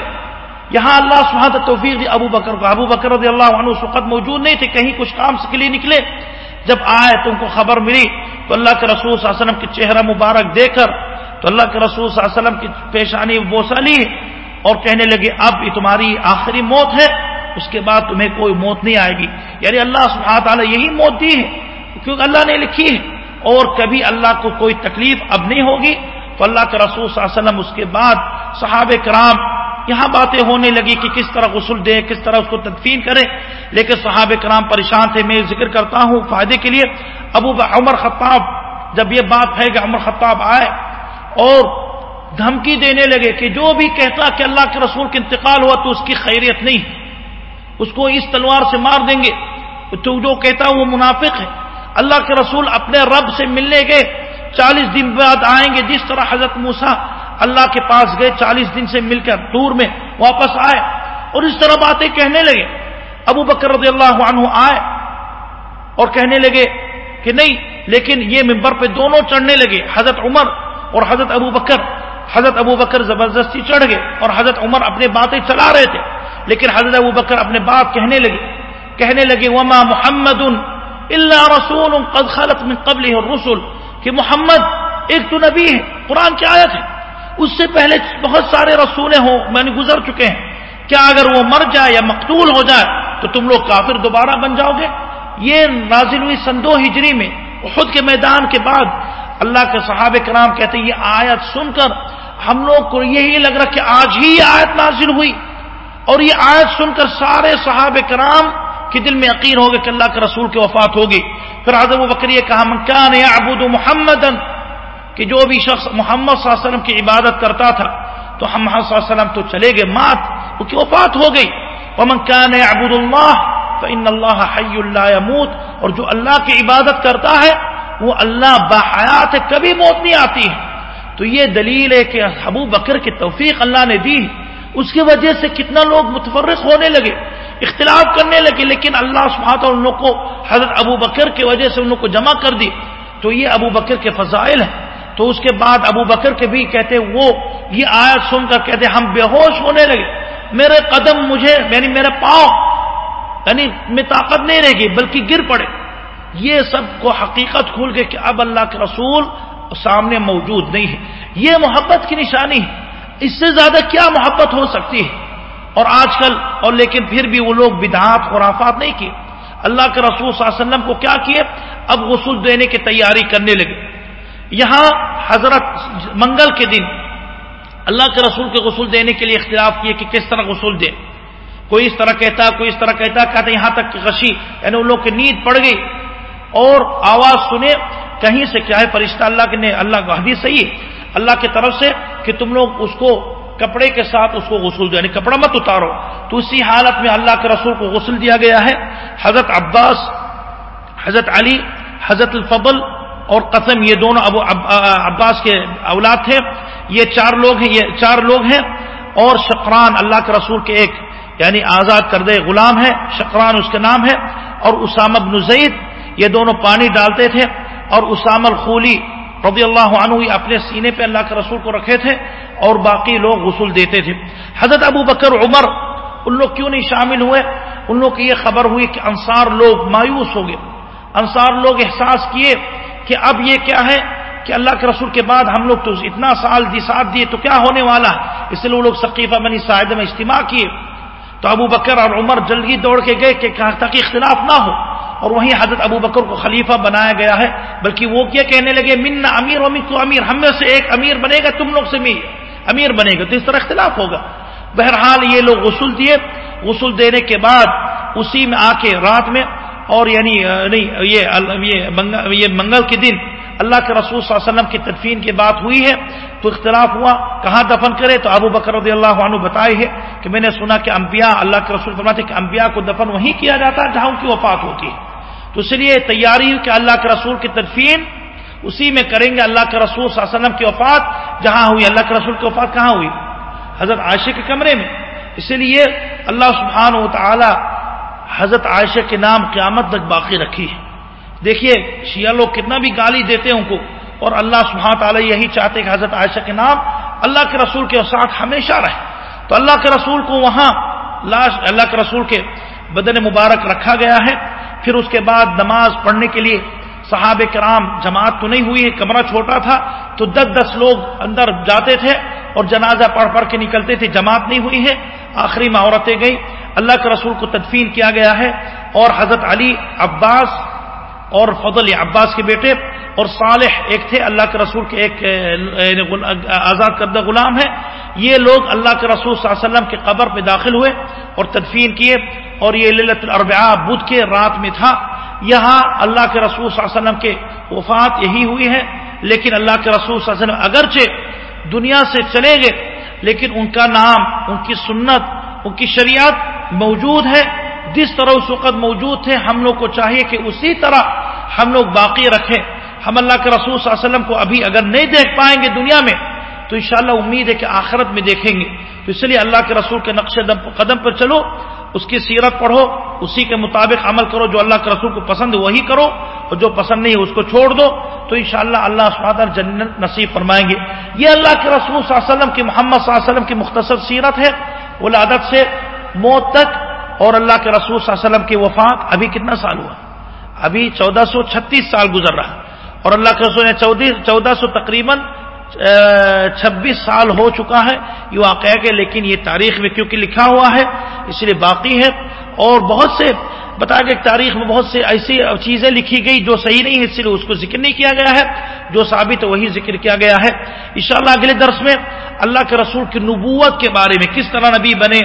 S1: یہاں اللہ سبحانہ توفیق دی ابو بکر کو۔ ابو بکر رضی اللہ عنہ اس وقت موجود نہیں تھے، کہیں کچھ کام کے لیے نکلے۔ جب آئے تو ان کو خبر ملی تو اللہ کے رسول صلی اللہ علیہ وسلم کی چہرہ مبارک دے کر تو اللہ کے رسول صلی اللہ علیہ وسلم کی پیشانی بوسا لی اور کہنے لگے، اب یہ تمہاری آخری موت ہے۔ اس کے بعد تمہیں کوئی موت نہیں آئے گی۔ یعنی اللہ سبحانہ تعالیٰ یہی موت دی ہے، کیونکہ اللہ نے لکھی ہے۔ اور کبھی اللہ کو کوئی تکلیف اب نہیں ہوگی۔ تو اللہ کے رسول صلی اللہ علیہ وسلم اس کے بعد صحابہ کرام یہاں باتیں ہونے لگی کہ کس طرح غسل دے کس طرح اس کو تدفین کرے لیکن صحابہ کرام پریشان تھے۔ میں ذکر کرتا ہوں فائدے کے لیے۔ ابو عمر خطاب، جب یہ بات ہے کہ عمر خطاب آئے اور دھمکی دینے لگے کہ جو بھی کہتا کہ اللہ کے رسول کا انتقال ہوا تو اس کی خیریت نہیں۔ اس کو اس تلوار سے مار دیں گے۔ تو جو کہتا وہ منافق ہے۔ اللہ کے رسول اپنے رب سے ملنے گئے۔ چالیس دن بعد آئیں گے۔ جس طرح حضرت موسا اللہ کے پاس گئے چالیس دن سے مل کر دور میں واپس آئے۔ اور اس طرح باتیں کہنے لگے۔ ابو بکر رضی اللہ عنہ آئے اور کہنے لگے کہ نہیں، لیکن یہ ممبر پہ دونوں چڑھنے لگے۔ حضرت عمر اور حضرت ابو بکر۔ حضرت ابو بکر زبردستی چڑھ گئے اور حضرت عمر اپنے باتیں چلا رہے تھے۔ لیکن حضرت ابو بکر اپنے بات کہنے لگے کہنے لگے، وما محمد اللہ رسول قد خلط من قبل رسول کہ محمد ایک تو نبی ہے، قرآن کی آیت ہے۔ اس سے پہلے بہت سارے رسولیں ہوں، میں نے گزر چکے ہیں۔ کیا اگر وہ مر جائے یا مقتول ہو جائے، تو تم لوگ کافر دوبارہ بن جاؤ گے۔ یہ نازل ہوئی سندو ہجری میں خود کے میدان کے بعد۔ اللہ کے صحابہ کرام کہتے ہیں، یہ آیت سن کر ہم لوگ کو یہی لگ رہا کہ آج ہی یہ آیت نازل ہوئی۔ اور یہ آیت سن کر سارے صحابہ کرام کے دل میں یقین ہو گیا کہ اللہ کے رسول کی وفات ہوگی۔ پھر حضرت بکری یہ کہا مکان ابود محمد کہ جو بھی شخص محمد صلی اللہ علیہ وسلم کی عبادت کرتا تھا، تو ہم محمد صلی اللہ علیہ وسلم تو چلے گئے، مات وہ کی وفات ہو گئی۔ ومن كان يعبد الله فان الله حي لا يموت۔ اور جو اللہ کی عبادت کرتا ہے، وہ اللہ باحیات ہے کبھی موت نہیں آتی ہے۔ تو یہ دلیل ہے کہ ابو بکر کی توفیق اللہ نے دی۔ اس کی وجہ سے کتنا لوگ متفرق ہونے لگے، اختلاف کرنے لگے، لیکن اللہ سبحانہ ان لوگ کو، حضرت ابو بکر کی وجہ سے ان لوگ کو جمع کر دی۔ تو یہ ابو بکر کے فضائل ہیں۔ تو اس کے بعد ابو بکر کے بھی کہتے وہ یہ آیت سن کر کہتے ہم بے ہوش ہونے لگے۔ میرے قدم مجھے یعنی میرے پاؤں یعنی میں طاقت نہیں رہے گی، بلکہ گر پڑے۔ یہ سب کو حقیقت کھول کے کہ اب اللہ کے رسول سامنے موجود نہیں ہے۔ یہ محبت کی نشانی ہے۔ اس سے زیادہ کیا محبت ہو سکتی ہے؟ اور آج کل، اور لیکن پھر بھی وہ لوگ بدعات، خرافات نہیں کیے۔ اللہ کے رسول صلی اللہ علیہ وسلم کو کیا کیے؟ اب غسل دینے کی تیاری کرنے لگے۔ یہاں حضرت منگل کے دن اللہ کے رسول کے غسل دینے کے لیے اختلاف کیے کہ کس طرح غسل دے۔ کوئی اس طرح کہتا، کوئی اس طرح کہتا، کہتے یہاں تک کہ غشی یعنی ان لوگ کی نیند پڑ گئی۔ اور آواز سنے، کہیں سے کیا ہے فرشتہ اللہ کے نے، اللہ کا حدیث صحیح اللہ کی طرف سے کہ تم لوگ اس کو کپڑے کے ساتھ اس کو غسل دو یعنی کپڑا مت اتارو۔ تو اسی حالت میں اللہ کے رسول کو غسل دیا گیا ہے۔ حضرت عباس، حضرت علی، حضرت الفضل اور قسم، یہ دونوں ابو عباس کے اولاد تھے۔ یہ چار لوگ ہیں، یہ چار لوگ ہیں۔ اور شکران اللہ کے رسول کے ایک یعنی آزاد کردے غلام ہے شکران اس کا نام ہے۔ اور اسام بن زید، یہ دونوں پانی ڈالتے تھے۔ اور اسام الخولی رضی اللہ عنہ اپنے سینے پہ اللہ کے رسول کو رکھے تھے اور باقی لوگ غسل دیتے تھے۔ حضرت ابو بکر، عمر، ان لوگ کیوں نہیں شامل ہوئے؟ ان لوگ کی یہ خبر ہوئی کہ انصار لوگ مایوس ہو گئے۔ انصار لوگ احساس کیے کہ اب یہ کیا ہے کہ اللہ کے رسول کے بعد ہم لوگ تو اتنا سال دی ساتھ دیے تو کیا ہونے والا؟ ہے اس لیے وہ لوگ ثقیفہ بنی ساحد میں اجتماع کیے۔ تو ابو بکر اور عمر جلدی دوڑ کے گئے کہ کہاں تک اختلاف نہ ہو۔ اور وہیں حضرت ابو بکر کو خلیفہ بنایا گیا ہے بلکہ وہ کیا کہنے لگے من امیر امیر تو امیر، ہم میں سے ایک امیر بنے گا، تم لوگ سے بھی امیر بنے گا، تو اس طرح اختلاف ہوگا۔ بہرحال یہ لوگ غسل دیے۔ غسل دینے کے بعد اسی میں آ کے رات میں اور یعنی نہیں، یہ منگل کے دن اللہ کے رسول صلی اللہ علیہ وسلم کی تدفین کی بات ہوئی ہے، تو اختلاف ہوا۔ کہاں دفن کرے؟ تو ابو بکر رضی اللہ عنہ بتائے ہے کہ میں نے سنا کہ انبیاء، اللہ کے رسول فرماتے کہ انبیاء کو دفن وہیں کیا جاتا ہے جہاں ان کی وفات ہوتی ہے۔ تو اس لیے تیاری کہ اللہ کے رسول کی تدفین، اسی میں کریں گے اللہ کے رسول صلی اللہ علیہ وسلم کی وفات۔ جہاں ہوئی اللہ کے رسول کی وفات، کہاں ہوئی؟ حضرت عائشہ کے کمرے میں۔ اسی لیے اللہ سبحانہ و تعالی حضرت عائشہ کے نام قیامت تک باقی رکھی ہے۔ دیکھیے، شیعہ لوگ کتنا بھی گالی دیتے ہیں ان کو، اور اللہ سبحانہ تعالیٰ یہی چاہتے کہ حضرت عائشہ کے نام اللہ کے رسول کے ساتھ ہمیشہ رہے۔ تو اللہ کے رسول کو وہاں لاش، اللہ کے رسول کے بدن مبارک رکھا گیا ہے۔ پھر اس کے بعد نماز پڑھنے کے لیے صحابہ کرام جماعت تو نہیں ہوئی ہے، کمرہ چھوٹا تھا، تو دس دس لوگ اندر جاتے تھے اور جنازہ پڑھ پڑھ کے نکلتے تھے، جماعت نہیں ہوئی ہے، آخری میں عورتیں گئی اللہ کے رسول کو تدفین کیا گیا ہے اور حضرت علی عباس اور فضل عباس کے بیٹے اور صالح ایک تھے، اللہ کے رسول کے ایک یعنی آزاد کردہ غلام ہے یہ لوگ اللہ کے رسول صلی اللہ علیہ وسلم کے قبر پہ داخل ہوئے اور تدفین کیے اور یہ للت الربعاء بدھ کے رات میں تھا۔ یہاں اللہ کے رسول صلی اللہ علیہ وسلم کے وفات یہی ہوئی ہے۔ لیکن اللہ کے رسول صلی اللہ علیہ وسلم اگرچہ دنیا سے چلے گئے، لیکن ان کا نام، ان کی سنت، ان کی شریعت موجود ہے۔ جس طرح اس وقت موجود تھے، ہم لوگ کو چاہیے کہ اسی طرح ہم لوگ باقی رکھیں۔ ہم اللہ کے رسول صلی اللہ علیہ وسلم کو ابھی اگر نہیں دیکھ پائیں گے دنیا میں، تو انشاءاللہ امید ہے کہ آخرت میں دیکھیں گے۔ تو اس لیے اللہ کے رسول کے نقش قدم پر چلو، اس کی سیرت پڑھو، اسی کے مطابق عمل کرو، جو اللہ کے رسول کو پسند ہے وہی کرو، اور جو پسند نہیں ہے اس کو چھوڑ دو۔ تو انشاءاللہ اللہ اللہ جنت نصیب فرمائیں گے۔ یہ اللہ کے رسول صلی اللہ علیہ وسلم کی محمد صلی اللہ علیہ وسلم کی مختصر سیرت ہے، ولادت سے موت تک اور اللہ کے رسول صلی اللہ علیہ وسلم کی وفات ابھی کتنا سال ہوا؟ ابھی چودہ سو چھتیس سال گزر رہا اور اللہ کے رسول نے چودہ سو تقریباً چھبیس سال ہو چکا ہے یہ واقعہ کہ لیکن یہ تاریخ میں کیونکہ لکھا ہوا ہے، اس لیے باقی ہے۔ اور بہت سے بتا کہ تاریخ میں بہت سے ایسی چیزیں لکھی گئی جو صحیح نہیں ہے اس لیے اس کو ذکر نہیں کیا گیا ہے۔ جو ثابت وہی ذکر کیا گیا ہے۔ انشاءاللہ اگلے درس میں اللہ کے رسول کی نبوت کے بارے میں کس طرح نبی بنے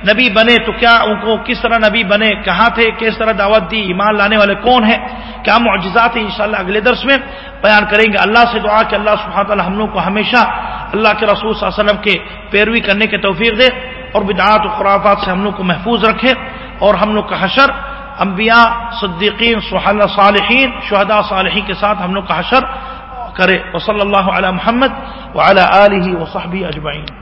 S1: نبی بنے تو کیا ان کو کس طرح نبی بنے، کہاں تھے، کس طرح دعوت دی، ایمان لانے والے کون ہیں، کیا معجزات ہیں، انشاءاللہ اگلے درس میں بیان کریں گے۔ اللہ سے دعا کہ اللہ سبحانہ تعالی ہم لوگ کو ہمیشہ اللہ کے رسول صلی اللہ علیہ وسلم کے پیروی کرنے کے توفیق دے اور بدعات و خرافات سے ہم لوگ کو محفوظ رکھے اور ہم لوگ کا حشر انبیاء، صدیقین صالحین، شہداء صالحین کے ساتھ ہم لوگ کا حشر کرے۔ وصلی اللہ علی محمد وعلی آلہ وصحبہ اجمعین۔